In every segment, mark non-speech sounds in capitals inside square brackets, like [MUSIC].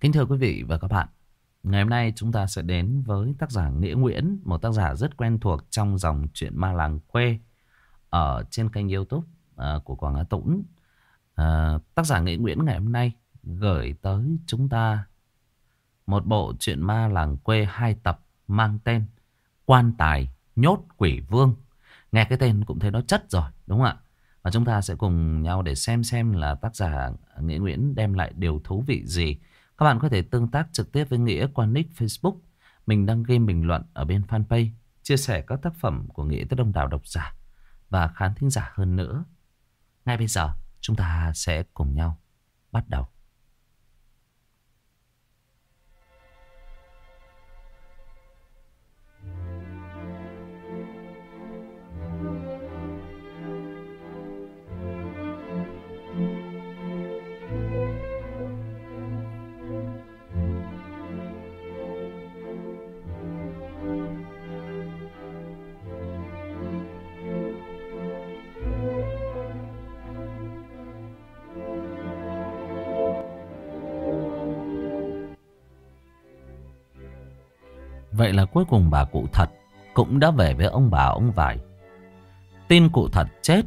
Kính thưa quý vị và các bạn, ngày hôm nay chúng ta sẽ đến với tác giả Nghĩa Nguyễn, một tác giả rất quen thuộc trong dòng truyện ma làng quê ở trên kênh youtube à, của Quảng Á Tũng. À, tác giả Nghĩa Nguyễn ngày hôm nay gửi tới chúng ta một bộ truyện ma làng quê hai tập mang tên Quan Tài Nhốt Quỷ Vương. Nghe cái tên cũng thấy nó chất rồi, đúng không ạ? Và chúng ta sẽ cùng nhau để xem xem là tác giả Nghĩa Nguyễn đem lại điều thú vị gì. Các bạn có thể tương tác trực tiếp với Nghĩa qua nick Facebook. Mình đăng ghi bình luận ở bên fanpage, chia sẻ các tác phẩm của Nghĩa tới đông đảo độc giả và khán thính giả hơn nữa. Ngay bây giờ, chúng ta sẽ cùng nhau bắt đầu. Vậy là cuối cùng bà cụ thật cũng đã về với ông bà ông vải. Tin cụ thật chết,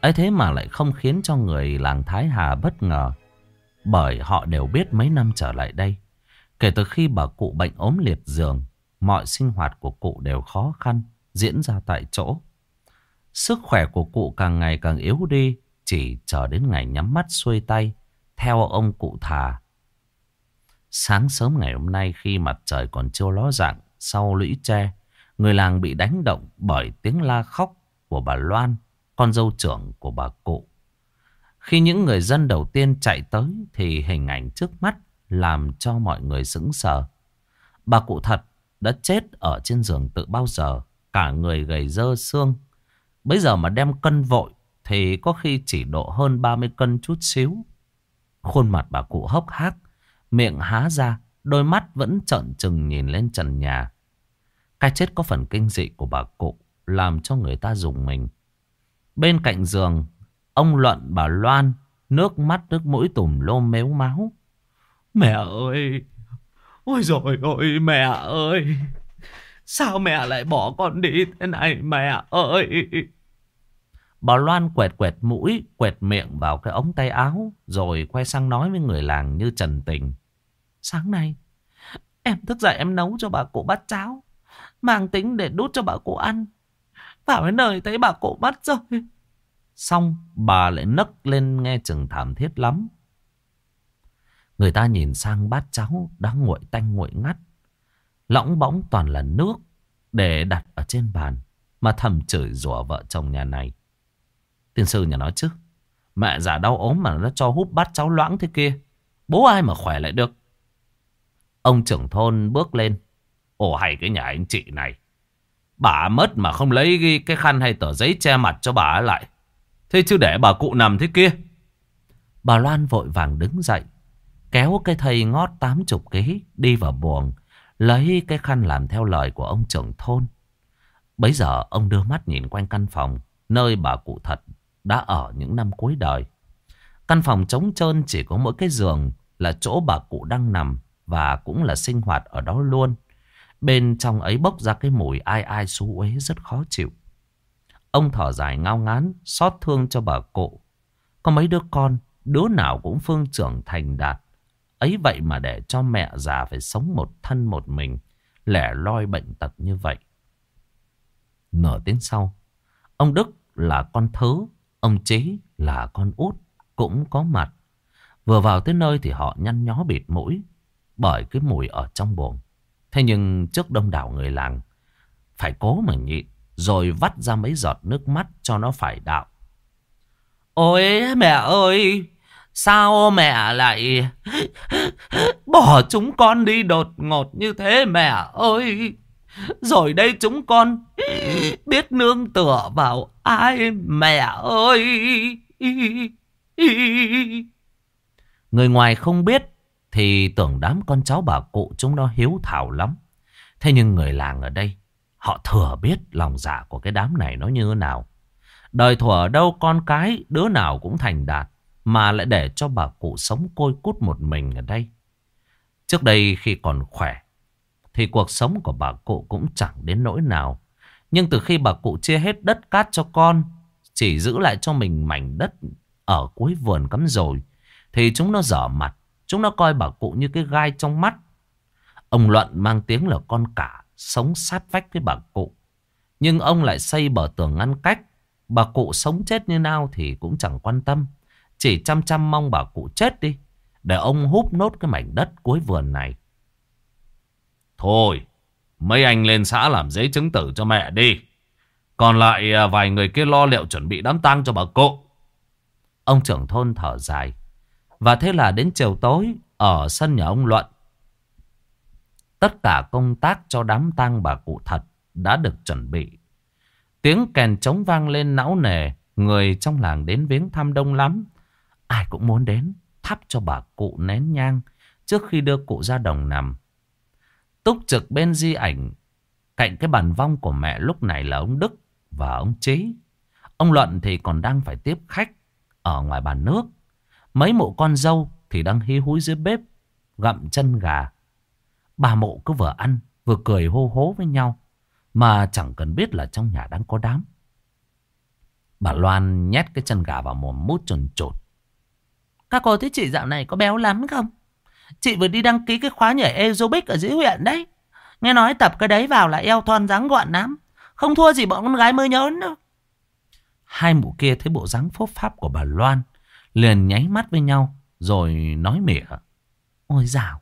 ấy thế mà lại không khiến cho người làng Thái Hà bất ngờ. Bởi họ đều biết mấy năm trở lại đây, kể từ khi bà cụ bệnh ốm liệt giường, mọi sinh hoạt của cụ đều khó khăn, diễn ra tại chỗ. Sức khỏe của cụ càng ngày càng yếu đi, chỉ chờ đến ngày nhắm mắt xuôi tay, theo ông cụ thà Sáng sớm ngày hôm nay khi mặt trời còn chưa ló dạng sau lũy tre, người làng bị đánh động bởi tiếng la khóc của bà Loan, con dâu trưởng của bà cụ. Khi những người dân đầu tiên chạy tới thì hình ảnh trước mắt làm cho mọi người sững sờ. Bà cụ thật đã chết ở trên giường từ bao giờ, cả người gầy dơ xương. Bây giờ mà đem cân vội thì có khi chỉ độ hơn 30 cân chút xíu. Khuôn mặt bà cụ hốc hác, Miệng há ra, đôi mắt vẫn trợn trừng nhìn lên trần nhà. Cái chết có phần kinh dị của bà cụ làm cho người ta dùng mình. Bên cạnh giường, ông Luận bà Loan, nước mắt nước mũi tùm lôm méo máu. Mẹ ơi! Ôi rồi ôi mẹ ơi! Sao mẹ lại bỏ con đi thế này mẹ ơi! Bà Loan quẹt quẹt mũi, quẹt miệng vào cái ống tay áo, rồi quay sang nói với người làng như trần tình. Sáng nay Em thức dậy em nấu cho bà cụ bát cháo Mang tính để đút cho bà cụ ăn. Vào đến nơi thấy bà cụ mất rồi. Xong, bà lại nấc lên nghe chừng thảm thiết lắm. Người ta nhìn sang bát cháo đang nguội tanh nguội ngắt. Lõng bóng toàn là nước Để đặt ở trên bàn Mà thầm chửi rủa vợ chồng nhà này. Tiên sư nhà nói chứ, Mẹ già đau ốm mà nó cho hút bát cháo loãng thế kia, Bố ai mà khỏe lại được? Ông trưởng thôn bước lên. Ồ, hay cái nhà anh chị này. Bà mất mà không lấy cái khăn hay tờ giấy che mặt cho bà lại. Thế chứ để bà cụ nằm thế kia. Bà Loan vội vàng đứng dậy. Kéo cái thầy ngót tám chục ký đi vào buồng. Lấy cái khăn làm theo lời của ông trưởng thôn. Bấy giờ ông đưa mắt nhìn quanh căn phòng. Nơi bà cụ thật đã ở những năm cuối đời. Căn phòng trống trơn chỉ có mỗi cái giường là chỗ bà cụ đang nằm và cũng là sinh hoạt ở đó luôn. Bên trong ấy bốc ra cái mùi ai ai xú uế rất khó chịu. Ông thở dài ngao ngán, xót thương cho bà cụ. Có mấy đứa con, đứa nào cũng phương trưởng thành đạt. Ấy vậy mà để cho mẹ già phải sống một thân một mình, lẻ loi bệnh tật như vậy. Nửa tiếng sau, ông Đức là con thứ, ông Chí là con út, cũng có mặt. Vừa vào tới nơi thì họ nhăn nhó bịt mũi, bởi cái mùi ở trong buồng. Thế nhưng trước đông đảo người làng, phải cố mà nhịn, rồi vắt ra mấy giọt nước mắt cho nó phải đạo. Ôi mẹ ơi, sao mẹ lại bỏ chúng con đi đột ngột như thế mẹ ơi. Rồi đây chúng con biết nương tựa vào ai mẹ ơi. Người ngoài không biết thì tưởng đám con cháu bà cụ chúng nó hiếu thảo lắm. Thế nhưng người làng ở đây, họ thừa biết lòng dạ của cái đám này nó như thế nào. Đời thuở đâu con cái, đứa nào cũng thành đạt, mà lại để cho bà cụ sống côi cút một mình ở đây. Trước đây khi còn khỏe thì cuộc sống của bà cụ cũng chẳng đến nỗi nào. Nhưng từ khi bà cụ chia hết đất cát cho con, chỉ giữ lại cho mình mảnh đất ở cuối vườn cắm rồi, thì chúng nó dở mặt, chúng nó coi bà cụ như cái gai trong mắt. Ông Luận mang tiếng là con cả, sống sát vách với bà cụ. Nhưng ông lại xây bờ tường ngăn cách, bà cụ sống chết như nào thì cũng chẳng quan tâm. Chỉ chăm chăm mong bà cụ chết đi, để ông húp nốt cái mảnh đất cuối vườn này. Thôi, mấy anh lên xã làm giấy chứng tử cho mẹ đi. Còn lại à, vài người kia lo liệu chuẩn bị đám tang cho bà cụ. Ông trưởng thôn thở dài. Và thế là đến chiều tối, ở sân nhà ông Luận. Tất cả công tác cho đám tang bà cụ thật đã được chuẩn bị. Tiếng kèn trống vang lên não nề. Người trong làng đến viếng thăm đông lắm. Ai cũng muốn đến, thắp cho bà cụ nén nhang trước khi đưa cụ ra đồng nằm. Túc trực bên di ảnh, Cạnh cái bàn vong của mẹ lúc này là ông Đức và ông Trí Ông Luận thì còn đang phải tiếp khách Ở ngoài bàn nước Mấy mộ con dâu thì đang hí húi dưới bếp, Gặm chân gà Bà mộ cứ vừa ăn, Vừa cười hô hố với nhau, Mà chẳng cần biết là trong nhà đang có đám Bà Loan nhét cái chân gà vào mồm mút trồn trột Các cô thấy chị dạo này có béo lắm không? Chị vừa đi đăng ký cái khóa nhảy aerobic ở dưới huyện đấy. Nghe nói tập cái đấy vào là eo thon dáng gọn lắm. Không thua gì bọn con gái mới nhớn đâu. Hai mụ kia thấy bộ dáng phốp pháp của bà Loan. Liền nháy mắt với nhau. Rồi nói mỉa. Ôi dào.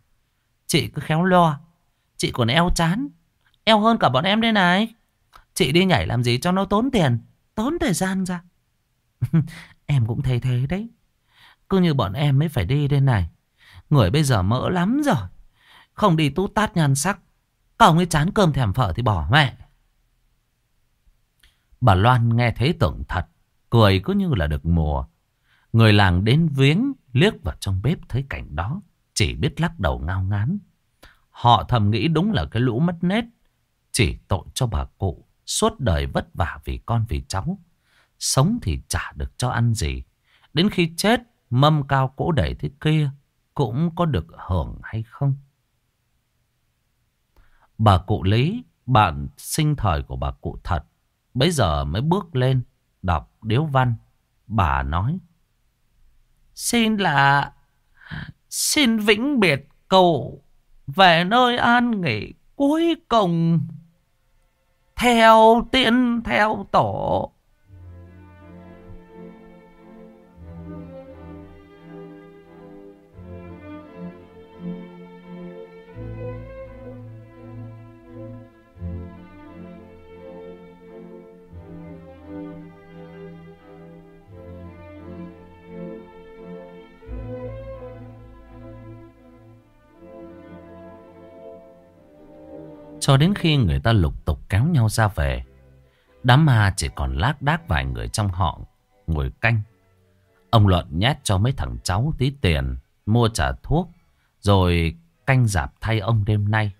Chị cứ khéo lo. Chị còn eo chán. Eo hơn cả bọn em đây này. Chị đi nhảy làm gì cho nó tốn tiền. Tốn thời gian ra. [LAUGHS] em cũng thấy thế đấy. Cứ như bọn em mới phải đi đây này. Người bây giờ mỡ lắm rồi. Không đi tút tát nhan sắc. Cậu ấy chán cơm thèm phở thì bỏ mẹ. Bà Loan nghe thấy tưởng thật. Cười cứ như là được mùa. Người làng đến viếng liếc vào trong bếp thấy cảnh đó. Chỉ biết lắc đầu ngao ngán. Họ thầm nghĩ đúng là cái lũ mất nết. Chỉ tội cho bà cụ. Suốt đời vất vả vì con vì cháu. Sống thì chả được cho ăn gì. Đến khi chết mâm cao cỗ đẩy thế kia cũng có được hưởng hay không. Bà cụ Lý, bạn sinh thời của bà cụ thật, bây giờ mới bước lên đọc điếu văn. Bà nói, Xin là, xin vĩnh biệt cậu về nơi an nghỉ cuối cùng. Theo tiên theo tổ. Cho đến khi người ta lục tục kéo nhau ra về Đám ma chỉ còn lác đác vài người trong họ Ngồi canh. Ông Luận nhét cho mấy thằng cháu tí tiền Mua trả thuốc Rồi canh dạp thay ông đêm nay.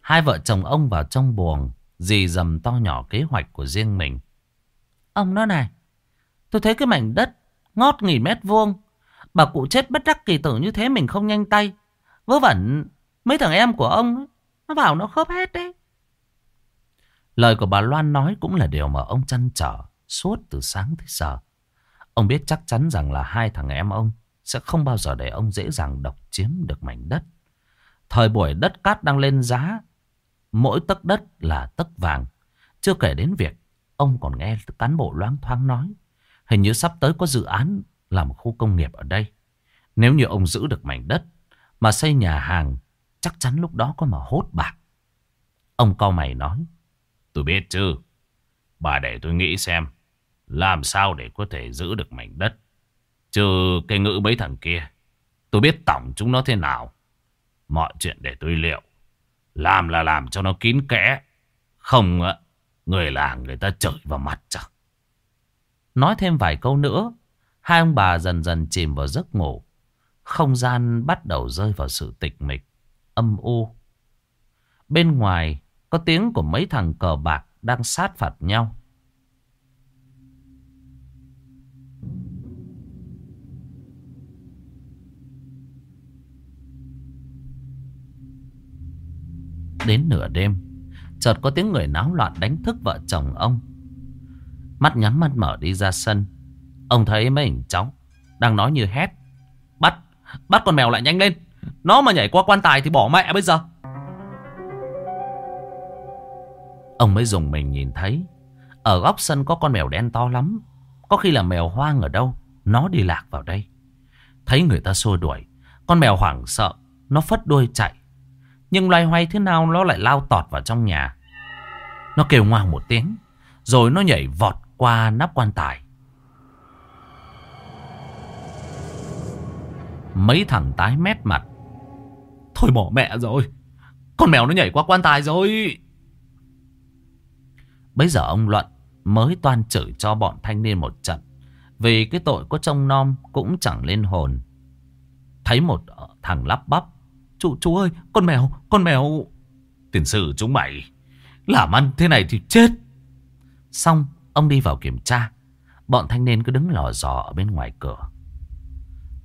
Hai vợ chồng ông vào trong buồng Dì dầm to nhỏ kế hoạch của riêng mình. Ông nói này Tôi thấy cái mảnh đất Ngót nghìn mét vuông Bà cụ chết bất đắc kỳ tử như thế mình không nhanh tay. Vớ vẩn Mấy thằng em của ông ấy, nó bảo nó khớp hết đấy. Lời của bà Loan nói cũng là điều mà ông chăn trở suốt từ sáng tới giờ. Ông biết chắc chắn rằng là hai thằng em ông sẽ không bao giờ để ông dễ dàng độc chiếm được mảnh đất. Thời buổi đất cát đang lên giá, mỗi tấc đất là tấc vàng. Chưa kể đến việc ông còn nghe cán bộ loáng thoáng nói, hình như sắp tới có dự án làm khu công nghiệp ở đây. Nếu như ông giữ được mảnh đất mà xây nhà hàng Chắc chắn lúc đó có mà hốt bạc. Ông cao mày nói. Tôi biết chứ. Bà để tôi nghĩ xem. Làm sao để có thể giữ được mảnh đất. Chứ cái ngữ mấy thằng kia. Tôi biết tổng chúng nó thế nào. Mọi chuyện để tôi liệu. Làm là làm cho nó kín kẽ. Không ạ người làng người ta chửi vào mặt chẳng Nói thêm vài câu nữa. Hai ông bà dần dần chìm vào giấc ngủ. Không gian bắt đầu rơi vào sự tịch mịch âm u. Bên ngoài có tiếng của mấy thằng cờ bạc đang sát phạt nhau. đến nửa đêm Chợt có tiếng người náo loạn đánh thức vợ chồng ông Mắt nhắm mắt mở đi ra sân Ông thấy mấy hình cháu Đang nói như hét Bắt, bắt con mèo lại nhanh lên nó mà nhảy qua quan tài thì bỏ mẹ bây giờ. Ông mới dùng mình nhìn thấy. Ở góc sân có con mèo đen to lắm. Có khi là mèo hoang ở đâu, Nó đi lạc vào đây. Thấy người ta xô đuổi, Con mèo hoảng sợ, Nó phất đuôi chạy. Nhưng loay hoay thế nào nó lại lao tọt vào trong nhà. Nó kêu ngoan một tiếng, Rồi nó nhảy vọt qua nắp quan tài. Mấy thằng tái mét mặt Thôi bỏ mẹ rồi Con mèo nó nhảy qua quan tài rồi Bây giờ ông Luận mới toan chửi cho bọn thanh niên một trận. Vì cái tội có trông nom cũng chẳng lên hồn. Thấy một thằng lắp bắp. Chú, chú ơi, con mèo, con mèo. Tiền sử chúng mày, làm ăn thế này thì chết. Xong, ông đi vào kiểm tra. Bọn thanh niên cứ đứng lò dò ở bên ngoài cửa.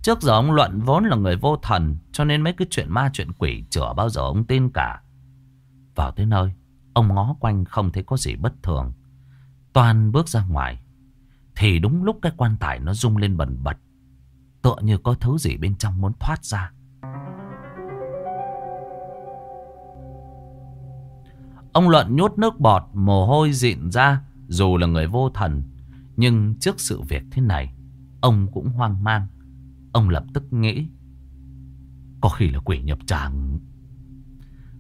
Trước giờ ông Luận vốn là người vô thần Cho nên mấy cái chuyện ma chuyện quỷ Chửa bao giờ ông tin cả Vào tới nơi Ông ngó quanh không thấy có gì bất thường. Toàn bước ra ngoài. Thì đúng lúc cái quan tài nó rung lên bần bật. Tựa như có thứ gì bên trong muốn thoát ra. Ông Luận nhốt nước bọt, mồ hôi dịn ra. Dù là người vô thần. Nhưng trước sự việc thế này, ông cũng hoang mang. Ông lập tức nghĩ. Có khi là quỷ nhập tràng.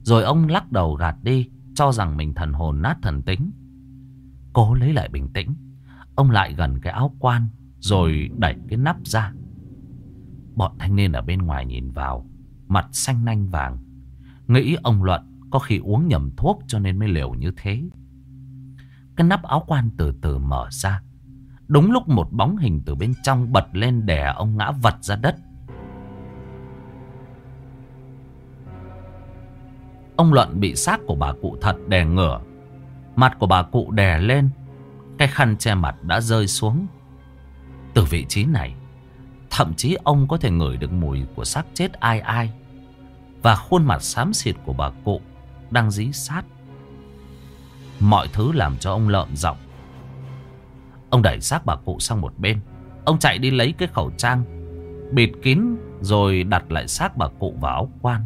Rồi ông lắc đầu gạt đi. Cho rằng mình thần hồn nát thần tính Cố lấy lại bình tĩnh Ông lại gần cái áo quan, Rồi đẩy cái nắp ra Bọn thanh niên ở bên ngoài nhìn vào, Mặt xanh nanh vàng Nghĩ ông Luận, có khi uống nhầm thuốc cho nên mới liều như thế Cái nắp áo quan từ từ mở ra Đúng lúc một bóng hình từ bên trong bật lên đè ông ngã vật ra đất Ông Luận bị xác của bà cụ thật đè ngửa. Mặt của bà cụ đè lên. Cái khăn che mặt đã rơi xuống. Từ vị trí này, thậm chí ông có thể ngửi được mùi của xác chết ai ai. Và khuôn mặt xám xịt của bà cụ đang dí sát. Mọi thứ làm cho ông lợn giọng. Ông đẩy xác bà cụ sang một bên. Ông chạy đi lấy cái khẩu trang, bịt kín rồi đặt lại xác bà cụ vào áo quan.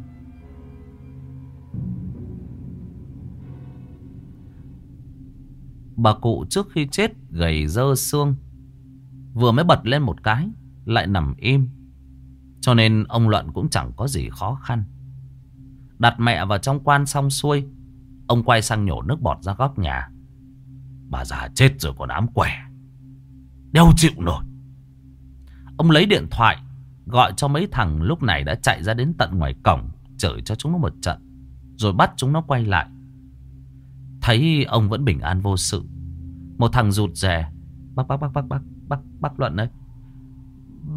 Bà cụ trước khi chết gầy dơ xương. Vừa mới bật lên một cái, lại nằm im. Cho nên ông Luận cũng chẳng có gì khó khăn. Đặt mẹ vào trong quan xong xuôi, ông quay sang nhổ nước bọt ra góc nhà. Bà già chết rồi còn ám quẻ. Đeo chịu nổi. Ông lấy điện thoại, gọi cho mấy thằng lúc này đã chạy ra đến tận ngoài cổng, chửi cho chúng nó một trận. Rồi bắt chúng nó quay lại. Thấy ông vẫn bình an vô sự Một thằng rụt rè Bác bác bác bác bác bác bác luận đấy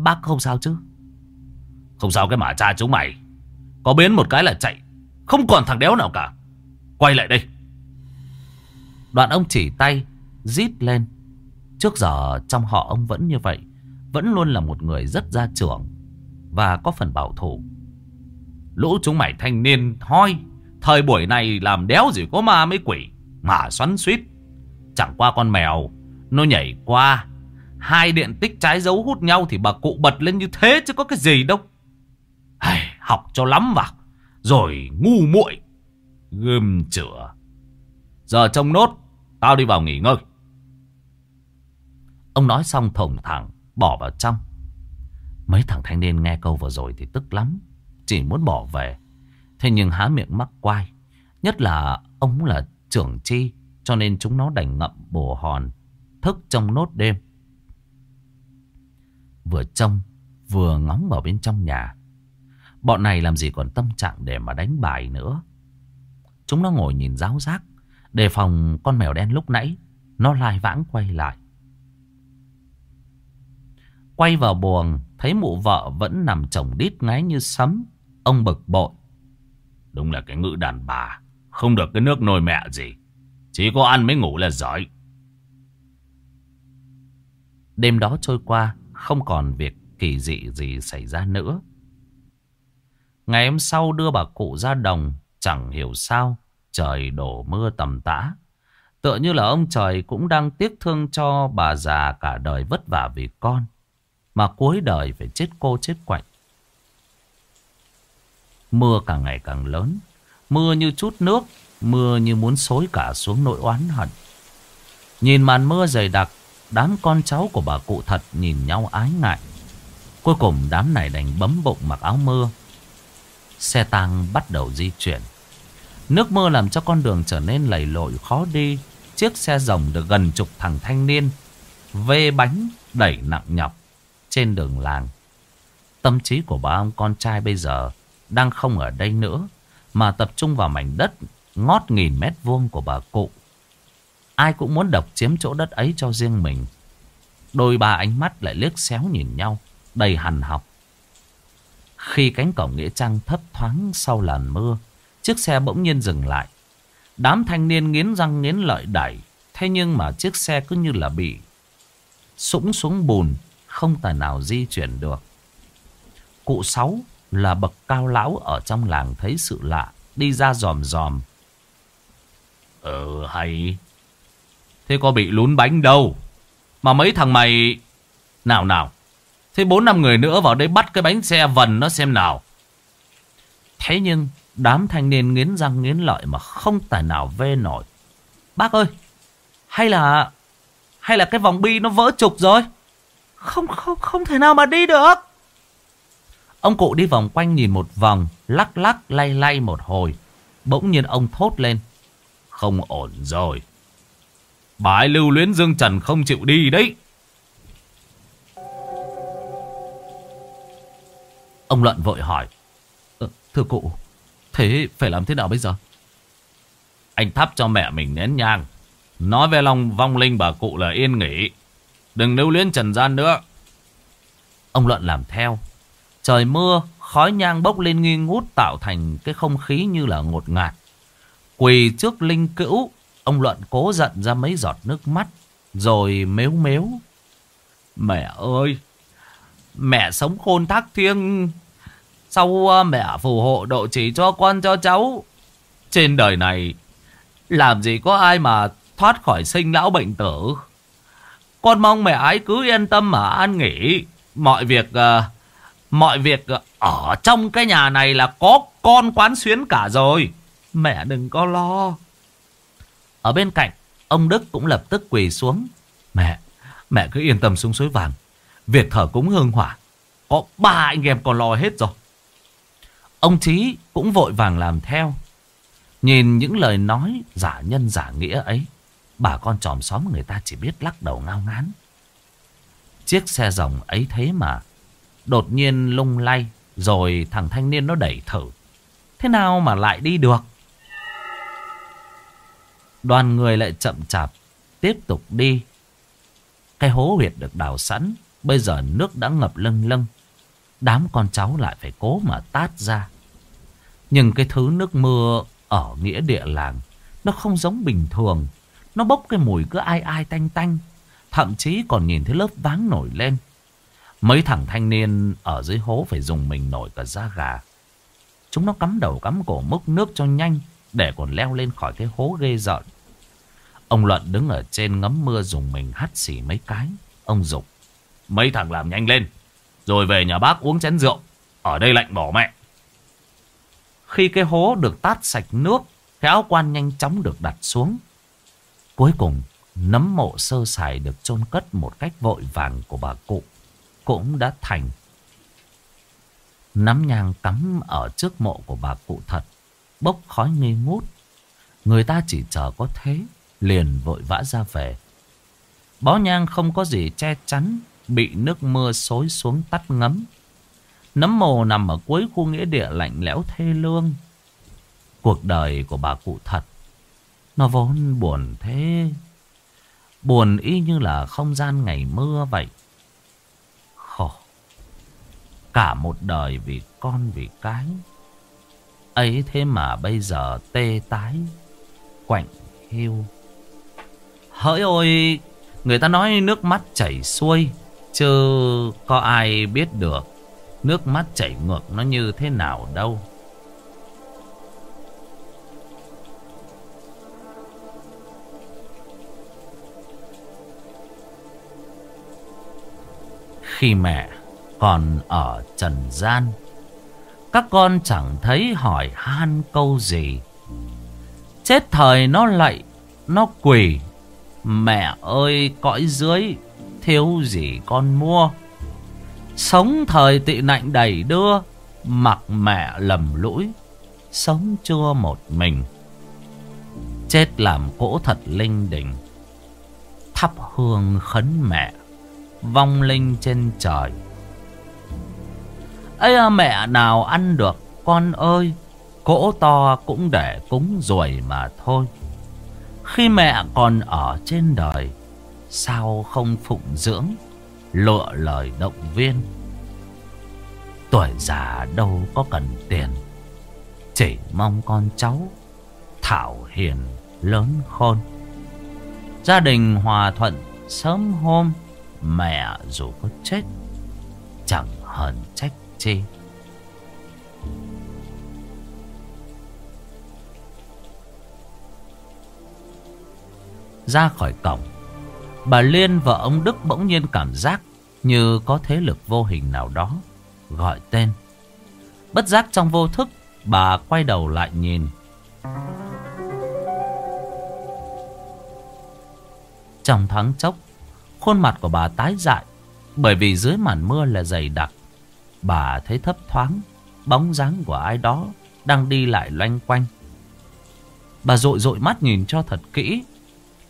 Bác không sao chứ Không sao cái mà cha chúng mày Có biến một cái là chạy Không còn thằng đéo nào cả Quay lại đây Đoạn ông chỉ tay Rít lên Trước giờ trong họ ông vẫn như vậy, Vẫn luôn là một người rất gia trưởng Và có phần bảo thủ. Lũ chúng mày thanh niên hoi, Thời buổi này làm đéo gì có ma mấy quỷ, Mà xoắn suýt. Chẳng qua con mèo, Nó nhảy qua, Hai điện tích trái dấu hút nhau Thì bà cụ bật lên như thế chứ có cái gì đâu. Hay Học cho lắm vào Rồi ngu muội, Gươm chữa Giờ trông nốt, Tao đi vào nghỉ ngơi. Ông nói xong thồng thẳng, Bỏ vào trong Mấy thằng thanh niên nghe câu vừa rồi thì tức lắm, Chỉ muốn bỏ về Thế nhưng há miệng mắc quai. Nhất là ông là trưởng chi. Cho nên chúng nó đành ngậm bồ hòn. Thức trong nốt đêm. Vừa trông, vừa ngóng vào bên trong nhà. Bọn này làm gì còn tâm trạng để mà đánh bài nữa. Chúng nó ngồi nhìn giáo giác. Đề phòng con mèo đen lúc nãy. Nó lai vãng quay lại. Quay vào buồng. Thấy mụ vợ vẫn nằm chồng đít ngáy như sấm. Ông bực bội. Đúng là cái ngữ đàn bà Không được cái nước nồi mẹ gì Chỉ có ăn mới ngủ là giỏi Đêm đó trôi qua Không còn việc kỳ dị gì xảy ra nữa Ngày hôm sau đưa bà cụ ra đồng Chẳng hiểu sao trời đổ mưa tầm tã. Tựa như là ông trời cũng đang tiếc thương cho bà già cả đời vất vả vì con. Mà cuối đời phải chết cô chết quạnh. Mưa càng ngày càng lớn. Mưa như chút nước. Mưa như muốn xối cả xuống nỗi oán hận. Nhìn màn mưa dày đặc. Đám con cháu của bà cụ thật nhìn nhau ái ngại. Cuối cùng đám này đành bấm bụng mặc áo mưa. Xe tăng bắt đầu di chuyển. Nước mưa làm cho con đường trở nên lầy lội khó đi. Chiếc xe rồng được gần chục thằng thanh niên Vê bánh đẩy nặng nhọc trên đường làng Tâm trí của bà ông con trai bây giờ Đang không ở đây nữa, Mà tập trung vào mảnh đất Ngót nghìn mét vuông của bà cụ Ai cũng muốn độc chiếm chỗ đất ấy cho riêng mình Đôi ba ánh mắt lại liếc xéo nhìn nhau, Đầy hằn học Khi cánh cổng Nghĩa Trang thấp thoáng sau làn mưa, Chiếc xe bỗng nhiên dừng lại Đám thanh niên nghiến răng nghiến lợi đẩy. Thế nhưng mà chiếc xe cứ như là bị sũng xuống bùn. Không tài nào di chuyển được. Cụ Sáu là bậc cao lão ở trong làng thấy sự lạ. Đi ra dòm dòm. Ờ hay. Thế có bị lún bánh đâu. Mà mấy thằng mày... Nào nào. Thế bốn năm người nữa vào đây bắt cái bánh xe vần nó xem nào. Thế nhưng Đám thanh niên nghiến răng nghiến lợi mà không tài nào vê nổi. Bác ơi, hay là hay là cái vòng bi nó vỡ trục rồi? Không không không thể nào mà đi được. Ông cụ đi vòng quanh nhìn một vòng, lắc lắc lay lay một hồi. Bỗng nhiên ông thốt lên. Không ổn rồi. Bà lưu luyến Dương Trần không chịu đi đấy. Ông Luận vội hỏi. Ờ, thưa cụ, Thế phải làm thế nào bây giờ? Anh thắp cho mẹ mình nén nhang. Nói về lòng vong linh bà cụ là yên nghỉ. Đừng lưu luyến trần gian nữa. Ông Luận làm theo. Trời mưa, khói nhang bốc lên nghi ngút tạo thành cái không khí như là ngột ngạt. Quỳ trước linh cữu, ông Luận cố giận ra mấy giọt nước mắt, rồi mếu mếu. Mẹ ơi, mẹ sống khôn thác thiêng, sau à, mẹ phù hộ độ chỉ cho con cho cháu Trên đời này Làm gì có ai mà thoát khỏi sinh lão bệnh tử con mong mẹ ấy cứ yên tâm mà an nghỉ. Mọi việc uh, Mọi việc ở trong cái nhà này là có con quán xuyến cả rồi. Mẹ đừng có lo. Ở bên cạnh Ông Đức cũng lập tức quỳ xuống. Mẹ Mẹ cứ yên tâm xuống suối vàng. Việc thở cúng hương hỏa Có ba anh em còn lo hết rồi. Ông Chí cũng vội vàng làm theo. Nhìn những lời nói giả nhân giả nghĩa ấy, bà con tròm xóm người ta chỉ biết lắc đầu ngao ngán. Chiếc xe rồng ấy thế mà, đột nhiên lung lay, rồi thằng thanh niên nó đẩy thử. Thế nào mà lại đi được? Đoàn người lại chậm chạp, tiếp tục đi. Cái hố huyệt được đào sẵn, bây giờ nước đã ngập lưng lưng. Đám con cháu lại phải cố mà tát ra. Nhưng cái thứ nước mưa ở nghĩa địa làng nó không giống bình thường. Nó bốc cái mùi cứ ai ai tanh tanh. Thậm chí còn nhìn thấy lớp váng nổi lên. Mấy thằng thanh niên ở dưới hố phải dùng mình nổi cả da gà. Chúng nó cắm đầu cắm cổ múc nước cho nhanh để còn leo lên khỏi cái hố ghê rợn. Ông Luận đứng ở trên ngắm mưa dùng mình hắt xì mấy cái. Ông dục Mấy thằng làm nhanh lên. Rồi về nhà bác uống chén rượu. Ở đây lạnh bỏ mẹ. Khi cái hố được tát sạch nước, cái áo quan nhanh chóng được đặt xuống. Cuối cùng, nấm mộ sơ sài được chôn cất một cách vội vàng của bà cụ cũng đã thành. Nắm nhang cắm ở trước mộ của bà cụ thật, bốc khói nghi ngút. Người ta chỉ chờ có thế, liền vội vã ra về. Bó nhang không có gì che chắn, bị nước mưa xối xuống tắt ngấm. Nấm mồ nằm ở cuối khu nghĩa địa lạnh lẽo thê lương. Cuộc đời của bà cụ thật. Nó vốn buồn thế. Buồn y như là không gian ngày mưa vậy. Khổ. Cả một đời vì con vì cái. Ấy thế mà bây giờ tê tái. Quạnh hiu. Hỡi ôi. Người ta nói nước mắt chảy xuôi. Chứ có ai biết được Nước mắt chảy ngược nó như thế nào đâu Khi mẹ còn ở trần gian. Các con chẳng thấy hỏi han câu gì. Chết thời nó lạy, Nó quỳ. Mẹ ơi, cõi dưới, Thiếu gì con mua? Sống thời tị nạnh đầy đưa, Mặc mẹ lầm lũi, Sống chưa một mình. Chết làm cỗ thật linh đình, Thắp hương khấn mẹ. Vong linh trên trời. Ây à, mẹ nào ăn được Con ơi Cỗ to cũng để cúng ruồi mà thôi. Khi mẹ còn ở trên đời Sao không phụng dưỡng Lựa lời động viên? Tuổi già đâu có cần tiền Chỉ mong con cháu Thảo hiền lớn khôn. Gia đình hòa thuận sớm hôm Mẹ dù có chết, Chẳng hờn trách chi. Ra khỏi cổng, Bà Liên và ông Đức bỗng nhiên cảm giác Như có thế lực vô hình nào đó, Gọi tên. Bất giác trong vô thức, Bà quay đầu lại nhìn. Trong thoáng chốc Khuôn mặt của bà tái dại, Bởi vì dưới màn mưa là dày đặc. Bà thấy thấp thoáng, Bóng dáng của ai đó Đang đi lại loanh quanh. Bà dội dội mắt nhìn cho thật kỹ,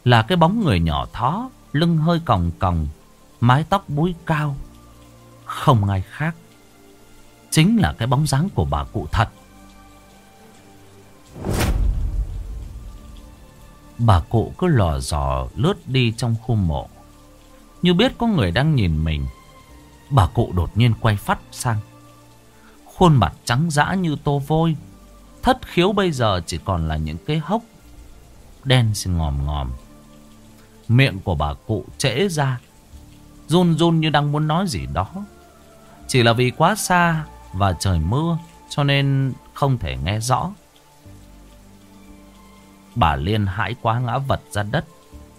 Là cái bóng người nhỏ thó, Lưng hơi còng còng, Mái tóc búi cao. Không ai khác, Chính là cái bóng dáng của bà cụ thật. Bà cụ cứ lò dò lướt đi trong khu mộ. Như biết có người đang nhìn mình, Bà cụ đột nhiên quay phát sang. Khuôn mặt trắng dã như tô vôi, Thất khiếu bây giờ chỉ còn là những cái hốc Đen xin ngòm ngòm. Miệng của bà cụ trễ ra, Run run như đang muốn nói gì đó. Chỉ là vì quá xa Và trời mưa Cho nên không thể nghe rõ. Bà Liên hãi quá ngã vật ra đất.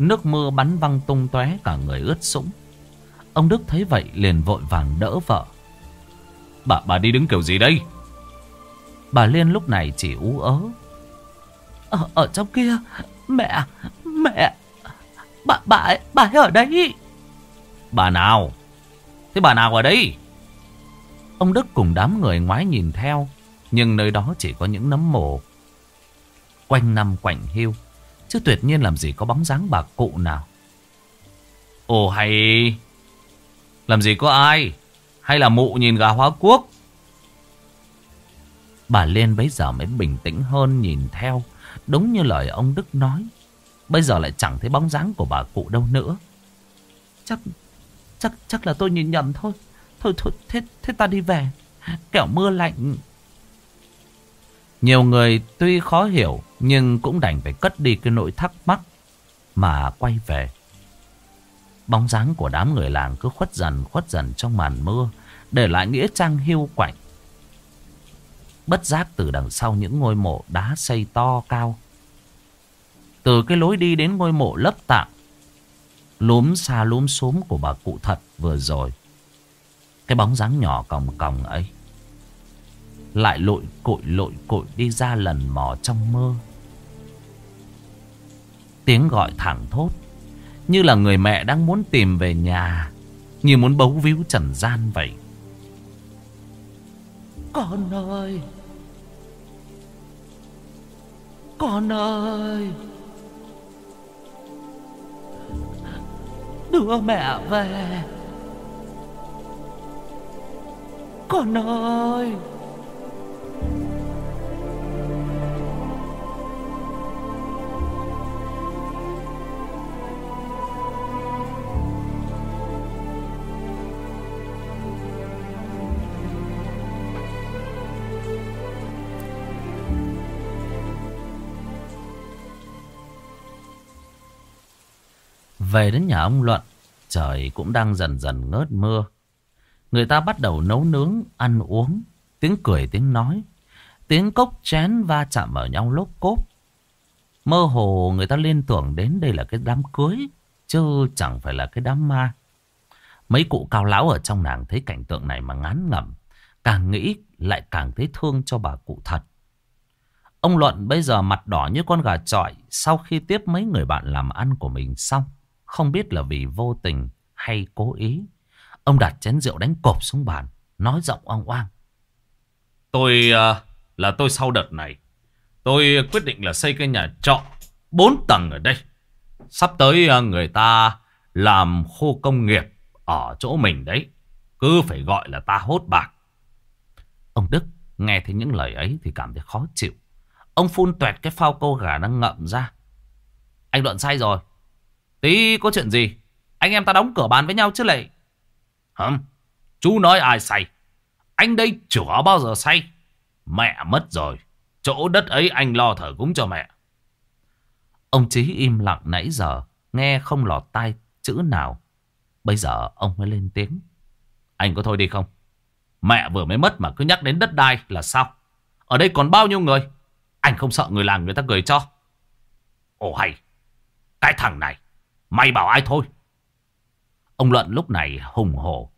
Nước mưa bắn văng tung tóe Cả người ướt sũng. Ông Đức thấy vậy liền vội vàng đỡ vợ. Bà bà đi đứng kiểu gì đây? Bà Liên lúc này chỉ ú ớ. Ở, ở trong kia Mẹ Mẹ Bà bà bà ấy ở đây. Bà nào? Thế bà nào ở đây? Ông Đức cùng đám người ngoái nhìn theo Nhưng nơi đó chỉ có những nấm mồ. Quanh năm quạnh hiu Chứ tuyệt nhiên làm gì có bóng dáng bà cụ nào. Ồ hay. Làm gì có ai? Hay là mụ nhìn gà hóa quốc? Bà Liên bấy giờ mới bình tĩnh hơn nhìn theo. Đúng như lời ông Đức nói. Bây giờ lại chẳng thấy bóng dáng của bà cụ đâu nữa. Chắc Chắc chắc là tôi nhìn nhầm thôi. Thôi thôi thế, thế ta đi về. Kẻo mưa lạnh. Nhiều người tuy khó hiểu, Nhưng cũng đành phải cất đi cái nỗi thắc mắc Mà quay về. Bóng dáng của đám người làng cứ khuất dần khuất dần trong màn mưa, Để lại nghĩa trang hiu quạnh. Bất giác từ đằng sau những ngôi mộ đá xây to cao. Từ cái lối đi đến ngôi mộ lấp tạm, Lúm xa lúm xuống của bà cụ thật vừa rồi. Cái bóng dáng nhỏ còng còng ấy lại lội cội lội cội đi ra lần mò trong mơ. Tiếng gọi thẳng thốt, Như là người mẹ đang muốn tìm về nhà, Như muốn bấu víu trần gian vậy. Con ơi! Con ơi! Đưa mẹ về! Con ơi! Về đến nhà ông Luận, trời cũng đang dần dần ngớt mưa. Người ta bắt đầu nấu nướng, ăn uống, tiếng cười tiếng nói, tiếng cốc chén va chạm vào nhau lốp cốp. Mơ hồ người ta liên tưởng đến đây là cái đám cưới, chứ chẳng phải là cái đám ma. Mấy cụ cao lão ở trong nàng thấy cảnh tượng này mà ngán ngẩm. Càng nghĩ lại càng thấy thương cho bà cụ thật. Ông Luận bây giờ mặt đỏ như con gà trọi sau khi tiếp mấy người bạn làm ăn của mình xong. Không biết là vì vô tình hay cố ý. Ông đặt chén rượu đánh cộp xuống bàn, nói giọng oang oang. Tôi uh, là tôi sau đợt này. Tôi quyết định là xây cái nhà trọ 4 tầng ở đây. Sắp tới à, người ta làm khu công nghiệp ở chỗ mình đấy. Cứ phải gọi là ta hốt bạc. Ông Đức nghe thấy những lời ấy thì cảm thấy khó chịu. Ông phun tuẹt cái phao câu gà đang ngậm ra. Anh Luận sai rồi. Tí có chuyện gì? Anh em ta đóng cửa bàn với nhau chứ lại. Hừm, chú nói ai say? Anh đây chưa bao giờ say. Mẹ mất rồi. Chỗ đất ấy anh lo thở cúng cho mẹ. Ông Chí im lặng nãy giờ. Nghe không lọt tai chữ nào. Bây giờ ông mới lên tiếng. Anh có thôi đi không? Mẹ vừa mới mất mà cứ nhắc đến đất đai là sao? Ở đây còn bao nhiêu người? Anh không sợ người làng người ta cười cho. Ồ hay, cái thằng này, mày bảo ai thôi? Ông Luận lúc này hùng hổ.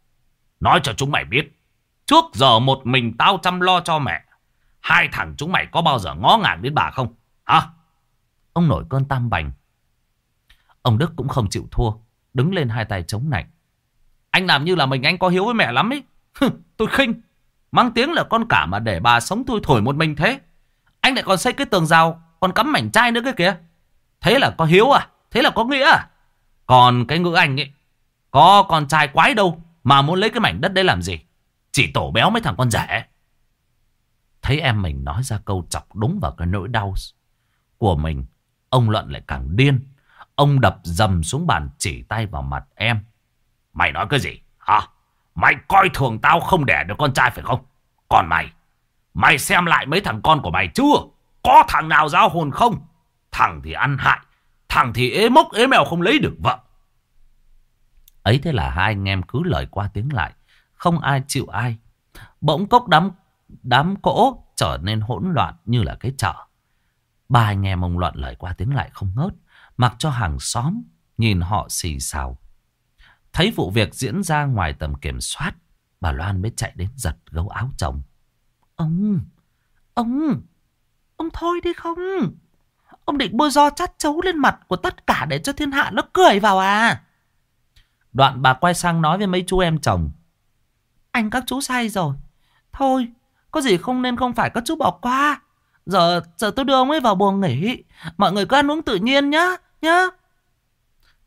Nói cho chúng mày biết, trước giờ một mình tao chăm lo cho mẹ. Hai thằng chúng mày có bao giờ ngó ngàng đến bà không? Hả? Ông nổi cơn tam bành. Ông Đức cũng không chịu thua, đứng lên hai tay chống nạnh. Anh làm như là mình anh có hiếu với mẹ lắm ấy. tôi khinh. Mang tiếng là con cả mà để bà sống thui thổi một mình thế. Anh lại còn xây cái tường rào Còn cắm mảnh chai nữa cái kìa Thế là có hiếu à Thế là có nghĩa à Còn cái ngữ anh ấy Có con trai quái đâu Mà muốn lấy cái mảnh đất đấy làm gì Chỉ tổ béo mấy thằng con rẻ Thấy em mình nói ra câu chọc đúng vào cái nỗi đau của mình Ông Luận lại càng điên Ông đập dầm xuống bàn chỉ tay vào mặt em Mày nói cái gì hả Mày coi thường tao không đẻ được con trai phải không Còn mày Mày xem lại mấy thằng con của mày chưa? Có thằng nào giao hồn không? Thằng thì ăn hại. Thằng thì ế mốc ế mèo không lấy được vợ. Ấy thế là hai anh em cứ lời qua tiếng lại. Không ai chịu ai. Bỗng cốc đám, đám cỗ trở nên hỗn loạn như là cái chợ. Ba anh em ông loạn lời qua tiếng lại không ngớt. Mặc cho hàng xóm nhìn họ xì xào. Thấy vụ việc diễn ra ngoài tầm kiểm soát. Bà Loan mới chạy đến giật gấu áo chồng. Ông, ông, ông thôi đi không? Ông định bôi do chát chấu lên mặt của tất cả để cho thiên hạ nó cười vào à? Đoạn bà quay sang nói với mấy chú em chồng. Anh các chú say rồi. Thôi, có gì không nên không phải các chú bỏ qua. Giờ giờ tôi đưa ông ấy vào buồng nghỉ. Mọi người cứ ăn uống tự nhiên nhá, nhá.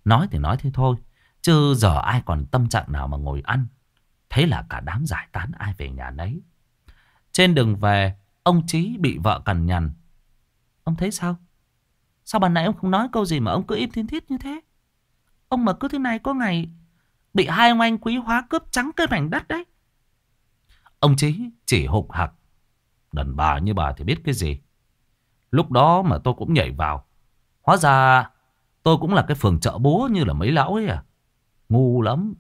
Nói thì nói thế thôi. Chứ giờ ai còn tâm trạng nào mà ngồi ăn. Thế là cả đám giải tán ai về nhà nấy. Trên đường về, ông Chí bị vợ cằn nhằn. Ông thấy sao? Sao bà nãy ông không nói câu gì mà ông cứ im thiên thiết như thế? Ông mà cứ thế này có ngày bị hai ông anh quý hóa cướp trắng cái mảnh đất đấy. Ông Chí chỉ hụt hặc. Đàn bà như bà thì biết cái gì. Lúc đó mà tôi cũng nhảy vào. Hóa ra tôi cũng là cái phường chợ búa như là mấy lão ấy à. Ngu lắm.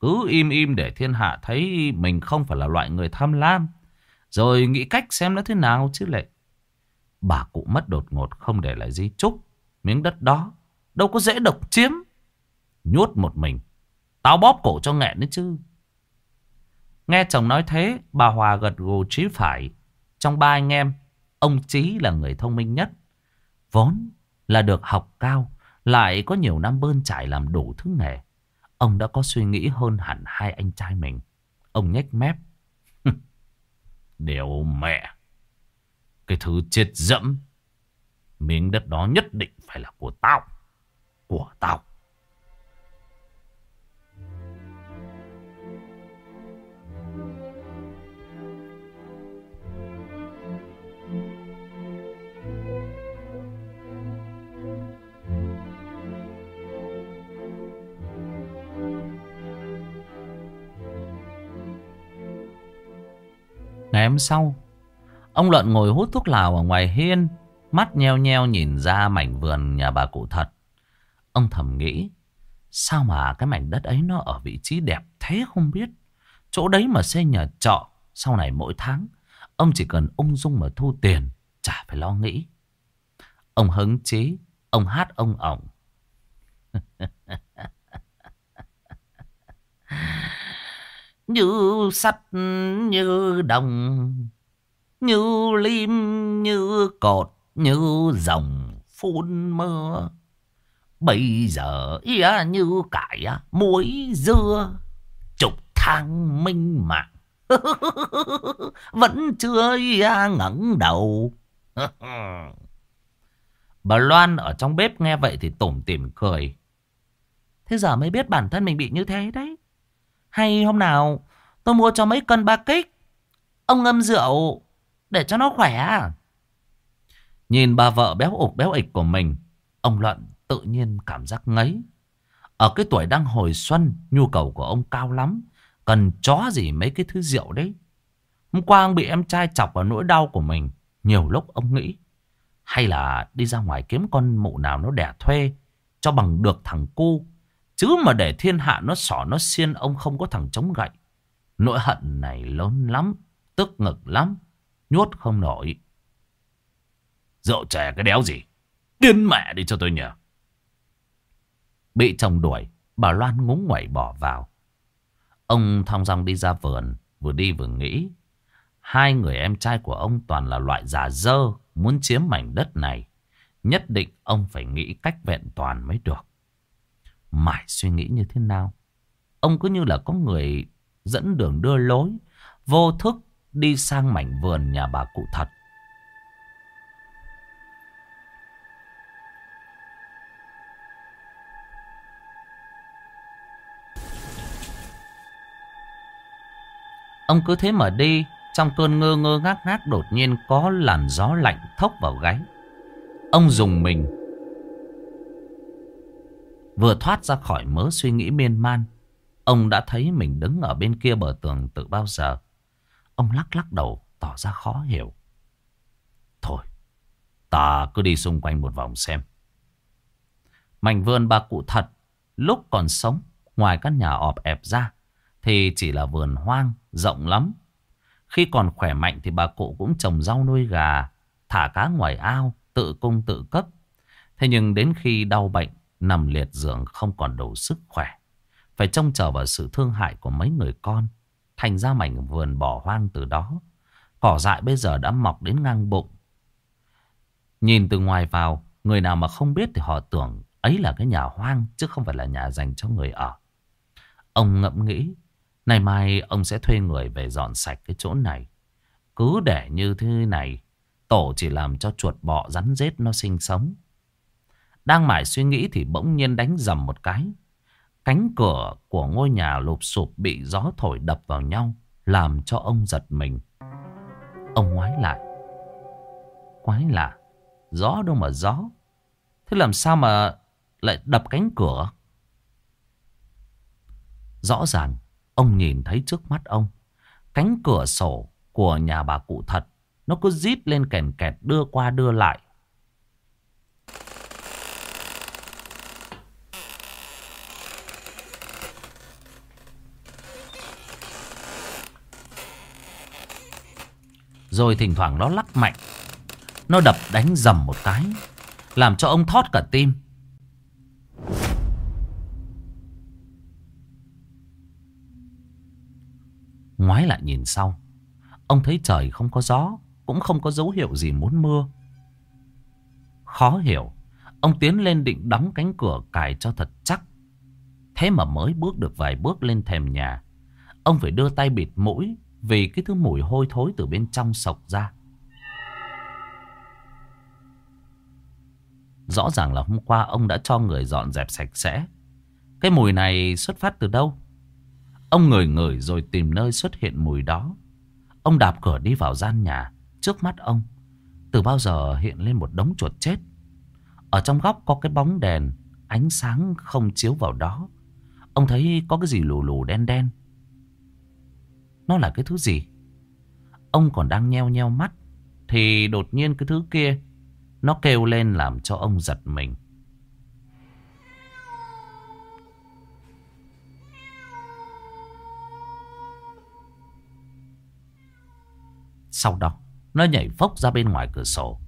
Cứ im im để thiên hạ thấy mình không phải là loại người tham lam. Rồi nghĩ cách xem nó thế nào chứ lệ. Bà cụ mất đột ngột không để lại di chúc. Miếng đất đó đâu có dễ độc chiếm. Nhốt một mình. Tao bóp cổ cho nghẹn đấy chứ. Nghe chồng nói thế, bà Hòa gật gù trí phải. Trong ba anh em, ông Chí là người thông minh nhất. Vốn là được học cao, lại có nhiều năm bơn trải làm đủ thứ nghề. Ông đã có suy nghĩ hơn hẳn hai anh trai mình. Ông nhếch mép. [LAUGHS] Đều mẹ. Cái thứ chết dẫm. Miếng đất đó nhất định phải là của tao. Của tao. Ngày hôm sau, ông Luận ngồi hút thuốc lào ở ngoài hiên, mắt nheo nheo nhìn ra mảnh vườn nhà bà cụ thật. Ông thầm nghĩ, sao mà cái mảnh đất ấy nó ở vị trí đẹp thế không biết. Chỗ đấy mà xây nhà trọ, sau này mỗi tháng, ông chỉ cần ung dung mà thu tiền, chả phải lo nghĩ. Ông hứng chí, ông hát ông ổng. [LAUGHS] Như sắt, như đồng, Như lim, như cột, Như dòng phun mưa. Bây giờ ia như cải muối dưa trục thang minh mạng. [LAUGHS] Vẫn chưa ia ngẩng đầu. [LAUGHS] Bà Loan ở trong bếp nghe vậy thì tủm tỉm cười. Thế giờ mới biết bản thân mình bị như thế đấy. Hay hôm nào? Tôi mua cho mấy cân ba kích. Ông ngâm rượu để cho nó khỏe à? Nhìn bà vợ béo ục béo ịch của mình, Ông Luận tự nhiên cảm giác ngấy. Ở cái tuổi đang hồi xuân, Nhu cầu của ông cao lắm. Cần chó gì mấy cái thứ rượu đấy? Hôm qua ông bị em trai chọc vào nỗi đau của mình. Nhiều lúc ông nghĩ, Hay là đi ra ngoài kiếm con mụ nào nó đẻ thuê, Cho bằng được thằng cu Chứ mà để thiên hạ nó sỏ nó xiên, Ông không có thằng chống gậy. Nỗi hận này lớn lắm, Tức ngực lắm, Nhốt không nổi. Rượu chè cái đéo gì? Điên mẹ đi cho tôi nhờ. Bị chồng đuổi, Bà Loan ngúng ngoẩy bỏ vào. Ông thong dong đi ra vườn, Vừa đi vừa nghĩ. Hai người em trai của ông toàn là loại già dơ, Muốn chiếm mảnh đất này. Nhất định ông phải nghĩ cách vẹn toàn mới được mải suy nghĩ như thế nào? Ông cứ như là có người dẫn đường đưa lối, Vô thức đi sang mảnh vườn nhà bà cụ thật. Ông cứ thế mà đi, Trong cơn ngơ ngơ ngác ngác đột nhiên có làn gió lạnh thốc vào gáy. Ông dùng mình Vừa thoát ra khỏi mớ suy nghĩ miên man. Ông đã thấy mình đứng ở bên kia bờ tường từ bao giờ. Ông lắc lắc đầu, tỏ ra khó hiểu. Thôi, Ta cứ đi xung quanh một vòng xem. Mảnh vườn bà cụ thật, Lúc còn sống, Ngoài căn nhà ọp ẹp ra, Thì chỉ là vườn hoang, Rộng lắm. Khi còn khỏe mạnh thì bà cụ cũng trồng rau nuôi gà, Thả cá ngoài ao, Tự cung tự cấp. Thế nhưng đến khi đau bệnh Nằm liệt giường không còn đủ sức khỏe Phải trông chờ vào sự thương hại của mấy người con Thành ra mảnh vườn bỏ hoang từ đó Cỏ dại bây giờ đã mọc đến ngang bụng Nhìn từ ngoài vào Người nào mà không biết thì họ tưởng Ấy là cái nhà hoang Chứ không phải là nhà dành cho người ở Ông ngẫm nghĩ Nay mai ông sẽ thuê người về dọn sạch cái chỗ này. Cứ để như thế này, tổ chỉ làm cho chuột bọ rắn rết nó sinh sống. Đang mải suy nghĩ thì bỗng nhiên đánh dầm một cái. Cánh cửa của ngôi nhà lụp sụp bị gió thổi đập vào nhau, làm cho ông giật mình. Ông ngoái lại. Quái lạ, gió đâu mà gió. Thế làm sao mà lại đập cánh cửa? Rõ ràng Ông nhìn thấy trước mắt ông Cánh cửa sổ của nhà bà cụ thật Nó cứ rít lên kèn kẹt đưa qua đưa lại Rồi thỉnh thoảng nó lắc mạnh. Nó đập đánh dầm một cái, Làm cho ông thót cả tim. Ngoái lại nhìn sau. Ông thấy trời không có gió, Cũng không có dấu hiệu gì muốn mưa. Khó hiểu, Ông tiến lên định đóng cánh cửa cài cho thật chắc. Thế mà mới bước được vài bước lên thềm nhà, Ông phải đưa tay bịt mũi vì cái thứ mùi hôi thối từ bên trong sộc ra Rõ ràng là hôm qua ông đã cho người dọn dẹp sạch sẽ Cái mùi này xuất phát từ đâu Ông ngửi ngửi rồi tìm nơi xuất hiện mùi đó. Ông đạp cửa đi vào gian nhà. Trước mắt ông, từ bao giờ hiện lên một đống chuột chết. Ở trong góc có cái bóng đèn, ánh sáng không chiếu vào đó. Ông thấy có cái gì lù lù đen đen. Nó là cái thứ gì? Ông còn đang nheo nheo mắt, thì đột nhiên cái thứ kia, nó kêu lên làm cho ông giật mình. Sau đó Nó nhảy phốc ra bên ngoài cửa sổ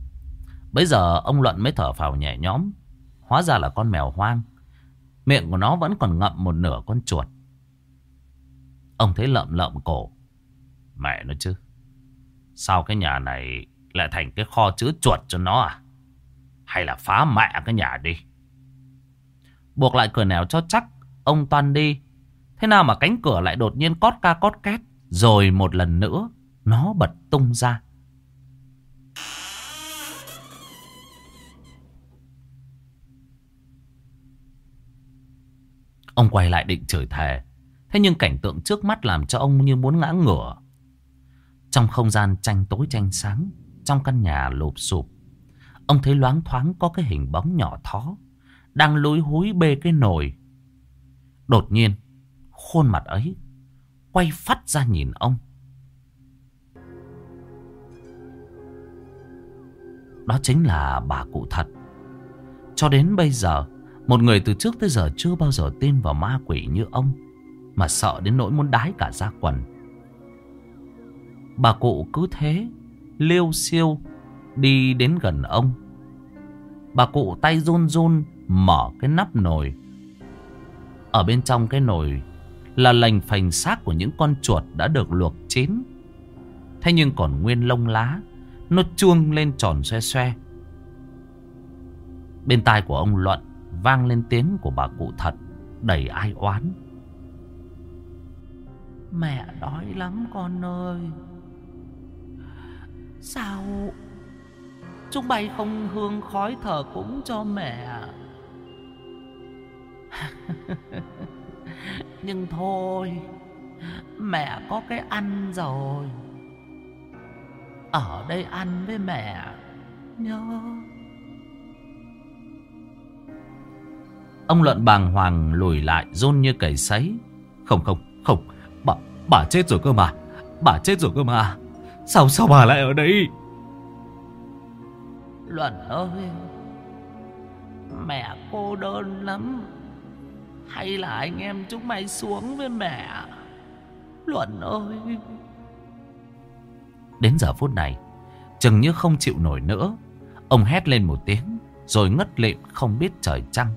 Bây giờ ông Luận mới thở phào nhẹ nhõm Hóa ra là con mèo hoang Miệng của nó vẫn còn ngậm một nửa con chuột Ông thấy lợm lợm cổ. Mẹ nó chứ. Sao cái nhà này lại thành cái kho chứa chuột cho nó à? Hay là phá mẹ cái nhà đi? Buộc lại cửa nẻo cho chắc. Ông toan đi. Thế nào mà cánh cửa lại đột nhiên cót ca cót két. Rồi một lần nữa nó bật tung ra. Ông quay lại định chửi thề. Thế nhưng cảnh tượng trước mắt làm cho ông như muốn ngã ngửa. Trong không gian tranh tối tranh sáng, trong căn nhà lụp sụp, ông thấy loáng thoáng có cái hình bóng nhỏ thó, đang lối húi bê cái nồi. Đột nhiên, khuôn mặt ấy quay phát ra nhìn ông. Đó chính là bà cụ thật. Cho đến bây giờ, một người từ trước tới giờ chưa bao giờ tin vào ma quỷ như ông, mà sợ đến nỗi muốn đái cả ra quần. Bà cụ cứ thế, liêu siêu, đi đến gần ông. Bà cụ tay run run mở cái nắp nồi. Ở bên trong cái nồi là lành phành xác của những con chuột đã được luộc chín. Thế nhưng còn nguyên lông lá, nó chuông lên tròn xoe xoe. Bên tai của ông Luận vang lên tiếng của bà cụ thật, đầy ai oán. Mẹ đói lắm con ơi. Sao chúng bay không hương khói thở cúng cho mẹ? [LAUGHS] Nhưng thôi, mẹ có cái ăn rồi. Ở đây ăn với mẹ nhớ. Ông Luận bàng hoàng lùi lại run như cầy sấy. Không không, không, bà, chết rồi cơ mà. Bà chết rồi cơ mà. Sao sao bà lại ở đây? Luận ơi, mẹ cô đơn lắm. Hay là anh em chúng mày xuống với mẹ? Luận ơi. Đến giờ phút này, chừng như không chịu nổi nữa. Ông hét lên một tiếng, rồi ngất lịm không biết trời trăng.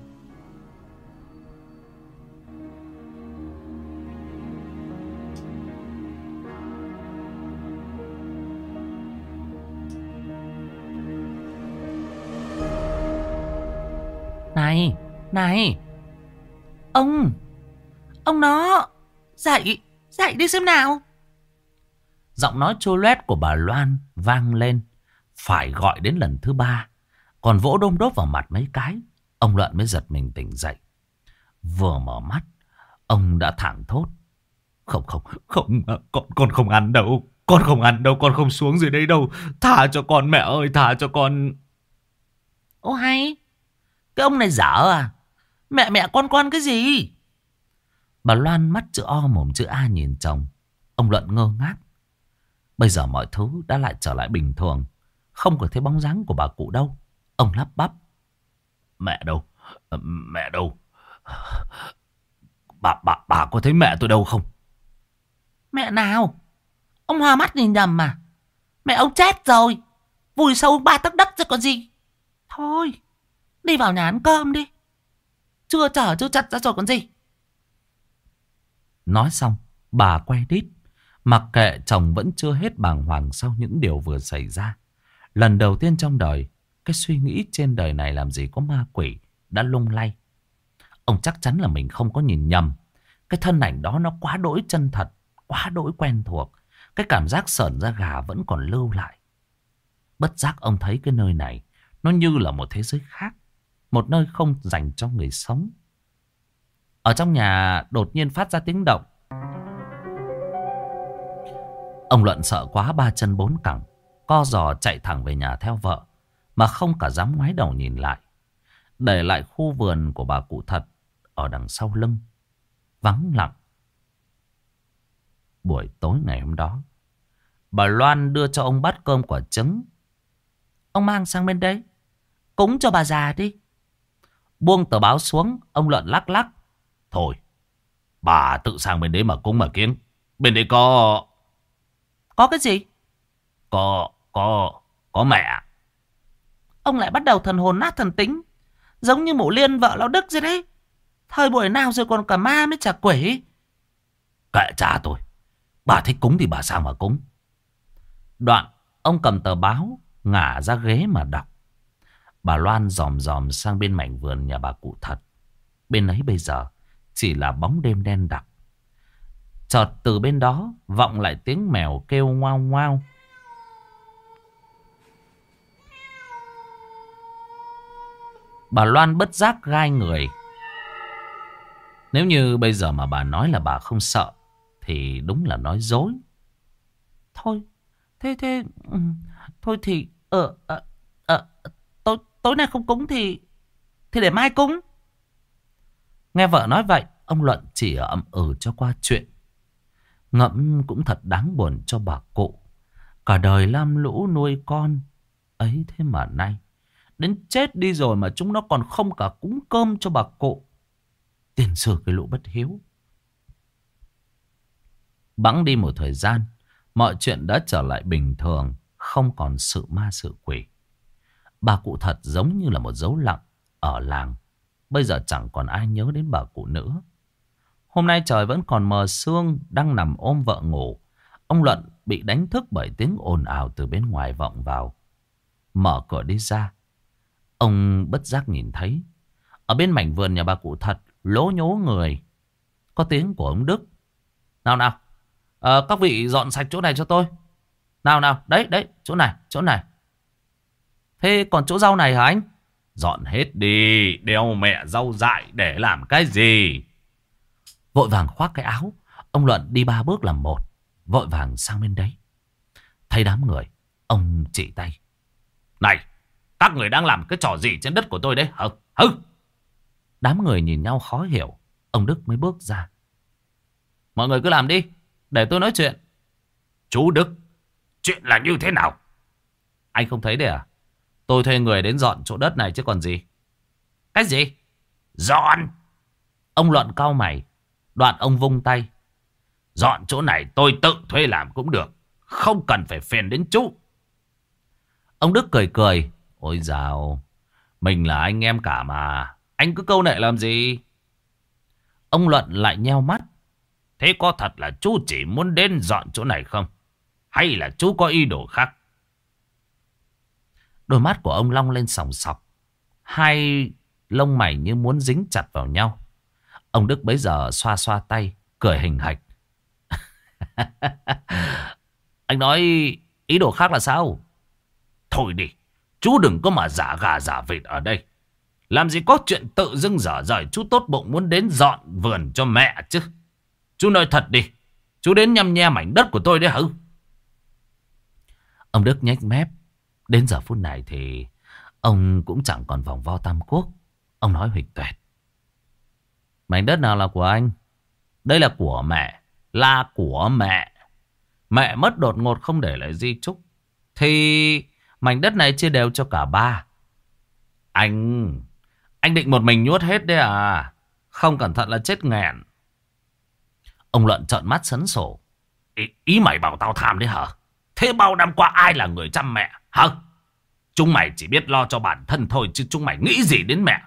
Này. Ông, ông nó, dậy, dậy đi xem nào. Giọng nói chua loét của bà Loan vang lên. Phải gọi đến lần thứ ba. Còn vỗ đôm đốt vào mặt mấy cái. Ông Luận mới giật mình tỉnh dậy. Vừa mở mắt, ông đã thẳng thốt. Không, không, không, con, con không ăn đâu. Con không ăn đâu, con không xuống dưới đây đâu. Thả cho con mẹ ơi, thả cho con. Ô hay, cái ông này dở à? Mẹ mẹ con con cái gì? Bà Loan mắt chữ O mồm chữ A nhìn chồng. Ông Luận ngơ ngác. Bây giờ mọi thứ đã lại trở lại bình thường. Không có thấy bóng dáng của bà cụ đâu. Ông lắp bắp. Mẹ đâu? Ờ, mẹ đâu? Bà, bà, bà có thấy mẹ tôi đâu không? Mẹ nào? Ông hoa mắt nhìn nhầm mà. Mẹ ông chết rồi. Vùi sâu ba tấc đất rồi còn gì. Thôi, đi vào nhà ăn cơm đi. Chưa chở chưa chặt ra rồi còn gì. Nói xong, bà quay đít. Mặc kệ chồng vẫn chưa hết bàng hoàng sau những điều vừa xảy ra. Lần đầu tiên trong đời, cái suy nghĩ trên đời này làm gì có ma quỷ đã lung lay. Ông chắc chắn là mình không có nhìn nhầm. Cái thân ảnh đó nó quá đỗi chân thật, quá đỗi quen thuộc. Cái cảm giác sởn ra gà vẫn còn lưu lại. Bất giác ông thấy cái nơi này, nó như là một thế giới khác. Một nơi không dành cho người sống. Ở trong nhà đột nhiên phát ra tiếng động. Ông Luận sợ quá, ba chân bốn cẳng. Co giò chạy thẳng về nhà theo vợ. Mà không cả dám ngoái đầu nhìn lại. Để lại khu vườn của bà cụ thật. Ở đằng sau lưng. Vắng lặng. Buổi tối ngày hôm đó. Bà Loan đưa cho ông bát cơm quả trứng. Ông mang sang bên đây. Cúng cho bà già đi. Buông tờ báo xuống. Ông Luận lắc lắc. Thôi. Bà tự sang bên đấy mà cúng mà kiến. Bên đấy có... Có cái gì? Có, có, có mẹ. Ông lại bắt đầu thần hồn nát thần tính. Giống như mụ liên vợ lão Đức gì đấy. Thời buổi nào rồi còn cả ma mới chả quỷ. Kệ cha tôi. Bà thích cúng thì bà sang mà cúng. Đoạn, ông cầm tờ báo, ngả ra ghế mà đọc. Bà Loan dòm dòm sang bên mảnh vườn nhà bà cụ thật. Bên ấy bây giờ chỉ là bóng đêm đen đặc. Chợt từ bên đó vọng lại tiếng mèo kêu ngoao ngoao. Bà Loan bất giác gai người. Nếu như bây giờ mà bà nói là bà không sợ thì đúng là nói dối. Thôi, thế thế ừ, thôi thì ở ờ, ờ tối nay không cúng thì thì để mai cúng. Nghe vợ nói vậy, ông Luận chỉ ậm ừ cho qua chuyện. Ngẫm cũng thật đáng buồn cho bà cụ. Cả đời lam lũ nuôi con. Ấy thế mà nay. Đến chết đi rồi mà chúng nó còn không cả cúng cơm cho bà cụ. Tiền sử cái lũ bất hiếu. Bẵng đi một thời gian. Mọi chuyện đã trở lại bình thường. Không còn sự ma sự quỷ. Bà cụ thật giống như là một dấu lặng ở làng. Bây giờ chẳng còn ai nhớ đến bà cụ nữa. Hôm nay trời vẫn còn mờ sương, đang nằm ôm vợ ngủ. Ông Luận bị đánh thức bởi tiếng ồn ào từ bên ngoài vọng vào. Mở cửa đi ra. Ông bất giác nhìn thấy. Ở bên mảnh vườn nhà bà cụ thật, lố nhố người. Có tiếng của ông Đức. Nào nào, à, các vị dọn sạch chỗ này cho tôi. Nào nào, đấy, đấy, chỗ này, chỗ này. Thế còn chỗ rau này hả anh? Dọn hết đi, đeo mẹ rau dại để làm cái gì? Vội vàng khoác cái áo. Ông Luận đi ba bước làm một Vội vàng sang bên đấy. Thấy đám người Ông chỉ tay. Này Các người đang làm cái trò gì trên đất của tôi đấy? Hả hừ. Đám người nhìn nhau khó hiểu. Ông Đức mới bước ra. Mọi người cứ làm đi Để tôi nói chuyện. Chú Đức Chuyện là như thế nào? Anh không thấy đấy à Tôi thuê người đến dọn chỗ đất này chứ còn gì Cái gì Dọn Ông Luận cao mày Đoạn ông vung tay. Dọn chỗ này tôi tự thuê làm cũng được. Không cần phải phiền đến chú. Ông Đức cười cười. Ôi dào. Mình là anh em cả mà. Anh cứ câu nệ làm gì? Ông Luận lại nheo mắt. Thế có thật là chú chỉ muốn đến dọn chỗ này không? Hay là chú có ý đồ khác? Đôi mắt của ông long lên sòng sọc. Hai lông mày như muốn dính chặt vào nhau. Ông Đức bấy giờ xoa xoa tay, cười hình hạch. [LAUGHS] Anh nói ý đồ khác là sao? Thôi đi, chú đừng có mà giả gà giả vịt ở đây. Làm gì có chuyện tự dưng dở rời chú tốt bụng muốn đến dọn vườn cho mẹ chứ. Chú nói thật đi, chú đến nhăm nhe mảnh đất của tôi đấy hả? Ông Đức nhách mép. Đến giờ phút này thì ông cũng chẳng còn vòng vo tam quốc. Ông nói huỵch tuệt. Mảnh đất nào là của anh? Đây là của mẹ. Là của mẹ. Mẹ mất đột ngột không để lại di trúc Thì mảnh đất này chia đều cho cả ba. Anh... Anh định một mình nhuốt hết đấy à? Không cẩn thận là chết nghẹn. Ông Luận trợn mắt sấn sổ. Ý, ý mày bảo tao tham đấy hả? Thế bao năm qua ai là người chăm mẹ? Hả? Chúng mày chỉ biết lo cho bản thân thôi chứ chúng mày nghĩ gì đến mẹ?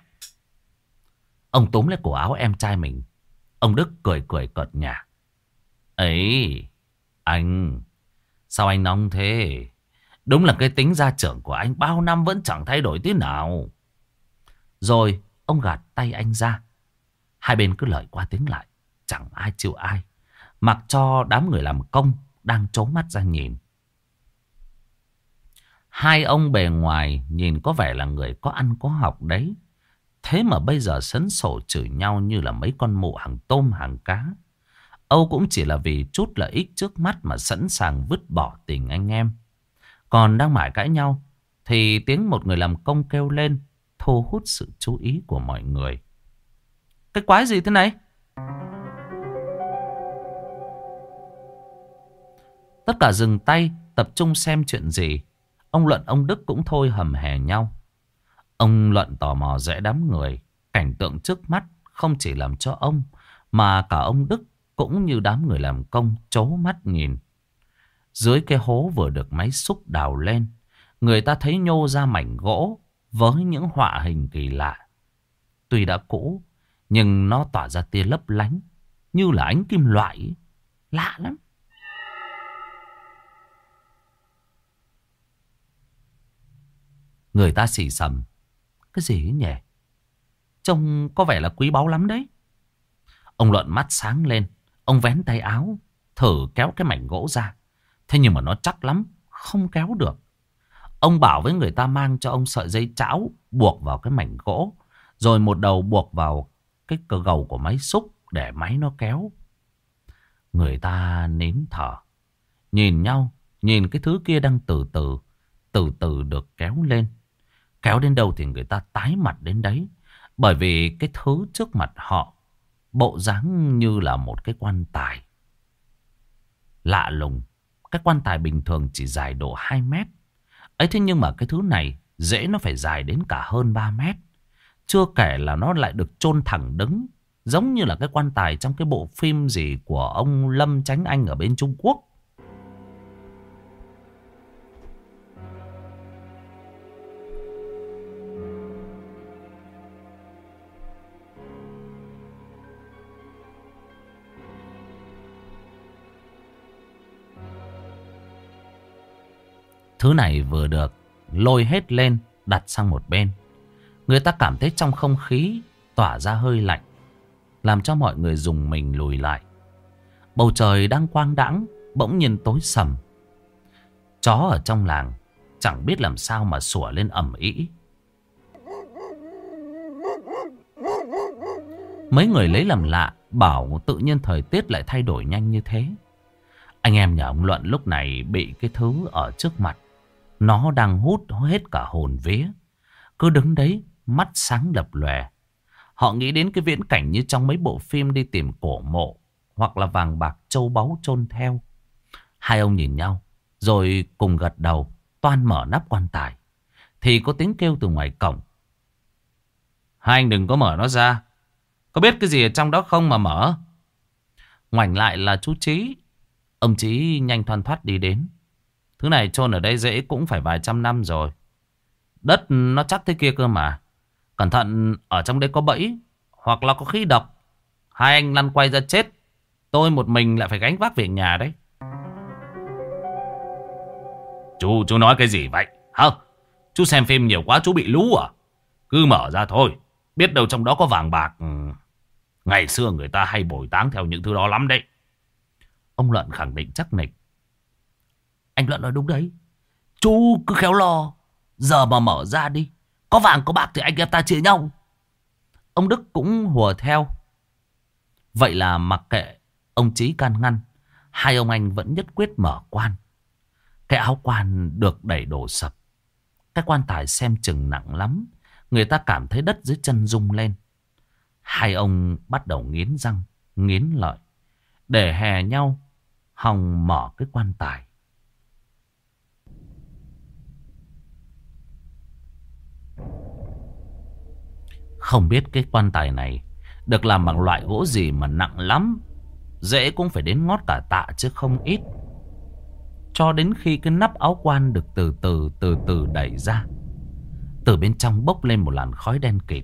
Ông túm lấy cổ áo em trai mình. Ông Đức cười cười cợt nhả. Ấy, anh, sao anh nóng thế? Đúng là cái tính gia trưởng của anh bao năm vẫn chẳng thay đổi tí nào. Rồi, ông gạt tay anh ra. Hai bên cứ lời qua tiếng lại. Chẳng ai chịu ai. Mặc cho đám người làm công đang trố mắt ra nhìn. Hai ông bề ngoài nhìn có vẻ là người có ăn có học đấy. Thế mà bây giờ sấn sổ chửi nhau như là mấy con mụ hàng tôm hàng cá. Âu cũng chỉ là vì chút lợi ích trước mắt mà sẵn sàng vứt bỏ tình anh em. Còn đang mãi cãi nhau, thì tiếng một người làm công kêu lên, thu hút sự chú ý của mọi người. Cái quái gì thế này? Tất cả dừng tay, tập trung xem chuyện gì. Ông Luận ông Đức cũng thôi hầm hè nhau. Ông Luận tò mò rẽ đám người. Cảnh tượng trước mắt không chỉ làm cho ông, mà cả ông Đức cũng như đám người làm công chố mắt nhìn. Dưới cái hố vừa được máy xúc đào lên, người ta thấy nhô ra mảnh gỗ với những họa hình kỳ lạ. Tuy đã cũ, nhưng nó tỏa ra tia lấp lánh, như là ánh kim loại. Lạ lắm. Người ta xỉ sầm. Cái gì nhỉ? Trông có vẻ là quý báu lắm đấy. Ông Luận mắt sáng lên. Ông vén tay áo. Thử kéo cái mảnh gỗ ra. Thế nhưng mà nó chắc lắm. Không kéo được. Ông bảo với người ta mang cho ông sợi dây chảo. Buộc vào cái mảnh gỗ. Rồi một đầu buộc vào cái cờ gầu của máy xúc. Để máy nó kéo. Người ta nín thở. Nhìn nhau. Nhìn cái thứ kia đang từ từ. Từ từ được kéo lên. Kéo đến đâu thì người ta tái mặt đến đấy. Bởi vì cái thứ trước mặt họ bộ dáng như là một cái quan tài. Lạ lùng, cái quan tài bình thường chỉ dài độ 2 mét. ấy thế nhưng mà cái thứ này dễ nó phải dài đến cả hơn 3 mét. Chưa kể là nó lại được chôn thẳng đứng. Giống như là cái quan tài trong cái bộ phim gì của ông Lâm Chánh Anh ở bên Trung Quốc. Thứ này vừa được lôi hết lên, đặt sang một bên. Người ta cảm thấy trong không khí tỏa ra hơi lạnh. Làm cho mọi người dùng mình lùi lại. Bầu trời đang quang đãng, bỗng nhiên tối sầm. Chó ở trong làng chẳng biết làm sao mà sủa lên ẩm ý. Mấy người lấy làm lạ, bảo tự nhiên thời tiết lại thay đổi nhanh như thế. Anh em nhà ông Luận lúc này bị cái thứ ở trước mặt nó đang hút hết cả hồn vía. Cứ đứng đấy, mắt sáng lập lòe. Họ nghĩ đến cái viễn cảnh như trong mấy bộ phim đi tìm cổ mộ. Hoặc là vàng bạc châu báu chôn theo. Hai ông nhìn nhau. Rồi cùng gật đầu. Toan mở nắp quan tài. Thì có tiếng kêu từ ngoài cổng. Hai anh đừng có mở nó ra. Có biết cái gì ở trong đó không mà mở? Ngoảnh lại là chú Trí. Ông Trí nhanh thoăn thoát đi đến. Thứ này chôn ở đây dễ cũng phải vài trăm năm rồi. Đất nó chắc thế kia cơ mà. Cẩn thận ở trong đây có bẫy. Hoặc là có khí độc. Hai anh lăn quay ra chết. Tôi một mình lại phải gánh vác việc nhà đấy. Chú, chú nói cái gì vậy? Hả? Chú xem phim nhiều quá chú bị lú à? Cứ mở ra thôi. Biết đâu trong đó có vàng bạc. Ừ. Ngày xưa người ta hay bồi táng theo những thứ đó lắm đấy. Ông Luận khẳng định chắc nịch. Anh Luận nói đúng đấy. Chú cứ khéo lo. Giờ mà mở ra đi. Có vàng có bạc thì anh em ta chia nhau. Ông Đức cũng hùa theo. Vậy là mặc kệ ông Chí can ngăn. Hai ông anh vẫn nhất quyết mở quan. Cái áo quan được đẩy đổ sập. Cái quan tài xem chừng nặng lắm. Người ta cảm thấy đất dưới chân rung lên. Hai ông bắt đầu nghiến răng, nghiến lợi. Để hè nhau, hòng mở cái quan tài. Không biết cái quan tài này được làm bằng loại gỗ gì mà nặng lắm. Dễ cũng phải đến ngót cả tạ chứ không ít. Cho đến khi cái nắp áo quan được từ từ từ từ đẩy ra. Từ bên trong bốc lên một làn khói đen kịt.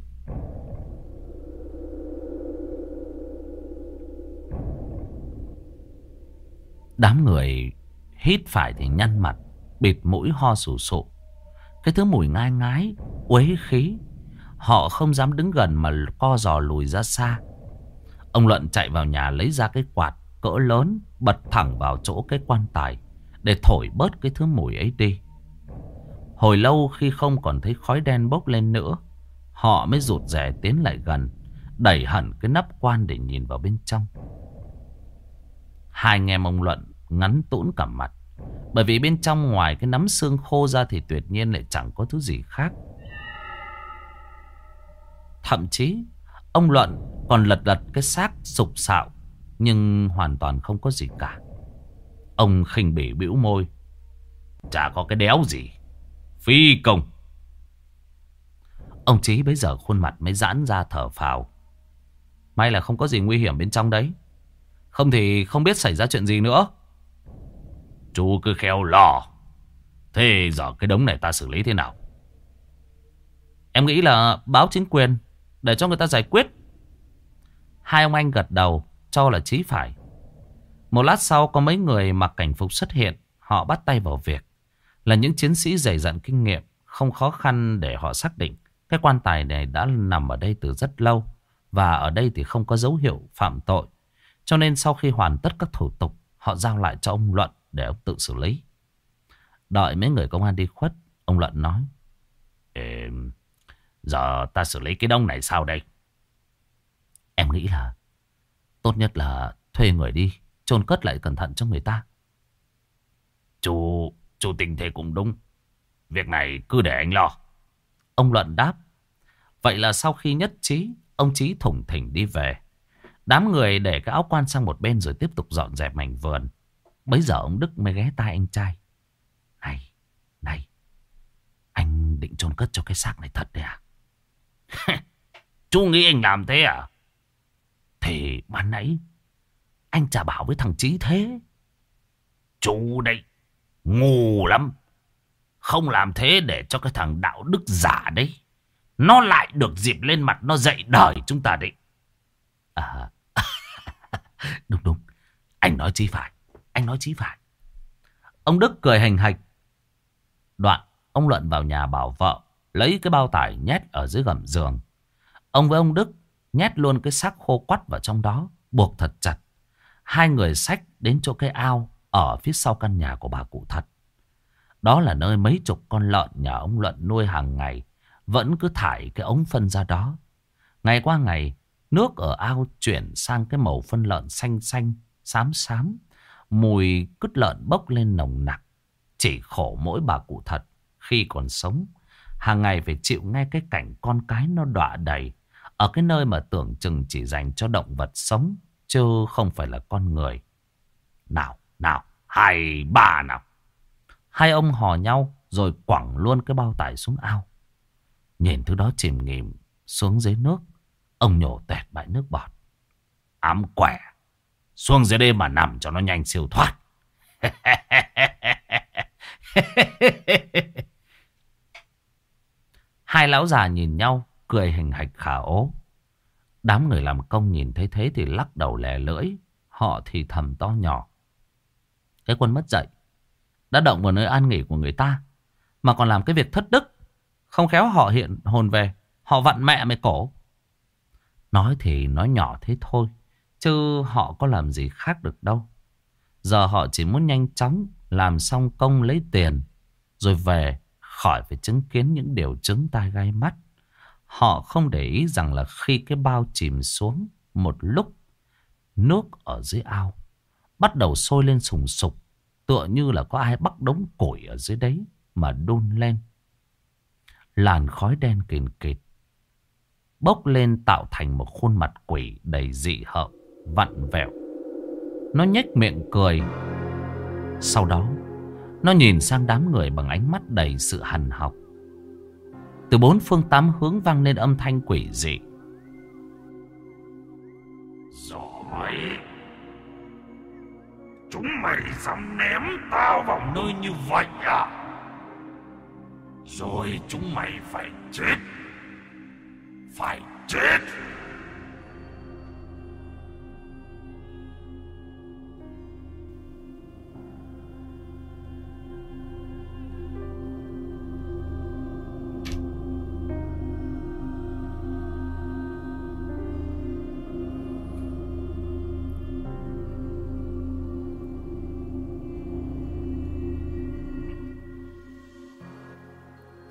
Đám người hít phải thì nhăn mặt, bịt mũi ho sù sụ. Cái thứ mùi ngai ngái, uế khí Họ không dám đứng gần mà co giò lùi ra xa. Ông Luận chạy vào nhà lấy ra cái quạt cỡ lớn bật thẳng vào chỗ cái quan tài để thổi bớt cái thứ mùi ấy đi. Hồi lâu khi không còn thấy khói đen bốc lên nữa, họ mới rụt rè tiến lại gần, đẩy hẳn cái nắp quan để nhìn vào bên trong. Hai anh em ông Luận ngắn tũn cả mặt, bởi vì bên trong ngoài cái nắm xương khô ra thì tuyệt nhiên lại chẳng có thứ gì khác. Thậm chí, ông Luận còn lật lật cái xác sục sạo, nhưng hoàn toàn không có gì cả. Ông khinh bỉ bĩu môi. Chả có cái đéo gì. Phi công. Ông Chí bây giờ khuôn mặt mới giãn ra thở phào. May là không có gì nguy hiểm bên trong đấy. Không thì không biết xảy ra chuyện gì nữa. Chú cứ khéo lò. Thế giờ cái đống này ta xử lý thế nào? Em nghĩ là báo chính quyền để cho người ta giải quyết Hai ông anh gật đầu Cho là chí phải Một lát sau có mấy người mặc cảnh phục xuất hiện. Họ bắt tay vào việc. Là những chiến sĩ dày dặn kinh nghiệm. Không khó khăn để họ xác định. Cái quan tài này đã nằm ở đây từ rất lâu. Và ở đây thì không có dấu hiệu phạm tội. Cho nên sau khi hoàn tất các thủ tục. Họ giao lại cho ông Luận để ông tự xử lý. Đợi mấy người công an đi khuất. Ông Luận nói. Ê, giờ ta xử lý cái đông này sao đây? Em nghĩ là tốt nhất là thuê người đi, chôn cất lại cẩn thận cho người ta. Chú, chú tình thế cũng đúng. Việc này cứ để anh lo. Ông Luận đáp. Vậy là sau khi nhất trí, ông Chí thủng thỉnh đi về. Đám người để cái áo quan sang một bên rồi tiếp tục dọn dẹp mảnh vườn. Bấy giờ ông Đức mới ghé tai anh trai. Này, này, anh định chôn cất cho cái xác này thật đấy à? [LAUGHS] Chú nghĩ anh làm thế à? Thì ban nãy anh chả bảo với thằng Chí thế. Chú đây, ngu lắm. Không làm thế để cho cái thằng đạo đức giả đấy. Nó lại được dịp lên mặt nó dạy đời chúng ta đấy. À, [LAUGHS] đúng đúng. Anh nói chí phải. Anh nói chí phải. Ông Đức cười hành hạch. Đoạn, ông Luận vào nhà bảo vợ. Lấy cái bao tải nhét ở dưới gầm giường. Ông với ông Đức nhét luôn cái xác khô quắt vào trong đó. Buộc thật chặt. Hai người xách đến chỗ cái ao ở phía sau căn nhà của bà cụ thật. Đó là nơi mấy chục con lợn nhà ông Luận nuôi hàng ngày. Vẫn cứ thải cái ống phân ra đó. Ngày qua ngày, nước ở ao chuyển sang cái màu phân lợn xanh xanh, xám xám. Mùi cứt lợn bốc lên nồng nặc. Chỉ khổ mỗi bà cụ thật khi còn sống. Hàng ngày phải chịu nghe cái cảnh con cái nó đọa đầy. Ở cái nơi mà tưởng chừng chỉ dành cho động vật sống. Chứ không phải là con người. Nào, nào, hai ba nào. Hai ông hò nhau rồi quẳng luôn cái bao tải xuống ao. Nhìn thứ đó chìm nghỉm xuống dưới nước. Ông nhổ tẹt bãi nước bọt. Ám quẻ. Xuống dưới đây mà nằm cho nó nhanh siêu thoát. [LAUGHS] Hai lão già nhìn nhau, cười hình hạch khả ố. Đám người làm công nhìn thấy thế thì lắc đầu lè lưỡi. Họ thì thầm to nhỏ. Cái quân mất dậy. Đã động vào nơi an nghỉ của người ta. Mà còn làm cái việc thất đức. Không khéo họ hiện hồn về. Họ vặn mẹ mày cổ. Nói thì nói nhỏ thế thôi. Chứ họ có làm gì khác được đâu. Giờ họ chỉ muốn nhanh chóng làm xong công lấy tiền. Rồi về khỏi phải chứng kiến những điều chứng tai gai mắt. Họ không để ý rằng là khi cái bao chìm xuống một lúc, nước ở dưới ao bắt đầu sôi lên sùng sục, tựa như là có ai bắt đống củi ở dưới đấy mà đun lên. Làn khói đen kìn kịt, bốc lên tạo thành một khuôn mặt quỷ đầy dị hợm, vặn vẹo. Nó nhếch miệng cười. Sau đó, nó nhìn sang đám người bằng ánh mắt đầy sự hằn học. Từ bốn phương tám hướng vang lên âm thanh quỷ dị. Giỏi! Chúng mày dám ném tao vào nơi như vậy à? Rồi chúng mày phải chết! Phải chết!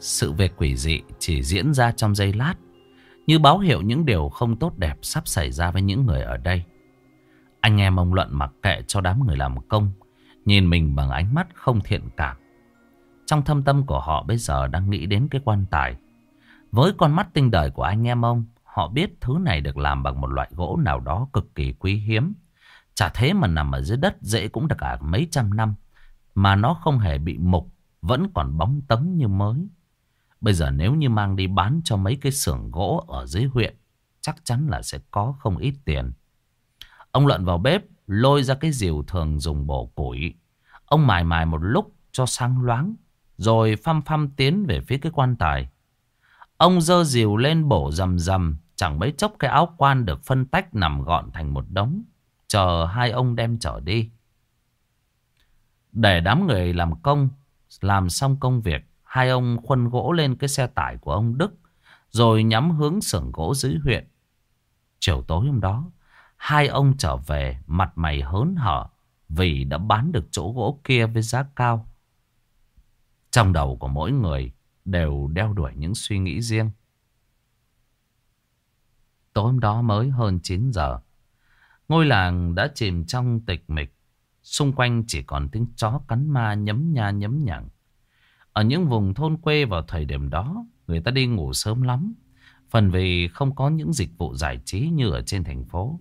Sự việc quỷ dị chỉ diễn ra trong giây lát, như báo hiệu những điều không tốt đẹp sắp xảy ra với những người ở đây. Anh em ông Luận mặc kệ cho đám người làm công, nhìn mình bằng ánh mắt không thiện cảm. Trong thâm tâm của họ bây giờ đang nghĩ đến cái quan tài. Với con mắt tinh đời của anh em ông, họ biết thứ này được làm bằng một loại gỗ nào đó cực kỳ quý hiếm. Chả thế mà nằm ở dưới đất dễ cũng được cả mấy trăm năm. Mà nó không hề bị mục, vẫn còn bóng tấm như mới. Bây giờ nếu như mang đi bán cho mấy cái xưởng gỗ ở dưới huyện, chắc chắn là sẽ có không ít tiền. Ông lợn vào bếp, lôi ra cái rìu thường dùng bổ củi. Ông mài mài một lúc cho sáng loáng, rồi phăm phăm tiến về phía cái quan tài. Ông dơ rìu lên bổ rầm rầm, chẳng mấy chốc cái áo quan được phân tách nằm gọn thành một đống. Chờ hai ông đem trở đi Để đám người làm công Làm xong công việc Hai ông khuân gỗ lên cái xe tải của ông Đức, Rồi nhắm hướng xưởng gỗ dưới huyện. Chiều tối hôm đó, Hai ông trở về, mặt mày hớn hở Vì đã bán được chỗ gỗ kia với giá cao. Trong đầu của mỗi người Đều đeo đuổi những suy nghĩ riêng. Tối hôm đó mới hơn 9 giờ, Ngôi làng đã chìm trong tịch mịch. Xung quanh chỉ còn tiếng chó cắn ma nhấm nha nhấm nhặng ở những vùng thôn quê vào thời điểm đó, Người ta đi ngủ sớm lắm. Phần vì không có những dịch vụ giải trí như ở trên thành phố.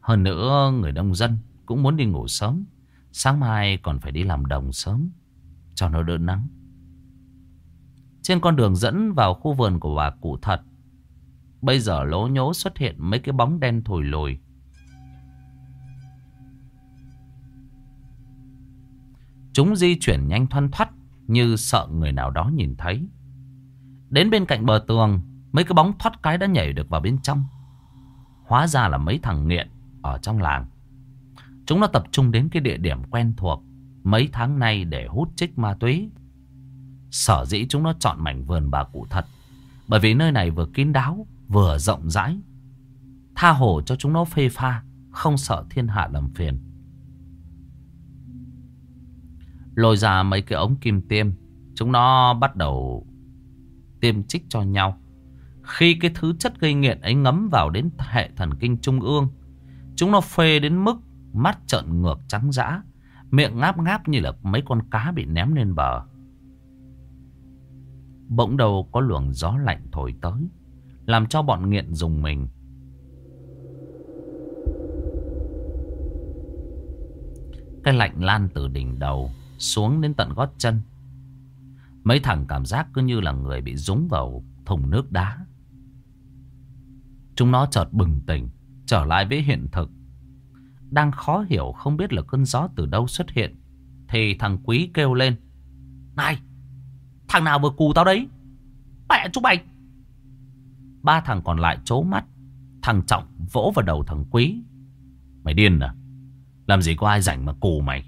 Hơn nữa, người nông dân cũng muốn đi ngủ sớm. Sáng mai còn phải đi làm đồng sớm, Cho nó đỡ nắng. Trên con đường dẫn vào khu vườn của bà cụ thật, Bây giờ lố nhố xuất hiện mấy cái bóng đen thổi lùi. Chúng di chuyển nhanh thoăn thoắt như sợ người nào đó nhìn thấy. Đến bên cạnh bờ tường, mấy cái bóng thoát cái đã nhảy được vào bên trong. Hóa ra là mấy thằng nghiện ở trong làng. Chúng nó tập trung đến cái địa điểm quen thuộc mấy tháng nay để hút chích ma túy. Sở dĩ chúng nó chọn mảnh vườn bà cụ thật. Bởi vì nơi này vừa kín đáo, vừa rộng rãi. Tha hồ cho chúng nó phê pha, không sợ thiên hạ làm phiền. Lôi ra mấy cái ống kim tiêm. Chúng nó bắt đầu tiêm chích cho nhau. Khi cái thứ chất gây nghiện ấy ngấm vào đến hệ thần kinh trung ương, Chúng nó phê đến mức mắt trợn ngược trắng dã, Miệng ngáp ngáp như là mấy con cá bị ném lên bờ. Bỗng đầu có luồng gió lạnh thổi tới, Làm cho bọn nghiện dùng mình. Cái lạnh lan từ đỉnh đầu xuống đến tận gót chân. Mấy thằng cảm giác cứ như là người bị dúng vào thùng nước đá. Chúng nó chợt bừng tỉnh, trở lại với hiện thực. Đang khó hiểu không biết là cơn gió từ đâu xuất hiện. Thì thằng Quý kêu lên. Này, thằng nào vừa cù tao đấy? Mẹ chú mày! Ba thằng còn lại chố mắt. Thằng Trọng vỗ vào đầu thằng Quý. Mày điên à? Làm gì có ai rảnh mà cù mày?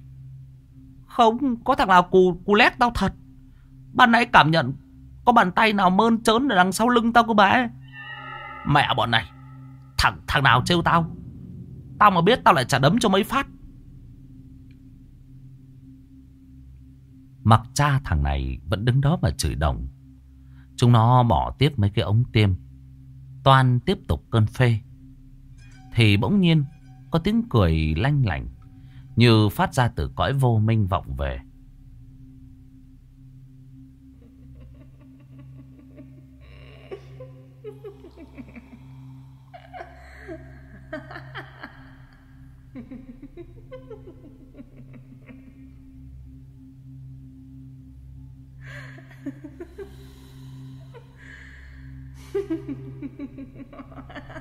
Không, có thằng nào cù, cù lét tao thật. Ban nãy cảm nhận có bàn tay nào mơn trớn ở đằng sau lưng tao cơ bà ấy. Mẹ bọn này, thằng thằng nào trêu tao. Tao mà biết tao lại trả đấm cho mấy phát. Mặc cha thằng này vẫn đứng đó mà chửi đồng. Chúng nó bỏ tiếp mấy cái ống tiêm. Toan tiếp tục cơn phê. Thì bỗng nhiên có tiếng cười lanh lảnh như phát ra từ cõi vô minh vọng về.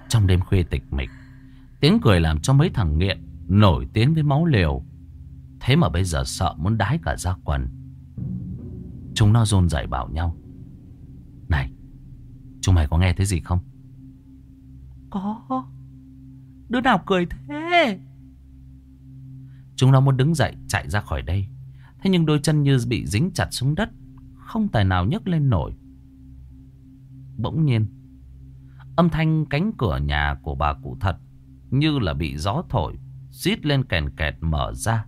Trong đêm khuya tịch mịch, Tiếng cười làm cho mấy thằng nghiện Nổi tiếng với máu liều. Thế mà bây giờ sợ muốn đái cả ra quần. Chúng nó rôn rẩy bảo nhau. Này Chúng mày có nghe thấy gì không? Có. Đứa nào cười thế? Chúng nó muốn đứng dậy chạy ra khỏi đây. Thế nhưng đôi chân như bị dính chặt xuống đất Không tài nào nhấc lên nổi. Bỗng nhiên Âm thanh cánh cửa nhà của bà cụ thật Như là bị gió thổi Xít lên kèn kẹt mở ra.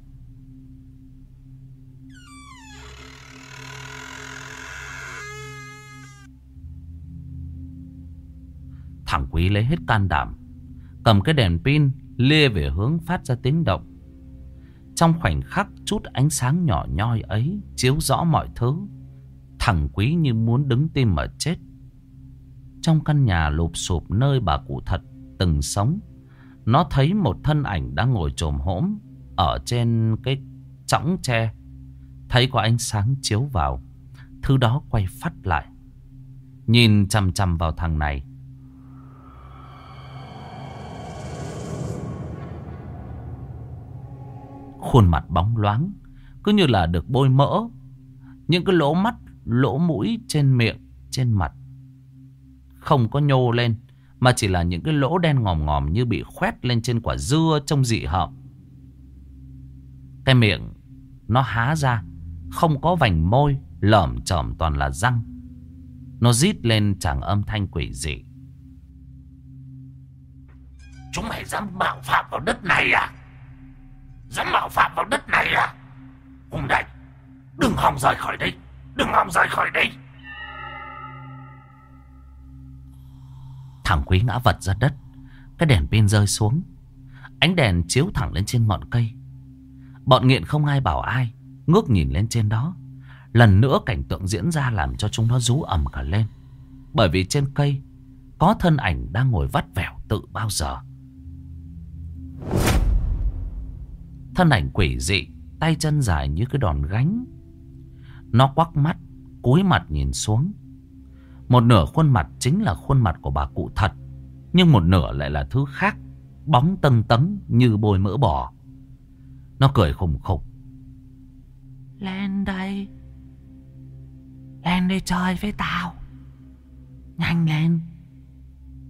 Thằng quý lấy hết can đảm, Cầm cái đèn pin, Lê về hướng phát ra tiếng động. Trong khoảnh khắc, chút ánh sáng nhỏ nhoi ấy Chiếu rõ mọi thứ. Thằng quý như muốn đứng tim mà chết. Trong căn nhà lụp sụp nơi bà cụ thật từng sống nó thấy một thân ảnh đang ngồi trồm hỗm Ở trên cái chõng tre. Thấy có ánh sáng chiếu vào. Thứ đó quay phát lại. Nhìn chằm chằm vào thằng này. Khuôn mặt bóng loáng, Cứ như là được bôi mỡ. Những cái lỗ mắt, Lỗ mũi trên miệng, Trên mặt. Không có nhô lên. Mà chỉ là những cái lỗ đen ngòm ngòm như bị khoét lên trên quả dưa trông dị hợm. Cái miệng nó há ra, không có vành môi, lởm chởm toàn là răng. Nó rít lên chẳng âm thanh quỷ dị. Chúng mày dám mạo phạm vào đất này à? Dám mạo phạm vào đất này à? Hôm nay, đừng hòng rời khỏi đây. Đừng hòng rời khỏi đây. Thằng quý ngã vật ra đất. Cái đèn pin rơi xuống. Ánh đèn chiếu thẳng lên trên ngọn cây. Bọn nghiện không ai bảo ai. Ngước nhìn lên trên đó. Lần nữa cảnh tượng diễn ra làm cho chúng nó rú ầm cả lên. Bởi vì trên cây có thân ảnh đang ngồi vắt vẻo tự bao giờ. Thân ảnh quỷ dị, tay chân dài như cái đòn gánh. Nó quắc mắt, cúi mặt nhìn xuống. Một nửa khuôn mặt chính là khuôn mặt của bà cụ thật. Nhưng một nửa lại là thứ khác, bóng tâng tấn như bôi mỡ bò. Nó cười khùng khục. Lên đây. Lên đây chơi với tao. Nhanh lên.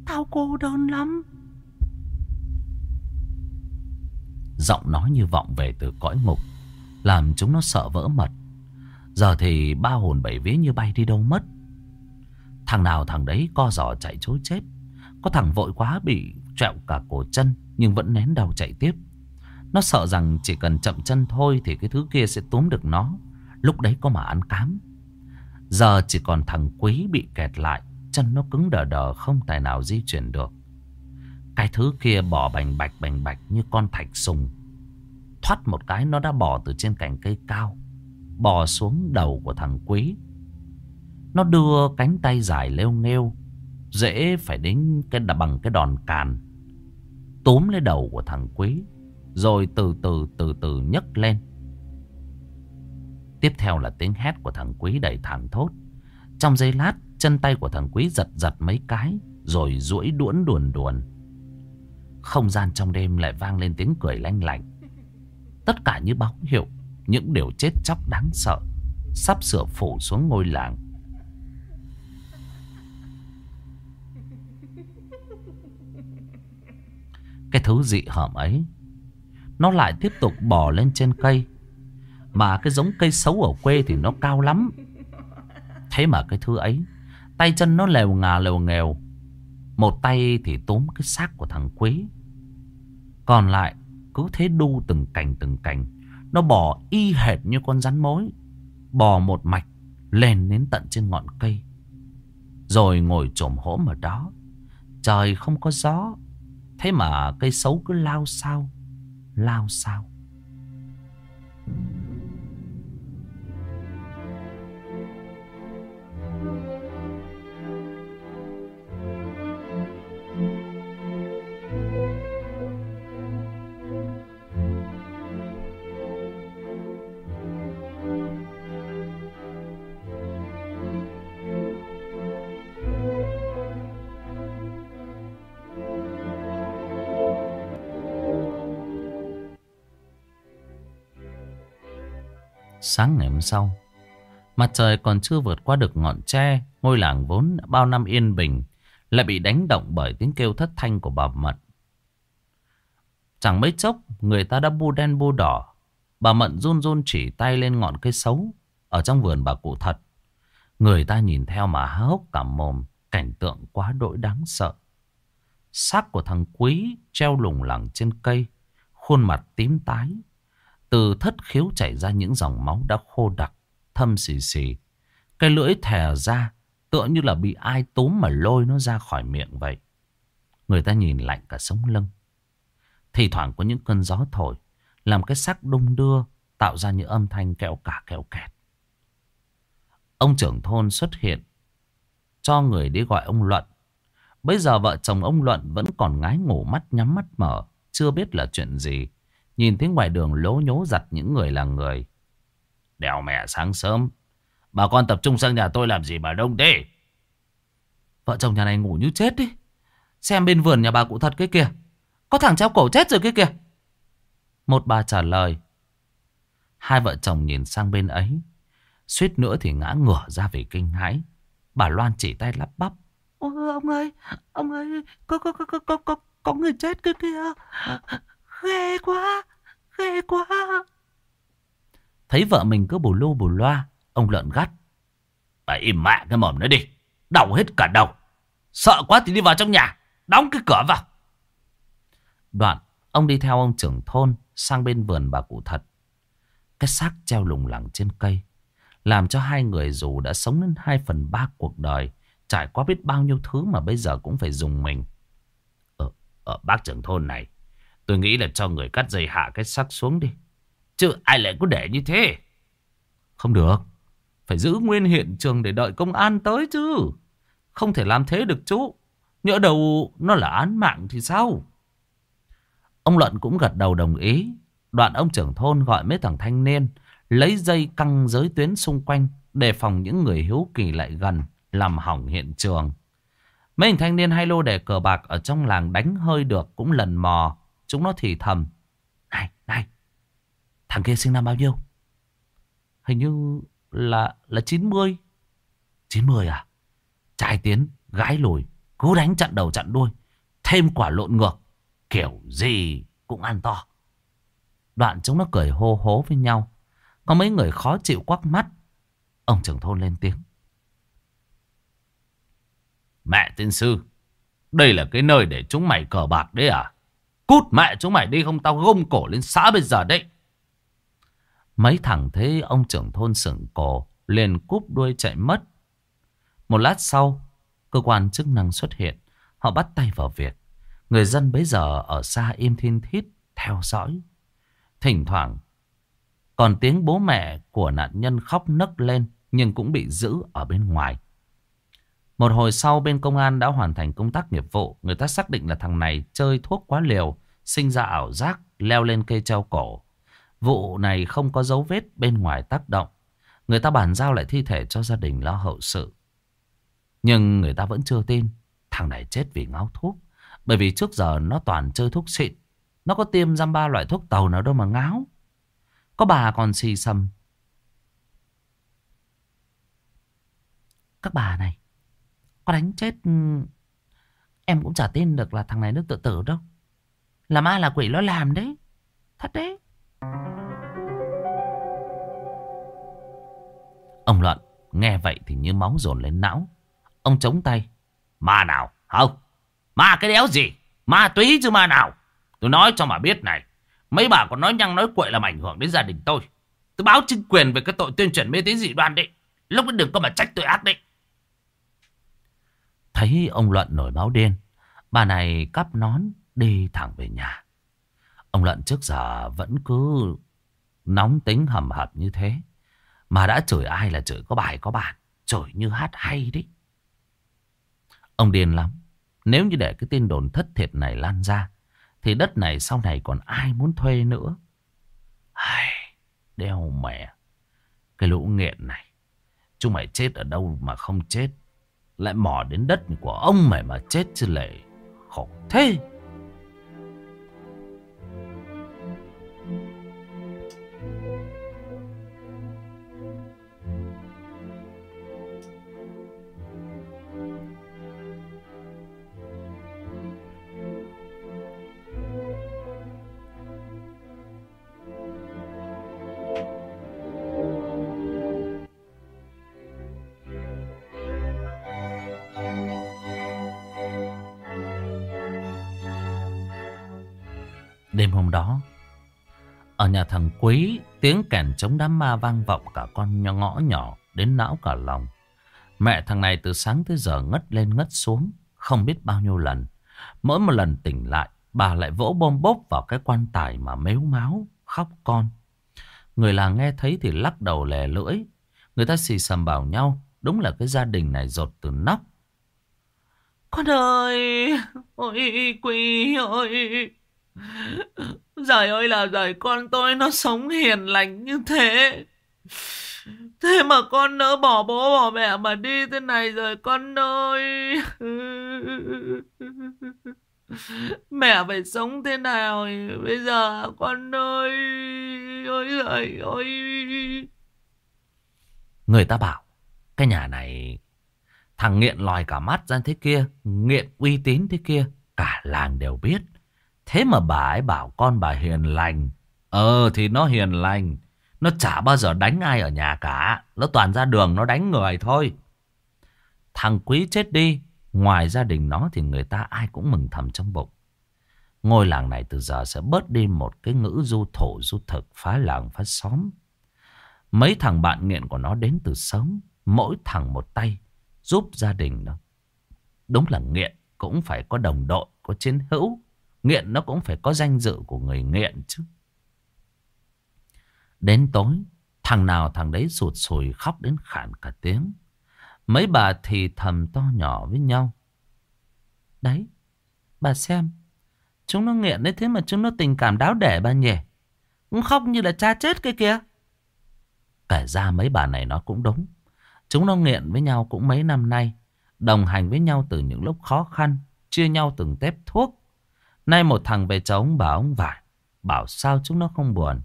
Tao cô đơn lắm. Giọng nói như vọng về từ cõi ngục Làm chúng nó sợ vỡ mật Giờ thì ba hồn bảy vía như bay đi đâu mất Thằng nào thằng đấy co giò chạy chối chết Có thằng vội quá bị trẹo cả cổ chân, Nhưng vẫn nén đầu chạy tiếp Nó sợ rằng chỉ cần chậm chân thôi Thì cái thứ kia sẽ túm được nó Lúc đấy có mà ăn cám Giờ chỉ còn thằng quý bị kẹt lại, Chân nó cứng đờ đờ, không tài nào di chuyển được cái thứ kia bỏ bành bạch bành bạch như con thạch sùng. Thoát một cái nó đã bỏ từ trên cành cây cao. Bò xuống đầu của thằng Quý. Nó đưa cánh tay dài leo nghêu. Dễ phải đến cái bằng cái đòn càn. Túm lấy đầu của thằng Quý. Rồi từ từ từ từ nhấc lên. Tiếp theo là tiếng hét của thằng Quý đầy thẳng thốt. Trong giây lát, chân tay của thằng Quý giật giật mấy cái. Rồi duỗi đuỗn đuồn đuồn. Không gian trong đêm lại vang lên tiếng cười lanh lạnh. Tất cả như báo hiệu những điều chết chóc đáng sợ sắp sửa phủ xuống ngôi làng. Cái thứ dị hợm ấy Nó lại tiếp tục bò lên trên cây Mà cái giống cây xấu ở quê thì nó cao lắm Thế mà cái thứ ấy, Tay chân nó lèo ngà lèo nghèo Một tay thì túm cái xác của thằng Quý còn lại, cứ thế đu từng cành từng cành. Nó bò y hệt như con rắn mối. Bò một mạch lên đến tận trên ngọn cây. Rồi ngồi trồm hổm ở đó. Trời không có gió. Thế mà cây xấu cứ lao sao. Lao sao. Sáng ngày hôm sau, mặt trời còn chưa vượt qua được ngọn tre, ngôi làng vốn bao năm yên bình, lại bị đánh động bởi tiếng kêu thất thanh của bà Mận. Chẳng mấy chốc, người ta đã bu đen bu đỏ. Bà Mận run run chỉ tay lên ngọn cây xấu ở trong vườn bà cụ thật. Người ta nhìn theo mà há hốc cả mồm, cảnh tượng quá đỗi đáng sợ. Xác của thằng Quý treo lủng lẳng trên cây, khuôn mặt tím tái, từ thất khiếu chảy ra những dòng máu đã khô đặc, thâm xì xì. Cái lưỡi thè ra, tựa như là bị ai túm mà lôi nó ra khỏi miệng vậy. Người ta nhìn lạnh cả sống lưng. Thì thoảng có những cơn gió thổi, làm cái xác đung đưa, tạo ra những âm thanh kẹo cả kẹo kẹt. Ông trưởng thôn xuất hiện, cho người đi gọi ông Luận. Bây giờ vợ chồng ông Luận vẫn còn ngái ngủ mắt nhắm mắt mở, chưa biết là chuyện gì. Nhìn thấy ngoài đường lố nhố giặt những người là người. Đèo mẹ sáng sớm. Bà con tập trung sang nhà tôi làm gì mà đông thế? Vợ chồng nhà này ngủ như chết đi. Xem bên vườn nhà bà cụ thật cái kìa. Có thằng treo cổ chết rồi cái kìa. Một bà trả lời. Hai vợ chồng nhìn sang bên ấy. Suýt nữa thì ngã ngửa ra vì kinh hãi. Bà Loan chỉ tay lắp bắp. Ôi, ông ơi, ông ơi, có, có, có, có, có, có, có người chết kia kìa. Ghê quá, ghê quá. Thấy vợ mình cứ bù lu bù loa, ông lợn gắt. Bà im mẹ cái mồm nữa đi, đau hết cả đầu. Sợ quá thì đi vào trong nhà, đóng cái cửa vào. Đoạn, ông đi theo ông trưởng thôn sang bên vườn bà cụ thật. Cái xác treo lủng lẳng trên cây, làm cho hai người dù đã sống đến hai phần ba cuộc đời, trải qua biết bao nhiêu thứ mà bây giờ cũng phải dùng mình. ở ở bác trưởng thôn này, tôi nghĩ là cho người cắt dây hạ cái xác xuống đi. Chứ ai lại có để như thế? Không được. Phải giữ nguyên hiện trường để đợi công an tới chứ. Không thể làm thế được chú. Nhỡ đầu nó là án mạng thì sao? Ông Luận cũng gật đầu đồng ý. Đoạn ông trưởng thôn gọi mấy thằng thanh niên. Lấy dây căng giới tuyến xung quanh. Đề phòng những người hiếu kỳ lại gần. Làm hỏng hiện trường. Mấy hình thanh niên hay lô đề cờ bạc ở trong làng đánh hơi được cũng lần mò. Chúng nó thì thầm. Này, này, thằng kia sinh năm bao nhiêu? Hình như là là 90. 90 à? Trai tiến, gái lùi, cứ đánh chặn đầu chặn đuôi. Thêm quả lộn ngược, kiểu gì cũng ăn to. Đoạn chúng nó cười hô hố với nhau. Có mấy người khó chịu quắc mắt. Ông trưởng thôn lên tiếng. Mẹ tiên sư, đây là cái nơi để chúng mày cờ bạc đấy à? Cút mẹ chúng mày đi không tao gông cổ lên xã bây giờ đấy. Mấy thằng thấy ông trưởng thôn sửng cổ, liền cúp đuôi chạy mất. Một lát sau, cơ quan chức năng xuất hiện, họ bắt tay vào việc. Người dân bấy giờ ở xa im thiên thít, theo dõi. Thỉnh thoảng, còn tiếng bố mẹ của nạn nhân khóc nấc lên, nhưng cũng bị giữ ở bên ngoài. Một hồi sau bên công an đã hoàn thành công tác nghiệp vụ. Người ta xác định là thằng này chơi thuốc quá liều, sinh ra ảo giác, leo lên cây treo cổ. Vụ này không có dấu vết bên ngoài tác động. Người ta bàn giao lại thi thể cho gia đình lo hậu sự. Nhưng người ta vẫn chưa tin thằng này chết vì ngáo thuốc. Bởi vì trước giờ nó toàn chơi thuốc xịn. Nó có tiêm giam ba loại thuốc tàu nào đâu mà ngáo. Có bà còn xì xầm. Các bà này. Có đánh chết ừ, Em cũng chả tin được là thằng này nó tự tử đâu. Làm ai là quỷ nó làm đấy. Thật đấy. Ông Luận, nghe vậy thì như máu dồn lên não. Ông chống tay. Ma nào? Không. Ma cái đéo gì? Ma túy chứ ma nào? Tôi nói cho mà biết này. Mấy bà còn nói nhăng nói quậy làm ảnh hưởng đến gia đình tôi. Tôi báo chính quyền về cái tội tuyên truyền mê tín dị đoan đấy. Lúc đó đừng có mà trách tôi ác đấy. Thấy ông Luận nổi máu điên Bà này cắp nón đi thẳng về nhà. Ông Luận trước giờ vẫn cứ nóng tính hầm hập như thế Mà đã chửi ai là chửi có bài có bản Chửi như hát hay đấy. Ông điên lắm Nếu như để cái tin đồn thất thiệt này lan ra Thì đất này sau này còn ai muốn thuê nữa? Ai, Đeo mẹ Cái lũ nghiện này Chúng mày chết ở đâu mà không chết? Lại mò đến đất của ông mày mà chết chứ lệ. Khổ thế. Ở nhà thằng Quý, tiếng kèn chống đám ma vang vọng cả con ngõ nhỏ đến não cả lòng. Mẹ thằng này từ sáng tới giờ ngất lên ngất xuống, không biết bao nhiêu lần. Mỗi một lần tỉnh lại, bà lại vỗ bom bốp vào cái quan tài mà mếu máu, khóc con. Người làng nghe thấy thì lắc đầu lè lưỡi. Người ta xì xầm bảo nhau, đúng là cái gia đình này rột từ nóc. Con ơi, ôi Quý ơi, Giời ơi là giời con tôi nó sống hiền lành như thế. Thế mà con nỡ bỏ bố bỏ mẹ mà đi thế này rồi con ơi. Mẹ phải sống thế nào bây giờ con ơi? Ôi giời ơi. Người ta bảo Cái nhà này Thằng nghiện lòi cả mắt ra thế kia, nghiện uy tín thế kia, cả làng đều biết. Thế mà bà ấy bảo con bà hiền lành. Ờ thì nó hiền lành. Nó chả bao giờ đánh ai ở nhà cả. Nó toàn ra đường nó đánh người thôi. Thằng quý chết đi. Ngoài gia đình nó thì người ta ai cũng mừng thầm trong bụng. Ngôi làng này từ giờ sẽ bớt đi một cái ngữ du thổ du thực phá làng phá xóm. Mấy thằng bạn nghiện của nó đến từ sớm. Mỗi thằng một tay giúp gia đình nó. Đúng là nghiện cũng phải có đồng đội, có chiến hữu. Nghiện nó cũng phải có danh dự của người nghiện chứ. Đến tối, thằng nào thằng đấy sụt sùi khóc đến khản cả tiếng. Mấy bà thì thầm to nhỏ với nhau. Đấy, bà xem. Chúng nó nghiện đấy thế mà chúng nó tình cảm đáo để bà nhỉ. Cũng khóc như là cha chết cái kia. Kể ra mấy bà này nó cũng đúng. Chúng nó nghiện với nhau cũng mấy năm nay. Đồng hành với nhau từ những lúc khó khăn. Chia nhau từng tép thuốc. Nay một thằng về trống bảo ông vải. Bảo sao chúng nó không buồn.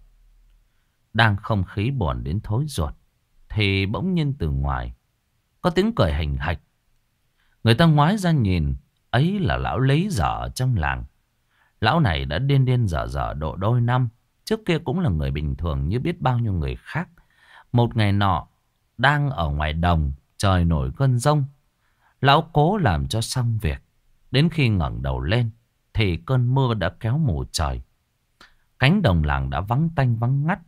Đang không khí buồn đến thối ruột. Thì bỗng nhiên từ ngoài. Có tiếng cười hình hạch. Người ta ngoái ra nhìn. Ấy là lão lấy dở trong làng. Lão này đã điên điên dở dở độ đôi năm. Trước kia cũng là người bình thường như biết bao nhiêu người khác. Một ngày nọ, đang ở ngoài đồng, trời nổi cơn rông. Lão cố làm cho xong việc. Đến khi ngẩng đầu lên, thì cơn mưa đã kéo mù trời. Cánh đồng làng đã vắng tanh vắng ngắt.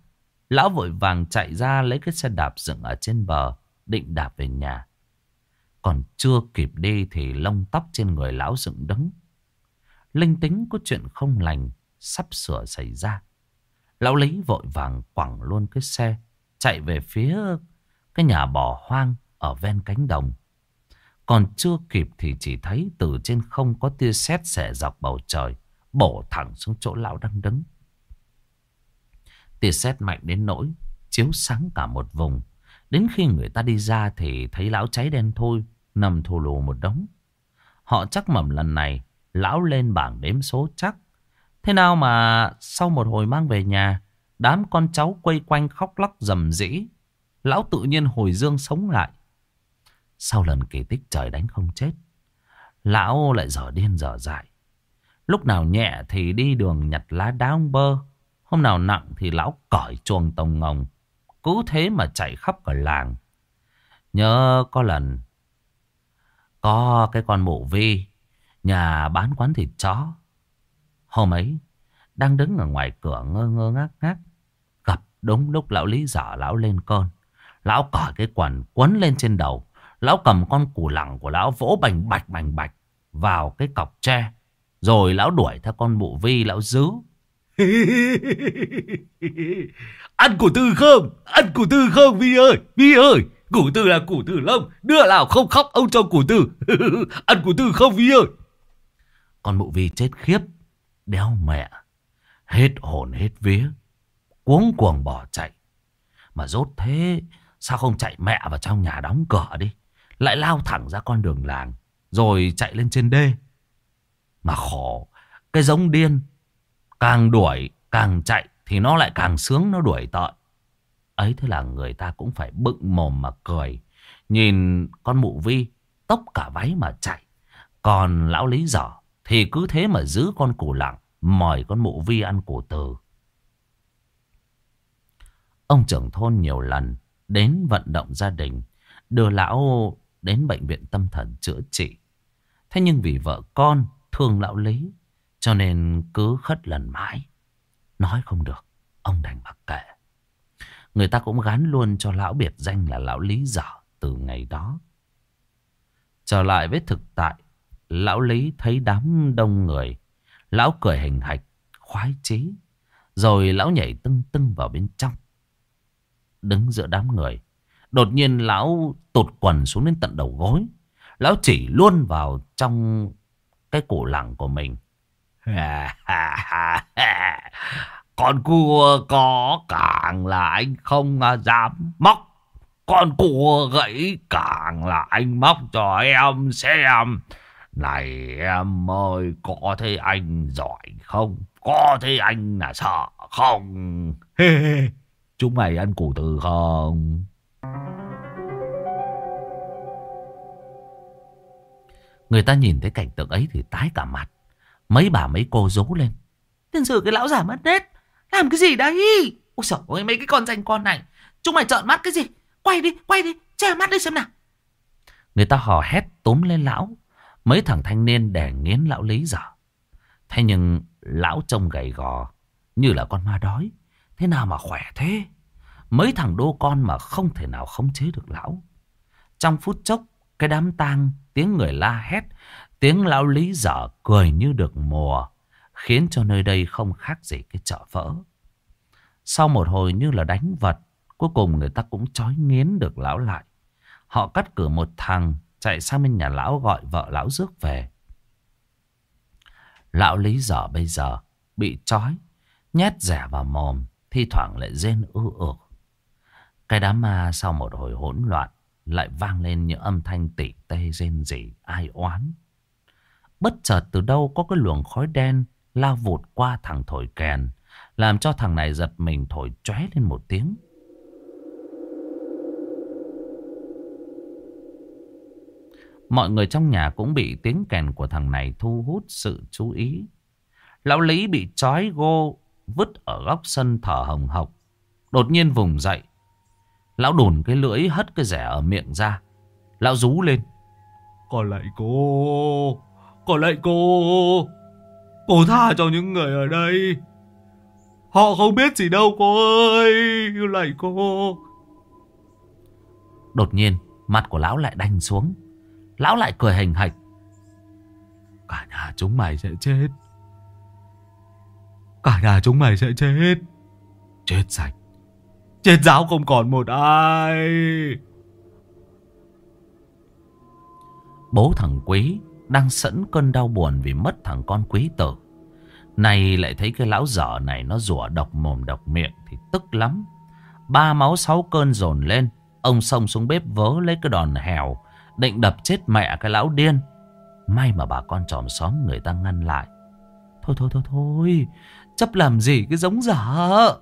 Lão vội vàng chạy ra lấy cái xe đạp dựng ở trên bờ, định đạp về nhà. Còn chưa kịp đi thì lông tóc trên người lão dựng đứng. Linh tính có chuyện không lành, sắp sửa xảy ra. Lão lấy vội vàng quẳng luôn cái xe, chạy về phía cái nhà bò hoang ở ven cánh đồng. Còn chưa kịp thì chỉ thấy từ trên không có tia sét xẻ dọc bầu trời, bổ thẳng xuống chỗ lão đang đứng. Tia sét mạnh đến nỗi, chiếu sáng cả một vùng. Đến khi người ta đi ra thì thấy lão cháy đen thôi, nằm thù lù một đống. Họ chắc mầm lần này, lão lên bảng đếm số chắc. Thế nào mà sau một hồi mang về nhà, đám con cháu quay quanh khóc lóc rầm rĩ. Lão tự nhiên hồi dương sống lại. Sau lần kỳ tích trời đánh không chết, lão lại dở điên dở dại. Lúc nào nhẹ thì đi đường nhặt lá đá ông bơ. Hôm nào nặng thì lão cởi chuồng tông ngồng. Cứ thế mà chạy khắp cả làng. Nhớ có lần có cái con mụ vi Nhà bán quán thịt chó Hôm ấy Đang đứng ở ngoài cửa ngơ ngơ ngác ngác Gặp đúng lúc lão lý dở lão lên cơn Lão cởi cái quần quấn lên trên đầu Lão cầm con củ lẳng của lão vỗ bành bạch bành bạch Vào cái cọc tre. Rồi lão đuổi theo con mụ vi lão giữ. [LAUGHS] Ăn củ tư không? Ăn củ tư không Vi ơi? Vi ơi Củ tư là củ tử lông. Đứa nào không khóc ông cho củ tư. [LAUGHS] Ăn củ tư không Vi ơi? Con mụ vi chết khiếp Đéo mẹ. Hết hồn hết vía. Cuống cuồng bỏ chạy. Mà rốt thế Sao không chạy mẹ vào trong nhà đóng cửa đi lại lao thẳng ra con đường làng, Rồi chạy lên trên đê. Mà khổ, Cái giống điên, Càng đuổi, càng chạy Thì nó lại càng sướng, nó đuổi tội Ấy thế là người ta cũng phải bựng mồm mà cười. Nhìn con mụ vi Tốc cả váy mà chạy. Còn lão lý dở Thì cứ thế mà giữ con củ lặng, Mời con mụ vi ăn củ từ. Ông trưởng thôn nhiều lần Đến vận động gia đình, Đưa lão đến bệnh viện tâm thần chữa trị Thế nhưng vì vợ con thương lão lý Cho nên cứ khất lần mãi Nói không được Ông đành mặc kệ Người ta cũng gán luôn cho lão biệt danh là lão lý dở từ ngày đó. Trở lại với thực tại, lão lý thấy đám đông người. Lão cười hình hạch, khoái chí. Rồi lão nhảy tưng tưng vào bên trong. Đứng giữa đám người. Đột nhiên lão tụt quần xuống đến tận đầu gối. Lão chỉ luôn vào trong cái cổ lẳng của mình. [LAUGHS] Con cua có càng là anh không dám móc. Con cua gãy càng là anh móc cho em xem. Này em ơi, có thấy anh giỏi không? Có thấy anh là sợ không? [LAUGHS] Chúng mày ăn củ từ không? Người ta nhìn thấy cảnh tượng ấy thì tái cả mặt. Mấy bà mấy cô rú lên. Tiên sử cái lão giả mất nết. Làm cái gì đấy? Ôi trời ơi mấy cái con danh con này. Chúng mày trợn mắt cái gì? Quay đi, quay đi, che mắt đi xem nào. Người ta hò hét túm lên lão. Mấy thằng thanh niên đè nghiến lão lý dở. Thế nhưng lão trông gầy gò như là con ma đói. Thế nào mà khỏe thế? Mấy thằng đô con mà không thể nào khống chế được lão. Trong phút chốc, cái đám tang, tiếng người la hét, tiếng lão lý dở cười như được mùa, khiến cho nơi đây không khác gì cái chợ vỡ. Sau một hồi như là đánh vật, cuối cùng người ta cũng trói nghiến được lão lại. Họ cắt cử một thằng chạy sang bên nhà lão gọi vợ lão rước về. Lão lý dở bây giờ bị trói, nhét rẻ vào mồm, thi thoảng lại rên ư ược. Cái đám ma sau một hồi hỗn loạn lại vang lên những âm thanh tỉ tê rên rỉ ai oán. Bất chợt từ đâu có cái luồng khói đen lao vụt qua thằng thổi kèn, làm cho thằng này giật mình thổi chóe lên một tiếng. Mọi người trong nhà cũng bị tiếng kèn của thằng này thu hút sự chú ý. Lão Lý bị trói gô vứt ở góc sân thở hồng hộc. Đột nhiên vùng dậy. Lão đùn cái lưỡi hất cái rẻ ở miệng ra. Lão rú lên. Còn lại cô, còn lại cô. Cô tha cho những người ở đây. Họ không biết gì đâu cô ơi, lại cô. Đột nhiên, mặt của lão lại đanh xuống. Lão lại cười hình hạch. Cả nhà chúng mày sẽ chết. Cả nhà chúng mày sẽ chết. Chết sạch. Chết giáo không còn một ai. Bố thằng Quý đang sẵn cơn đau buồn vì mất thằng con quý tử. Này lại thấy cái lão dở này nó rủa độc mồm độc miệng thì tức lắm. Ba máu sáu cơn dồn lên. Ông xông xuống bếp vớ lấy cái đòn hèo. Định đập chết mẹ cái lão điên. May mà bà con tròm xóm người ta ngăn lại. Thôi thôi thôi thôi. Chấp làm gì cái giống dở.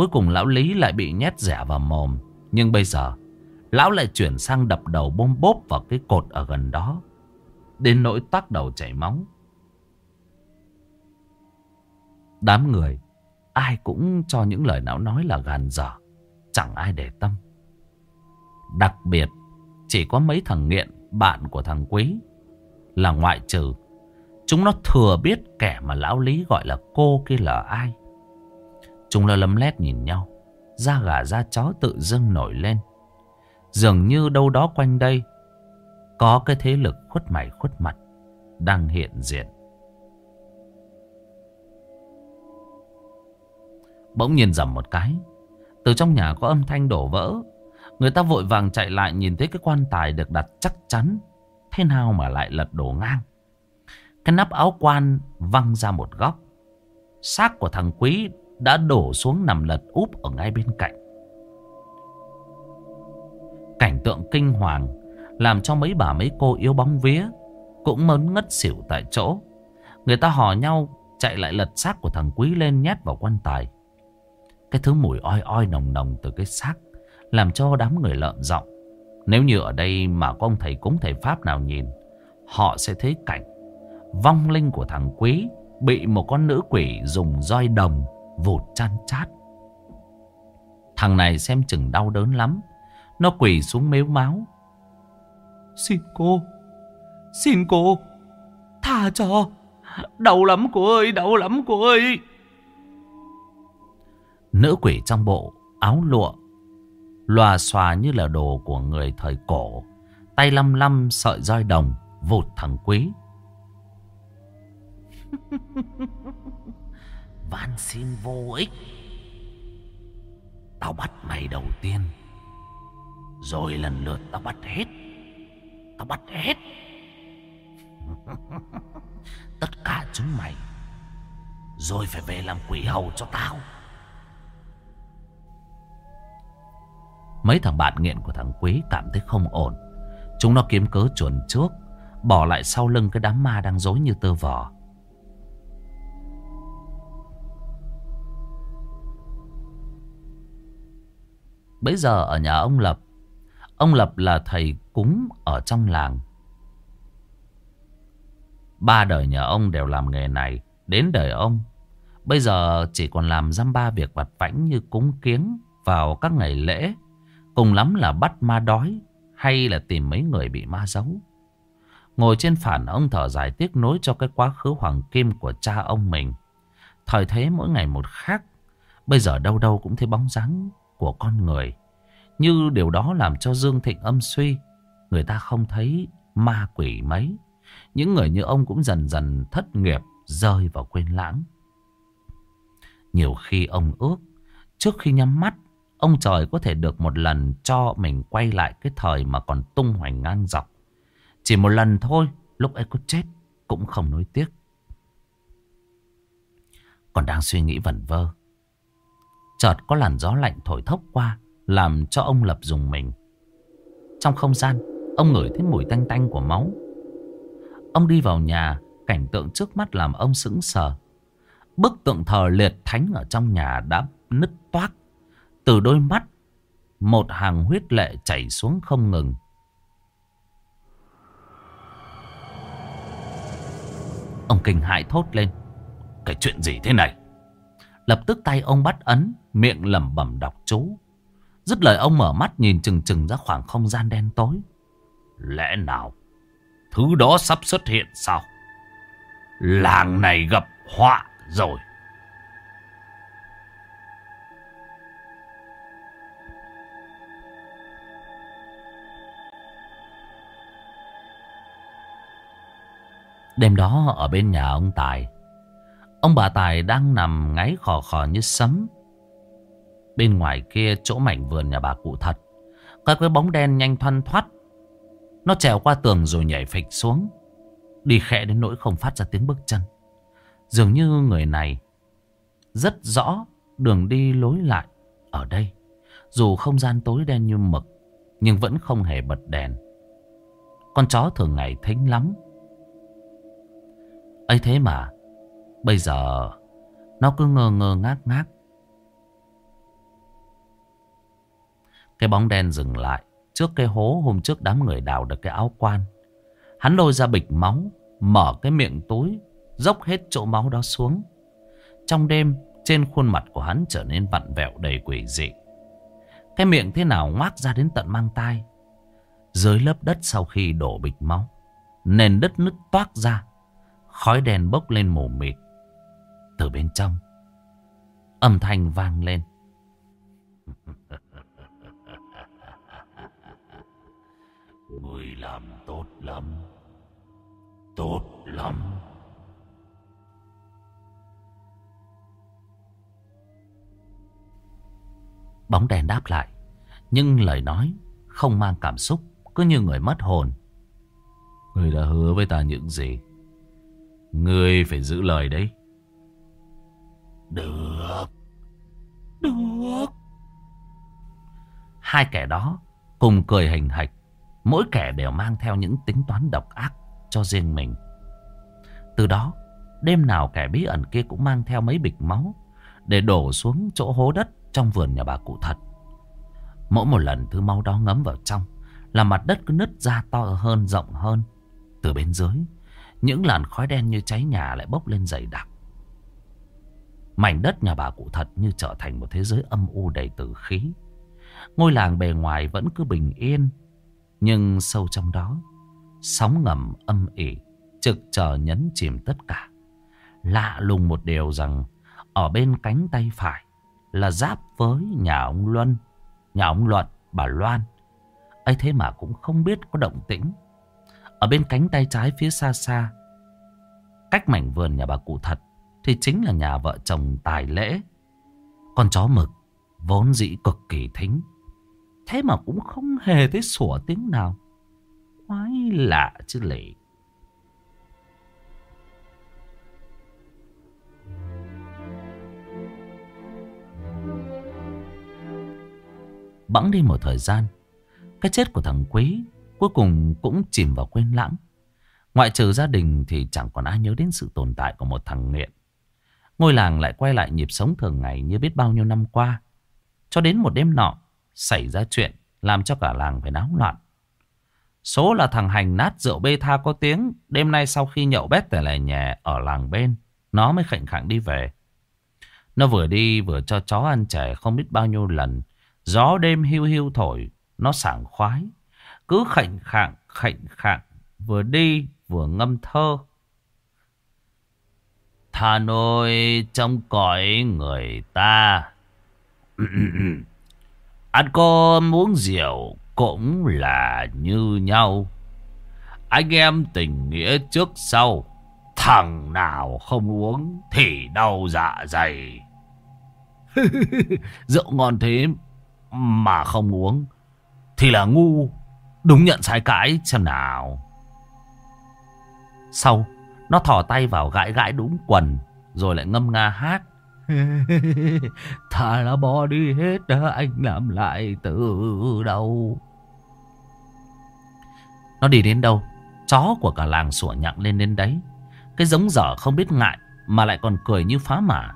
Cuối cùng lão Lý lại bị nhét rẻ vào mồm. Nhưng bây giờ, lão lại chuyển sang đập đầu bôm bốp vào cái cột ở gần đó. Đến nỗi tắc đầu chảy máu. Đám người, ai cũng cho những lời não nói là gàn dở. Chẳng ai để tâm. Đặc biệt, chỉ có mấy thằng nghiện, bạn của thằng Quý, là ngoại trừ. Chúng nó thừa biết kẻ mà lão Lý gọi là cô kia là ai. Chúng nó lấm lét nhìn nhau. Da gà da chó tự dưng nổi lên. Dường như đâu đó quanh đây có cái thế lực khuất mày khuất mặt đang hiện diện. Bỗng nhiên dầm một cái. Từ trong nhà có âm thanh đổ vỡ. Người ta vội vàng chạy lại nhìn thấy cái quan tài được đặt chắc chắn. Thế nào mà lại lật đổ ngang. Cái nắp áo quan văng ra một góc. Xác của thằng Quý đã đổ xuống nằm lật úp ở ngay bên cạnh. Cảnh tượng kinh hoàng làm cho mấy bà mấy cô yếu bóng vía cũng mớn ngất xỉu tại chỗ. Người ta hò nhau chạy lại lật xác của thằng Quý lên nhét vào quan tài. Cái thứ mùi oi oi nồng nồng từ cái xác làm cho đám người lợm giọng. Nếu như ở đây mà có ông thầy cúng thầy Pháp nào nhìn, họ sẽ thấy cảnh vong linh của thằng Quý bị một con nữ quỷ dùng roi đồng vụt chăn chát. Thằng này xem chừng đau đớn lắm. Nó quỳ xuống mếu máu. Xin cô, xin cô, tha cho. Đau lắm cô ơi, đau lắm cô ơi. Nữ quỷ trong bộ, áo lụa, lòa xòa như là đồ của người thời cổ. Tay lăm lăm sợi roi đồng, vụt thằng quý. [LAUGHS] Van xin vô ích. Tao bắt mày đầu tiên, Rồi lần lượt tao bắt hết. Tao bắt hết. [LAUGHS] Tất cả chúng mày, Rồi phải về làm quỷ hầu cho tao. Mấy thằng bạn nghiện của thằng Quý cảm thấy không ổn. Chúng nó kiếm cớ chuồn trước Bỏ lại sau lưng cái đám ma đang dối như tơ vò. Bây giờ ở nhà ông Lập Ông Lập là thầy cúng ở trong làng Ba đời nhà ông đều làm nghề này. Đến đời ông, bây giờ chỉ còn làm giam ba việc vặt vãnh như cúng kiếng vào các ngày lễ. Cùng lắm là bắt ma đói hay là tìm mấy người bị ma giấu. Ngồi trên phản ông thở dài tiếc nối cho cái quá khứ hoàng kim của cha ông mình. Thời thế mỗi ngày một khác. Bây giờ đâu đâu cũng thấy bóng dáng của con người. Như điều đó làm cho Dương Thịnh âm suy. Người ta không thấy ma quỷ mấy. Những người như ông cũng dần dần thất nghiệp, rơi vào quên lãng. Nhiều khi ông ước, trước khi nhắm mắt, ông trời có thể được một lần cho mình quay lại cái thời mà còn tung hoành ngang dọc. Chỉ một lần thôi, lúc ấy có chết cũng không nối tiếc. Còn đang suy nghĩ vẩn vơ. Chợt có làn gió lạnh thổi thốc qua, làm cho ông lập dùng mình. Trong không gian, ông ngửi thấy mùi tanh tanh của máu. Ông đi vào nhà, cảnh tượng trước mắt làm ông sững sờ. Bức tượng thờ liệt thánh ở trong nhà đã nứt toác. Từ đôi mắt, một hàng huyết lệ chảy xuống không ngừng. Ông kinh hại thốt lên. Cái chuyện gì thế này? Lập tức tay ông bắt ấn, miệng lẩm bẩm đọc chú. Dứt lời ông mở mắt nhìn chừng chừng ra khoảng không gian đen tối. Lẽ nào thứ đó sắp xuất hiện sao? Làng này gặp họa rồi. Đêm đó ở bên nhà ông Tài Ông bà Tài đang nằm ngáy khò khò như sấm. Bên ngoài kia, chỗ mảnh vườn nhà bà cụ thật. Các cái bóng đen nhanh thoăn thoát. Nó trèo qua tường rồi nhảy phịch xuống. Đi khẽ đến nỗi không phát ra tiếng bước chân. Dường như người này Rất rõ đường đi lối lại Ở đây. Dù không gian tối đen như mực, Nhưng vẫn không hề bật đèn. Con chó thường ngày thính lắm. Ấy thế mà Bây giờ, Nó cứ ngơ ngơ ngác ngác. Cái bóng đen dừng lại Trước cái hố hôm trước đám người đào được cái áo quan. Hắn lôi ra bịch máu, Mở cái miệng túi, Dốc hết chỗ máu đó xuống. Trong đêm, Trên khuôn mặt của hắn trở nên vặn vẹo đầy quỷ dị. Cái miệng thế nào ngoác ra đến tận mang tai. Dưới lớp đất sau khi đổ bịch máu, Nền đất nứt toác ra, Khói đèn bốc lên mù mịt. Từ bên trong, âm thanh vang lên. [LAUGHS] Người làm tốt lắm. Tốt lắm. Bóng đèn đáp lại. Nhưng lời nói không mang cảm xúc. Cứ như người mất hồn. Người đã hứa với ta những gì? Ngươi phải giữ lời đấy. Được. Được. Hai kẻ đó cùng cười hình hạch. Mỗi kẻ đều mang theo những tính toán độc ác cho riêng mình. Từ đó, đêm nào kẻ bí ẩn kia cũng mang theo mấy bịch máu để đổ xuống chỗ hố đất trong vườn nhà bà cụ thật. Mỗi một lần thứ máu đó ngấm vào trong là mặt đất cứ nứt ra to hơn, rộng hơn. Từ bên dưới những làn khói đen như cháy nhà lại bốc lên dày đặc. Mảnh đất nhà bà cụ thật như trở thành một thế giới âm u đầy tử khí. Ngôi làng bề ngoài vẫn cứ bình yên. Nhưng sâu trong đó, sóng ngầm âm ỉ, trực chờ nhấn chìm tất cả. Lạ lùng một điều rằng, ở bên cánh tay phải là giáp với nhà ông Luân, nhà ông Luận, bà Loan. ấy thế mà cũng không biết có động tĩnh. Ở bên cánh tay trái phía xa xa Cách mảnh vườn nhà bà cụ thật thì chính là nhà vợ chồng tài lễ. Con chó mực, Vốn dĩ cực kỳ thính, Thế mà cũng không hề thấy sủa tiếng nào. Quái lạ chứ lệ Bẵng đi một thời gian, Cái chết của thằng Quý Cuối cùng cũng chìm vào quên lãng. Ngoại trừ gia đình thì chẳng còn ai nhớ đến sự tồn tại của một thằng nghiện. Ngôi làng lại quay lại nhịp sống thường ngày như biết bao nhiêu năm qua. Cho đến một đêm nọ, xảy ra chuyện làm cho cả làng phải náo loạn. Số là thằng Hành nát rượu bê tha có tiếng. Đêm nay sau khi nhậu bét tại lại nhà ở làng bên. Nó mới khệnh khẳng đi về. Nó vừa đi vừa cho chó ăn trẻ không biết bao nhiêu lần. Gió đêm hưu hưu thổi. Nó sảng khoái. Cứ khệnh khạng khệnh khạng. Vừa đi vừa ngâm thơ. Thà nôi trong cõi người ta. [CLEARS THROAT] Ăn cơm uống rượu cũng là như nhau. Anh em tình nghĩa trước sau. Thằng nào không uống thì đau dạ dày. [LAUGHS] Rượu ngon thế mà không uống thì là ngu. Đúng nhận sai cãi xem nào. Sau, nó thò tay vào gãi gãi đúng quần, rồi lại ngâm nga hát. [LAUGHS] Thà là bỏ đi hết anh làm lại từ đâu. Nó đi đến đâu, chó của cả làng sủa nhặng lên đến đấy. Cái giống dở không biết ngại mà lại còn cười như phá mả.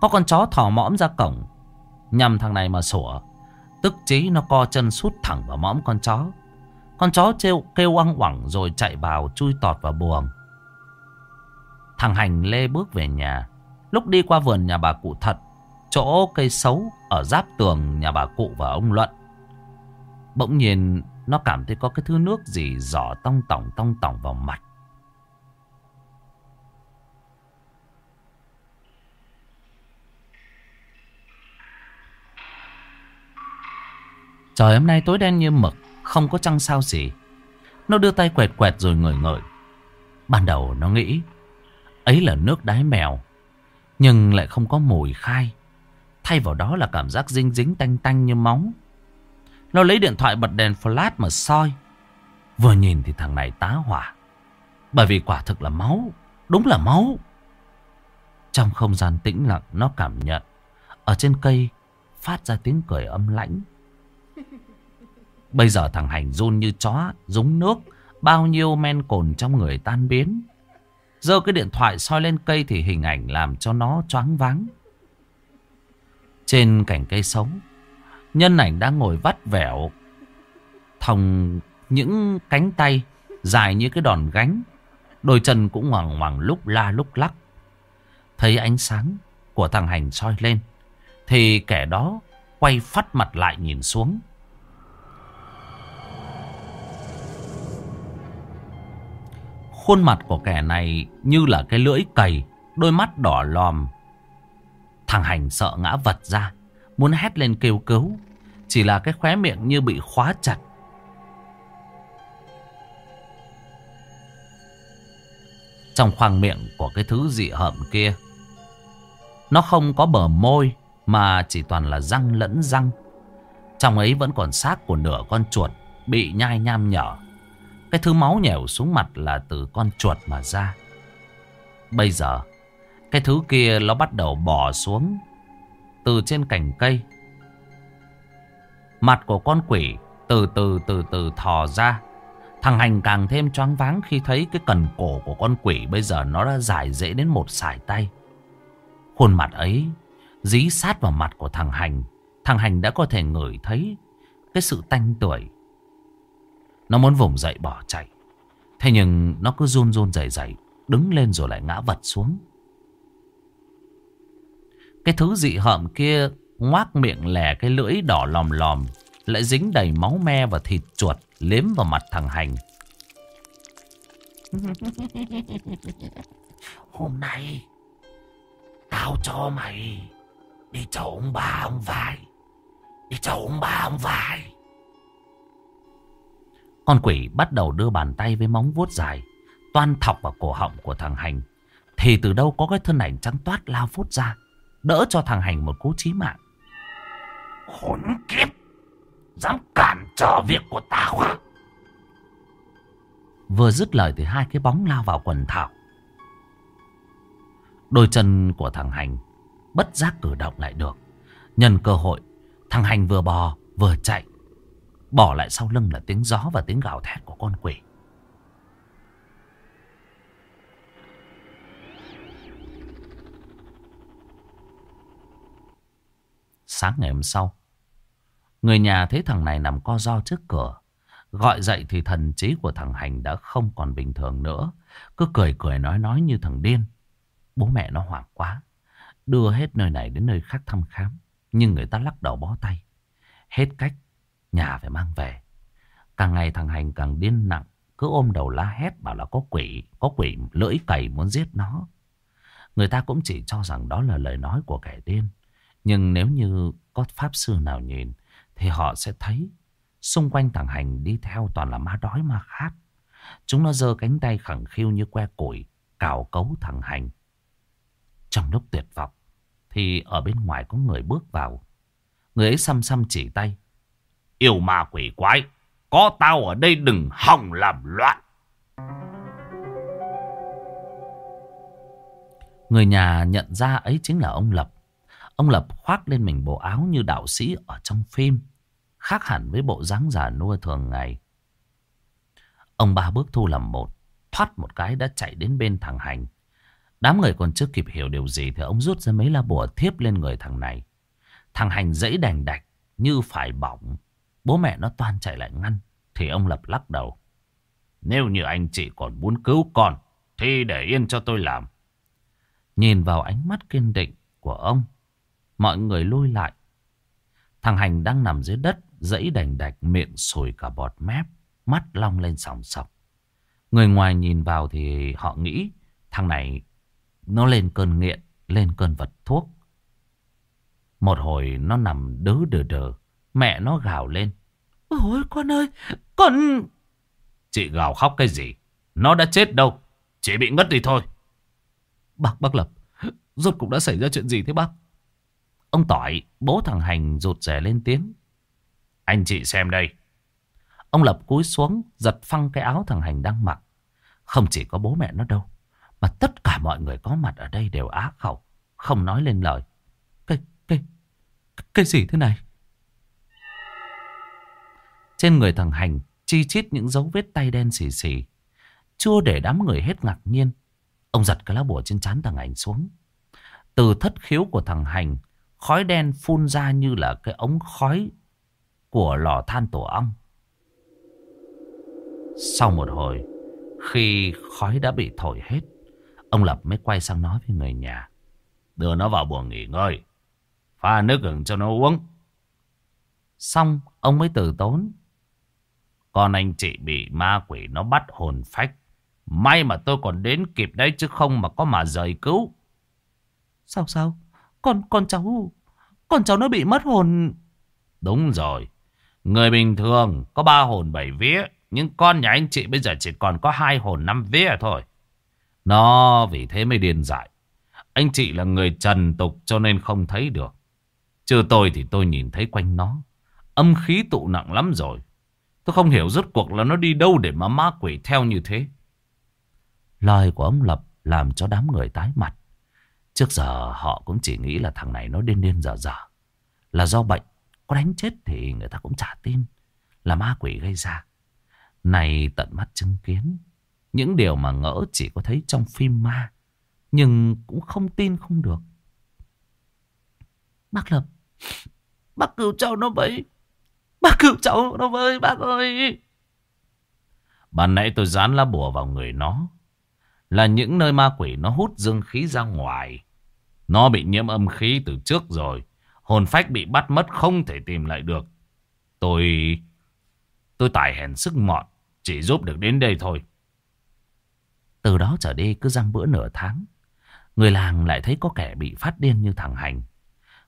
Có con chó thò mõm ra cổng, nhằm thằng này mà sủa. Tức chí nó co chân sút thẳng vào mõm con chó. Con chó trêu, kêu oang oẳng rồi chạy vào chui tọt vào buồng. Thằng Hành lê bước về nhà. Lúc đi qua vườn nhà bà cụ thật, chỗ cây xấu ở giáp tường nhà bà cụ và ông Luận. Bỗng nhiên nó cảm thấy có cái thứ nước gì giỏ tông tỏng tông tỏng vào mặt. Trời hôm nay tối đen như mực, không có trăng sao gì. Nó đưa tay quẹt quẹt rồi ngửi ngửi. Ban đầu nó nghĩ ấy là nước đái mèo, nhưng lại không có mùi khai. Thay vào đó là cảm giác dinh dính tanh tanh như máu. Nó lấy điện thoại bật đèn flash mà soi. Vừa nhìn thì thằng này tá hỏa. Bởi vì quả thực là máu. Đúng là máu. Trong không gian tĩnh lặng nó cảm nhận. Ở trên cây phát ra tiếng cười âm lãnh. Bây giờ thằng Hành run như chó, rúng nước. Bao nhiêu men cồn trong người tan biến. Giơ cái điện thoại soi lên cây thì hình ảnh làm cho nó choáng váng. Trên cành cây sống, nhân ảnh đang ngồi vắt vẻo. Thòng những cánh tay dài như cái đòn gánh. Đôi chân cũng ngoằng ngoằng lúc la lúc lắc. Thấy ánh sáng của thằng Hành soi lên. Thì kẻ đó quay phát mặt lại nhìn xuống. Khuôn mặt của kẻ này như là cái lưỡi cầy, đôi mắt đỏ lòm. Thằng Hành sợ ngã vật ra, muốn hét lên kêu cứu. Chỉ là cái khóe miệng như bị khóa chặt. Trong khoang miệng của cái thứ dị hợm kia, nó không có bờ môi mà chỉ toàn là răng lẫn răng. Trong ấy vẫn còn xác của nửa con chuột bị nhai nham nhở. Cái thứ máu nhèo xuống mặt là từ con chuột mà ra. Bây giờ, cái thứ kia nó bắt đầu bò xuống từ trên cành cây. Mặt của con quỷ từ từ từ từ thò ra. Thằng Hành càng thêm choáng váng khi thấy cái cần cổ của con quỷ bây giờ nó đã dài dễ đến một sải tay. Khuôn mặt ấy dí sát vào mặt của thằng Hành. Thằng Hành đã có thể ngửi thấy cái sự tanh tuổi nó muốn vùng dậy bỏ chạy. Thế nhưng nó cứ run run dày dày. Đứng lên rồi lại ngã vật xuống. Cái thứ dị hợm kia ngoác miệng lè cái lưỡi đỏ lòm lòm. Lại dính đầy máu me và thịt chuột liếm vào mặt thằng Hành. [LAUGHS] Hôm nay, Tao cho mày Đi chầu ông bà ông vài. Đi chầu ông bà ông vài con quỷ bắt đầu đưa bàn tay với móng vuốt dài Toan thọc vào cổ họng của thằng Hành. Thì từ đâu có cái thân ảnh trắng toát lao phút ra Đỡ cho thằng Hành một cú chí mạng. Khốn kiếp! Dám cản trở việc của tao à Vừa dứt lời thì hai cái bóng lao vào quần thảo. Đôi chân của thằng Hành Bất giác cử động lại được. Nhân cơ hội Thằng Hành vừa bò vừa chạy Bỏ lại sau lưng là tiếng gió và tiếng gào thét của con quỷ. Sáng ngày hôm sau, người nhà thấy thằng này nằm co ro trước cửa. Gọi dậy thì thần trí của thằng Hành đã không còn bình thường nữa. Cứ cười cười nói nói như thằng điên. Bố mẹ nó hoảng quá. Đưa hết nơi này đến nơi khác thăm khám. Nhưng người ta lắc đầu bó tay. Hết cách. Nhà phải mang về. Càng ngày thằng Hành càng điên nặng. Cứ ôm đầu la hét bảo là có quỷ. Có quỷ lưỡi cày muốn giết nó. Người ta cũng chỉ cho rằng đó là lời nói của kẻ điên. Nhưng nếu như có pháp sư nào nhìn thì họ sẽ thấy xung quanh thằng Hành đi theo toàn là ma đói ma khát. Chúng nó giơ cánh tay khẳng khiu như que củi, cào cấu thằng Hành. Trong lúc tuyệt vọng thì ở bên ngoài có người bước vào. Người ấy xăm xăm chỉ tay. Yêu ma quỷ quái, có tao ở đây đừng hòng làm loạn. Người nhà nhận ra ấy chính là ông Lập. Ông Lập khoác lên mình bộ áo như đạo sĩ ở trong phim. Khác hẳn với bộ dáng già nua thường ngày. Ông ba bước thu làm một. Thoát một cái đã chạy đến bên thằng Hành. Đám người còn chưa kịp hiểu điều gì thì ông rút ra mấy la bùa thiếp lên người thằng này. Thằng Hành dãy đành đạch như phải bỏng. Bố mẹ nó toan chạy lại ngăn. Thì ông Lập lắc đầu. Nếu như anh chị còn muốn cứu con thì để yên cho tôi làm. Nhìn vào ánh mắt kiên định của ông, mọi người lui lại. Thằng Hành đang nằm dưới đất, dãy đành đạch, miệng sùi cả bọt mép, mắt long lên sòng sọc. Người ngoài nhìn vào thì họ nghĩ thằng này nó lên cơn nghiện, lên cơn vật thuốc. Một hồi nó nằm đớ đờ đờ, mẹ nó gào lên. Ôi con ơi, con... Chị gào khóc cái gì? Nó đã chết đâu, chỉ bị ngất đi thôi. Bác, bác Lập, rốt cũng đã xảy ra chuyện gì thế bác? Ông Tỏi, bố thằng Hành rụt rè lên tiếng. Anh chị xem đây. Ông Lập cúi xuống, giật phăng cái áo thằng Hành đang mặc. Không chỉ có bố mẹ nó đâu, mà tất cả mọi người có mặt ở đây đều á khẩu, không nói lên lời. Cái, cái, cái gì thế này? Trên người thằng Hành, chi chít những dấu vết tay đen xì xì. Chưa để đám người hết ngạc nhiên. Ông giật cái lá bùa trên trán thằng Hành xuống. Từ thất khiếu của thằng Hành, khói đen phun ra như là cái ống khói của lò than tổ ong. Sau một hồi, khi khói đã bị thổi hết, ông Lập mới quay sang nói với người nhà. Đưa nó vào buồng nghỉ ngơi, pha nước gừng cho nó uống. Xong, ông mới từ tốn. Con anh chị bị ma quỷ nó bắt hồn phách. May mà tôi còn đến kịp đấy chứ không mà có mà rời cứu. Sao sao? Con con cháu con cháu nó bị mất hồn. Đúng rồi. Người bình thường có ba hồn bảy vía, nhưng con nhà anh chị bây giờ chỉ còn có hai hồn năm vía thôi. Nó vì thế mới điên dại. Anh chị là người trần tục cho nên không thấy được. Chứ tôi thì tôi nhìn thấy quanh nó. Âm khí tụ nặng lắm rồi. Tôi không hiểu rốt cuộc là nó đi đâu để mà ma quỷ theo như thế. Lời của ông Lập làm cho đám người tái mặt. Trước giờ họ cũng chỉ nghĩ là thằng này nó điên điên dở dở. Là do bệnh. Có đánh chết thì người ta cũng chả tin. Là ma quỷ gây ra. Này tận mắt chứng kiến. Những điều mà ngỡ chỉ có thấy trong phim ma. Nhưng cũng không tin không được. Bác Lập. Bác cứu cháu nó với. Bác cứu cháu nó với bác ơi. Ban nãy tôi dán lá bùa vào người nó. Là những nơi ma quỷ nó hút dương khí ra ngoài. Nó bị nhiễm âm khí từ trước rồi. Hồn phách bị bắt mất không thể tìm lại được. Tôi... Tôi tài hèn sức mọn. Chỉ giúp được đến đây thôi. Từ đó trở đi cứ răng bữa nửa tháng. Người làng lại thấy có kẻ bị phát điên như thằng Hành.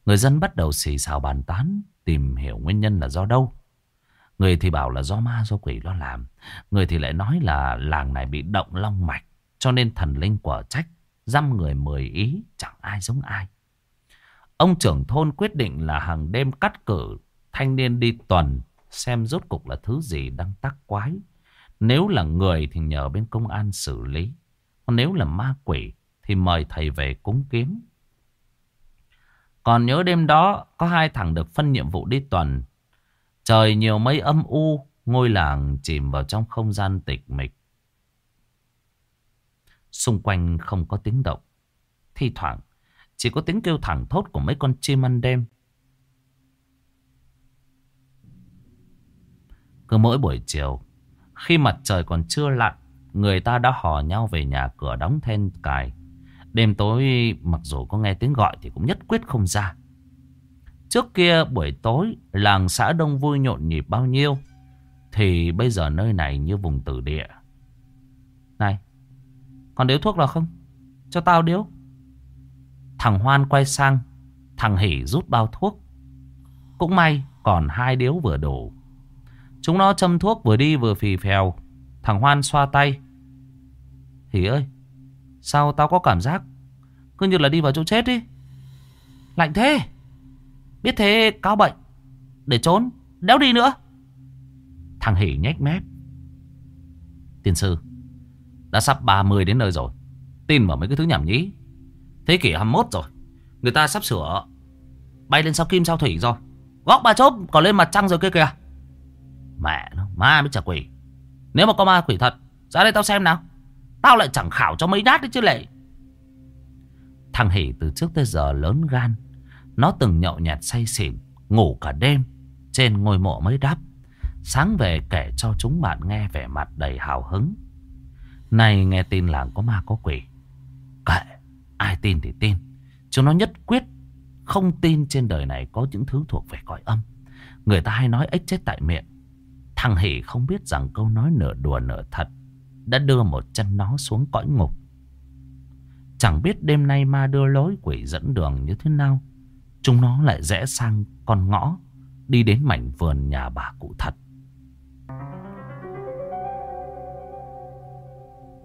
Người dân bắt đầu xì xào bàn tán. Tìm hiểu nguyên nhân là do đâu. Người thì bảo là do ma, do quỷ nó làm. Người thì lại nói là làng này bị động long mạch. Cho nên thần linh quả trách. Dăm người mười ý, chẳng ai giống ai. Ông trưởng thôn quyết định là hàng đêm cắt cử thanh niên đi tuần, xem rốt cục là thứ gì đang tác quái. Nếu là người thì nhờ bên công an xử lý. Còn nếu là ma quỷ thì mời thầy về cúng kiến. Còn nhớ đêm đó có hai thằng được phân nhiệm vụ đi tuần. Trời nhiều mây âm u, ngôi làng chìm vào trong không gian tịch mịch. Xung quanh không có tiếng động. Thi thoảng chỉ có tiếng kêu thẳng thốt của mấy con chim ăn đêm. Cứ mỗi buổi chiều, khi mặt trời còn chưa lặn, người ta đã hò nhau về nhà cửa đóng then cài. Đêm tối mặc dù có nghe tiếng gọi thì cũng nhất quyết không ra. Trước kia buổi tối làng xã đông vui nhộn nhịp bao nhiêu thì bây giờ nơi này như vùng tử địa. Này, còn điếu thuốc nào không? Cho tao điếu. Thằng Hoan quay sang, thằng Hỷ rút bao thuốc. Cũng may còn hai điếu vừa đủ. Chúng nó châm thuốc vừa đi vừa phì phèo. Thằng Hoan xoa tay. Hỷ ơi, sao tao có cảm giác cứ như là đi vào chỗ chết đi. Lạnh thế. Biết thế cáo bệnh. Để trốn, đéo đi nữa. Thằng Hỷ nhếch mép. Tiên sư, đã sắp 30 đến nơi rồi. Tin vào mấy cái thứ nhảm nhí. Thế kỷ 21 rồi. Người ta sắp sửa bay lên sao kim sao thủy rồi. Góc ba chốt còn lên mặt trăng rồi kia kìa. Mẹ nó, ma mới trả quỷ. Nếu mà có ma quỷ thật, ra đây tao xem nào. Tao lại chẳng khảo cho mấy nhát đấy chứ lệ. Thằng Hỷ từ trước tới giờ lớn gan. Nó từng nhậu nhạt say xỉn, ngủ cả đêm trên ngôi mộ mới đắp. Sáng về kể cho chúng bạn nghe vẻ mặt đầy hào hứng. Này nghe tin làng có ma có quỷ. Kệ, ai tin thì tin. Chúng nó nhất quyết không tin trên đời này có những thứ thuộc về cõi âm. Người ta hay nói ếch chết tại miệng. Thằng Hỷ không biết rằng câu nói nửa đùa nửa thật đã đưa một chân nó xuống cõi ngục. Chẳng biết đêm nay ma đưa lối quỷ dẫn đường như thế nào. Chúng nó lại rẽ sang con ngõ đi đến mảnh vườn nhà bà cụ thật.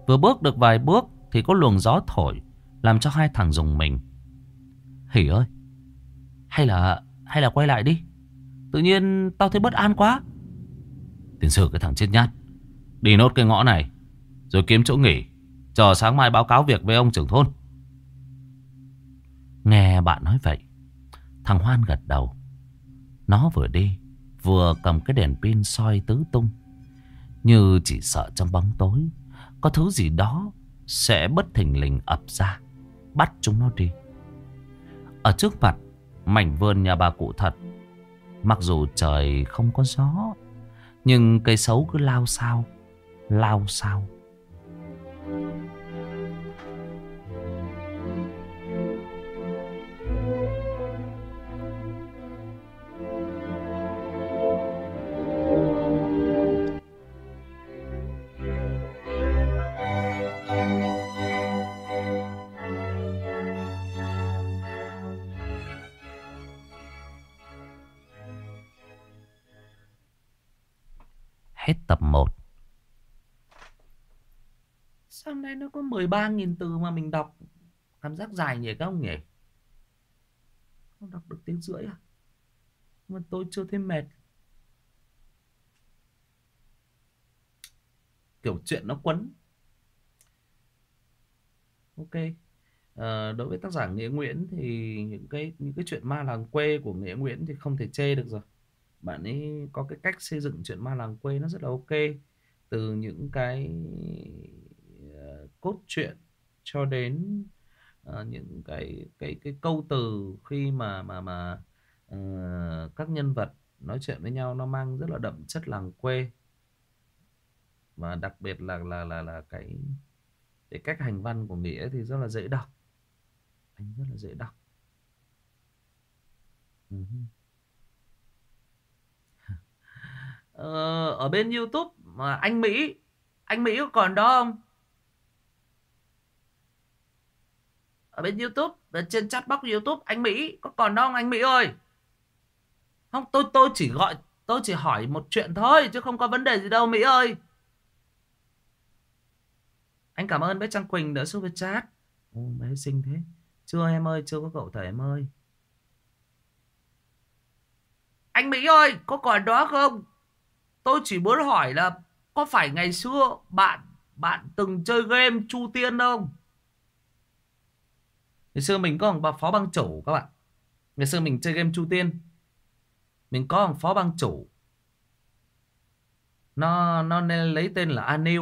Vừa bước được vài bước thì có luồng gió thổi làm cho hai thằng dùng mình. Hỉ ơi, hay là hay là quay lại đi. Tự nhiên tao thấy bất an quá. Tiền sử cái thằng chết nhát, đi nốt cái ngõ này rồi kiếm chỗ nghỉ, chờ sáng mai báo cáo việc với ông trưởng thôn. Nghe bạn nói vậy, thằng Hoan gật đầu. Nó vừa đi, vừa cầm cái đèn pin soi tứ tung. Như chỉ sợ trong bóng tối có thứ gì đó sẽ bất thình lình ập ra, bắt chúng nó đi. Ở trước mặt, mảnh vườn nhà bà cụ thật, mặc dù trời không có gió, nhưng cây xấu cứ lao sao, lao sao. Hết tập 1 Sao đây nó có 13.000 từ mà mình đọc? Cảm giác dài nhỉ các ông nhỉ? Không đọc được tiếng rưỡi à? Mà tôi chưa thấy mệt. Kiểu chuyện nó quấn. Ok. À, Đối với tác giả Nghĩa Nguyễn Thì những cái những cái chuyện ma làng quê của Nghĩa Nguyễn Thì không thể chê được rồi. Bạn ấy có cái cách xây dựng chuyện ma làng quê nó rất là ok. Từ những cái cốt truyện cho đến uh, những cái cái cái câu từ khi mà mà mà uh, các nhân vật nói chuyện với nhau nó mang rất là đậm chất làng quê. Và đặc biệt là là là là cái cái cách hành văn của nghĩa thì rất là dễ đọc. Anh rất là dễ đọc. Uh-huh. [LAUGHS] Ờ, ở bên YouTube mà anh Mỹ anh Mỹ có còn đó không? Ở bên YouTube ở trên chat box YouTube anh Mỹ có còn không anh Mỹ ơi? Không tôi tôi chỉ gọi tôi chỉ hỏi một chuyện thôi chứ không có vấn đề gì đâu Mỹ ơi. Anh cảm ơn bé Trang Quỳnh đã super chat. Ồ, bé xinh thế. Chưa em ơi chưa có cậu thầy em ơi. Anh Mỹ ơi có còn đó không? Tôi chỉ muốn hỏi là có phải ngày xưa bạn bạn từng chơi game Chu Tiên không? Ngày xưa mình có một phó băng chủ các bạn. Ngày xưa mình chơi game Chu Tiên. Mình có một phó băng chủ. Nó nó nên lấy tên là Anil.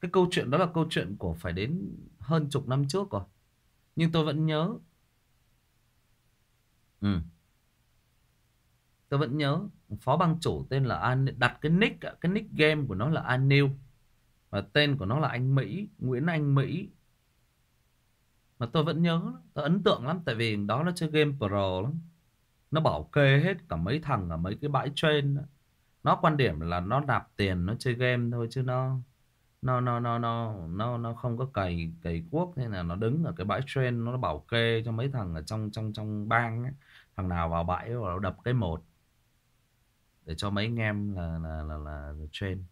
Cái câu chuyện đó là câu chuyện của phải đến hơn chục năm trước rồi. Nhưng tôi vẫn nhớ. Ừ. tôi vẫn nhớ phó băng chủ tên là An đặt cái nick cái nick game của nó là An và tên của nó là anh Mỹ, Nguyễn Anh Mỹ mà tôi vẫn nhớ tôi ấn tượng lắm tại vì đó nó chơi game pro lắm nó bảo kê hết cả mấy thằng ở mấy cái bãi train đó. nó quan điểm là nó nạp tiền nó chơi game thôi chứ nó nó nó nó nó nó nó không có cày cày cuốc thế là nó đứng ở cái bãi train nó bảo kê cho mấy thằng ở trong trong trong bang ấy. thằng nào vào bãi nó đập cái một để cho mấy anh em là là là, là, là train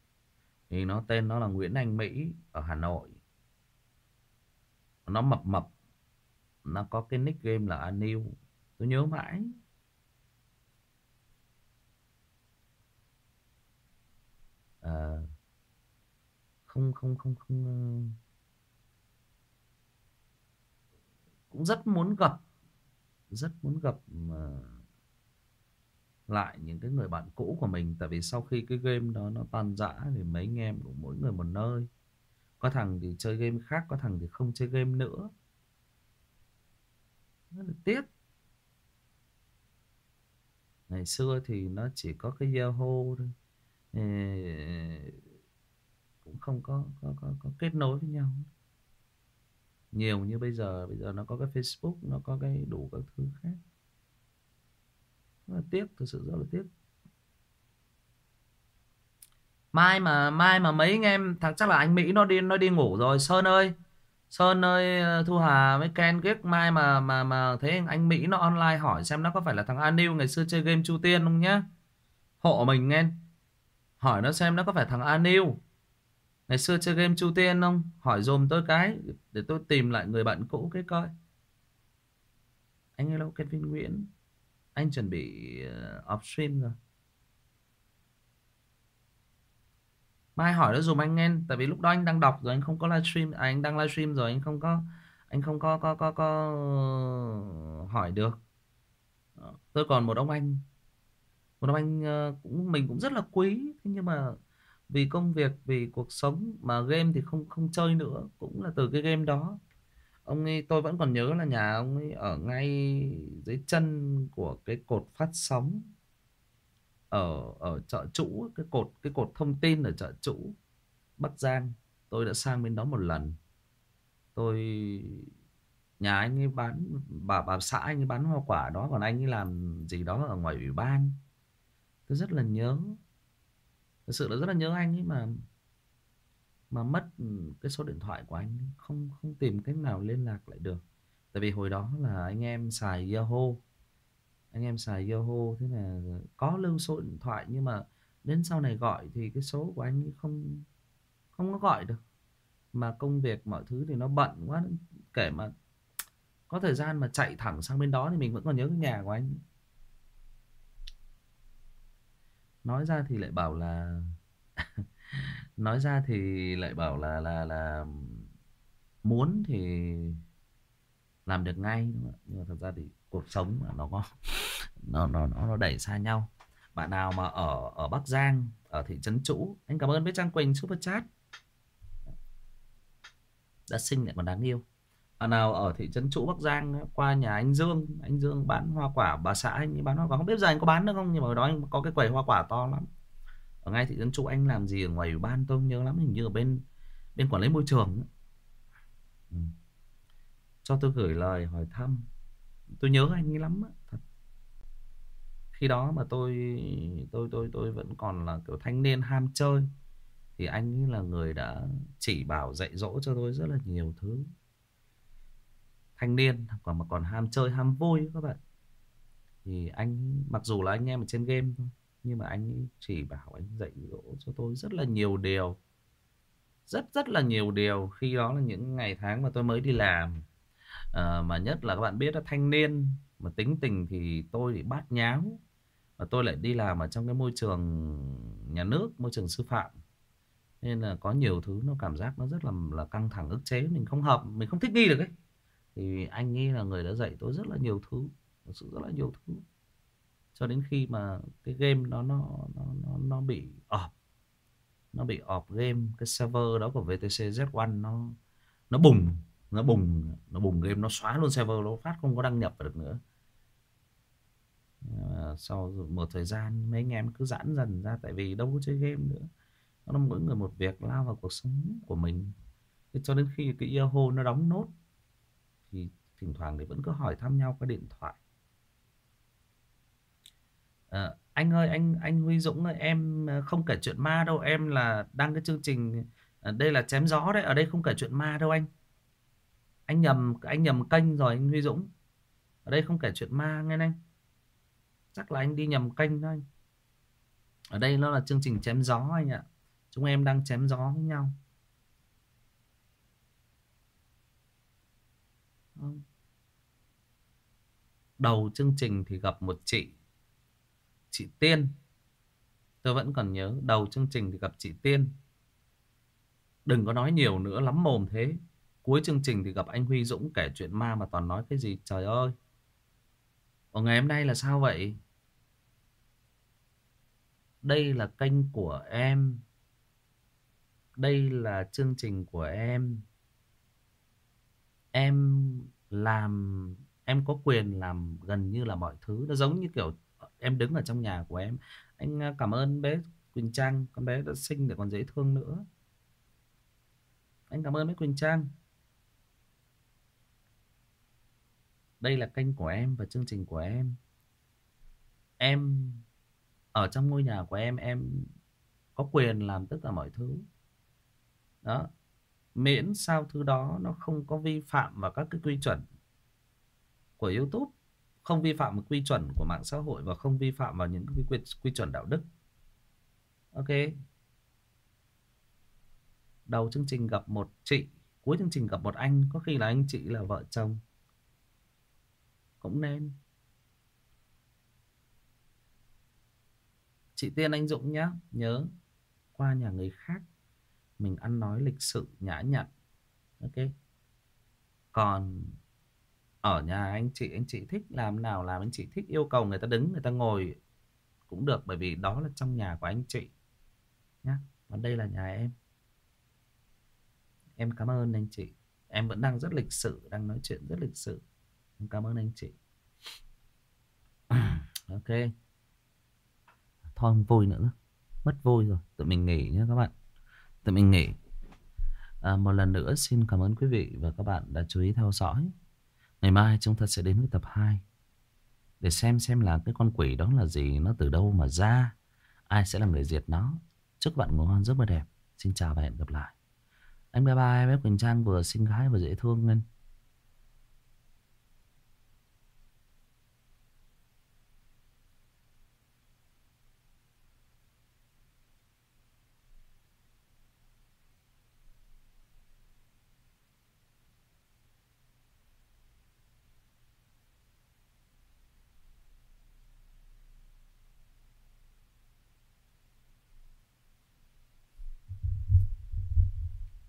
thì nó tên nó là Nguyễn Anh Mỹ ở Hà Nội nó mập mập nó có cái nick game là Anil tôi nhớ mãi. À, không không không không ờ, cũng rất muốn gặp rất muốn gặp mà lại những cái người bạn cũ của mình. Tại vì sau khi cái game đó nó tan rã thì mấy anh em của mỗi người một nơi. Có thằng thì chơi game khác có thằng thì không chơi game nữa rất là tiếc ngày xưa thì nó chỉ có cái Yahoo thôi. Ờ, cũng không có có, có có kết nối với nhau. Nhiều như bây giờ bây giờ nó có cái Facebook nó có cái đủ các thứ khác. Rất là tiếc thực sự rất là tiếc. Mai mà mai mà mấy anh em thằng chắc là anh Mỹ nó đi nó đi ngủ rồi. Sơn ơi! Sơn ơi ờ, Thu Hà với Ken Kiếc mai mà mà mà thấy anh Mỹ nó online hỏi xem nó có phải là thằng Anil ngày xưa chơi game Chu Tiên không nhá. Hộ mình nghe. Hỏi nó xem nó có phải thằng Anil ngày xưa chơi game Chu Tiên không? Hỏi dùm tôi cái để tôi tìm lại người bạn cũ cái coi. Anh hello Kevin Nguyễn. Anh chuẩn bị uh, off stream rồi. Mai hỏi nó dùm anh nghe tại vì lúc đó anh đang đọc rồi anh không có livestream à, anh đang livestream rồi anh không có anh không có có có có ờ, hỏi được. Ờ, tôi còn một ông anh một ông anh ờ, cũng mình cũng rất là quý thế nhưng mà vì công việc vì cuộc sống mà game thì không không chơi nữa cũng là từ cái game đó. Ông ấy tôi vẫn còn nhớ là nhà ông ấy ở ngay dưới chân của cái cột phát sóng ở ở chợ chủ cái cột cái cột thông tin ở chợ chủ Bắc Giang. Tôi đã sang bên đó một lần. Tôi, nhà anh ấy bán, bà bà xã anh ấy bán hoa quả đó, còn anh ấy làm gì đó ở ngoài ủy ban. Tôi rất là nhớ thực sự là rất là nhớ anh ấy mà mà mất cái số điện thoại của anh không không tìm cách nào liên lạc lại được. Tại vì hồi đó là anh em xài Yahoo anh em xài Yahoo, thế là có lưu số điện thoại, nhưng mà đến sau này gọi thì cái số của anh không không có gọi được mà công việc mọi thứ thì nó bận quá, kể mà có thời gian mà chạy thẳng sang bên đó thì mình vẫn còn nhớ cái nhà của anh nói ra thì lại bảo là, [LAUGHS] nói ra thì lại bảo là là là muốn thì làm được ngay, đúng không? nhưng mà thật ra thì cuộc sống mà nó có, nó nó nó nó đẩy xa nhau. Bạn nào mà ở ở Bắc Giang, ở thị trấn Chủ anh cảm ơn với Trang Quỳnh super chat. Đã sinh lại còn đáng yêu. Bạn nào ở thị trấn Chủ Bắc Giang, qua nhà anh Dương anh Dương bán hoa quả, bà xã anh ấy bán hoa quả. Không biết giờ anh có bán được không, nhưng mà ở đó anh có cái quầy hoa quả to lắm. Ở ngay thị trấn Chủ anh làm gì ở ngoài ủy ban tôi không nhớ lắm, hình như ở bên bên quản lý môi trường ừ. cho tôi gửi lời hỏi thăm tôi nhớ anh ấy lắm thật. Khi đó mà tôi tôi tôi tôi vẫn còn là kiểu thanh niên ham chơi, thì anh ấy là người đã chỉ bảo dạy dỗ cho tôi rất là nhiều thứ. Thanh niên, còn mà còn ham chơi, ham vui các bạn. Thì anh, mặc dù là anh em ở trên game thôi, nhưng mà anh ấy chỉ bảo anh dạy dỗ cho tôi rất là nhiều điều. Rất rất là nhiều điều. Khi đó là những ngày tháng mà tôi mới đi làm à, mà nhất là các bạn biết là thanh niên mà tính tình thì tôi thì bát nháo. Và tôi lại đi làm ở trong cái môi trường nhà nước môi trường sư phạm. Nên là có nhiều thứ nó cảm giác nó rất là là căng thẳng ức chế mình không hợp mình không thích nghi được ấy. Thì anh ấy là người đã dạy tôi rất là nhiều thứ thực sự rất là nhiều thứ. Cho đến khi mà cái game đó nó nó nó nó bị ọp nó bị ọp game cái server đó của VTC Z1 nó nó bùng nó bùng nó bùng game nó xóa luôn server nó phát không có đăng nhập được nữa. Ờ, sau một thời gian mấy anh em cứ giãn dần ra tại vì đâu có chơi game nữa. Nó mỗi người một việc lao vào cuộc sống của mình. Thế cho đến khi cái yahoo nó đóng nốt thì thỉnh thoảng thì vẫn cứ hỏi thăm nhau qua điện thoại. À, anh ơi anh anh Huy Dũng ơi em ờ, không kể chuyện ma đâu em là đăng cái chương trình đây là chém gió đấy ở đây không kể chuyện ma đâu anh anh nhầm anh nhầm kênh rồi, anh Huy Dũng. Ở đây không kể chuyện ma, nghe anh chắc là anh đi nhầm kênh thôi. Ở đây nó là chương trình chém gió anh ạ. Chúng em đang chém gió với nhau. Đầu chương trình thì gặp một chị chị Tiên. Tôi vẫn còn nhớ, đầu chương trình thì gặp chị Tiên. Đừng có nói nhiều nữa, lắm mồm thế cuối chương trình thì gặp anh Huy Dũng kể chuyện ma mà toàn nói cái gì? Trời ơi! Ở ngày hôm nay là sao vậy? Đây là kênh của em. Đây là chương trình của em. Em làm, em có quyền làm gần như là mọi thứ. Nó giống như kiểu em đứng ở trong nhà của em. Anh à, cảm ơn bé Quỳnh Trang. Con bé đã sinh để còn dễ thương nữa. Anh cảm ơn bé Quỳnh Trang. Đây là kênh của em và chương trình của em. Em ở trong ngôi nhà của em em có quyền làm tất cả mọi thứ. Đó. Miễn sao thứ đó nó không có vi phạm vào các cái quy chuẩn của YouTube không vi phạm vào quy chuẩn của mạng xã hội và không vi phạm vào những quy, quy chuẩn đạo đức. Ok. Đầu chương trình gặp một chị cuối chương trình gặp một anh có khi là anh chị là vợ chồng cũng nên. Chị tiên, anh dũng nhá, nhớ qua nhà người khác, mình ăn nói lịch sự, nhã nhặn. Ok. Còn ở nhà anh chị anh chị thích làm nào, làm anh chị thích yêu cầu người ta đứng, người ta ngồi cũng được, bởi vì đó là trong nhà của anh chị nhá. Còn đây là nhà em. Em cảm ơn anh chị. Em vẫn đang rất lịch sự, đang nói chuyện rất lịch sự cảm ơn anh chị. [CLEARS THROAT] Ok. Thôi không vui nữa. Mất vui rồi. Tụi mình nghỉ nhé các bạn. Tụi mình nghỉ. À, một lần nữa xin cảm ơn quý vị và các bạn đã chú ý theo dõi. Ngày mai chúng ta sẽ đến với tập 2 để xem xem là cái con quỷ đó là gì nó từ đâu mà ra. Ai sẽ là người diệt nó. Chúc bạn ngủ ngon giấc mơ đẹp. Xin chào và hẹn gặp lại. Anh bye bye bé Quỳnh Trang vừa xinh gái vừa dễ thương nên.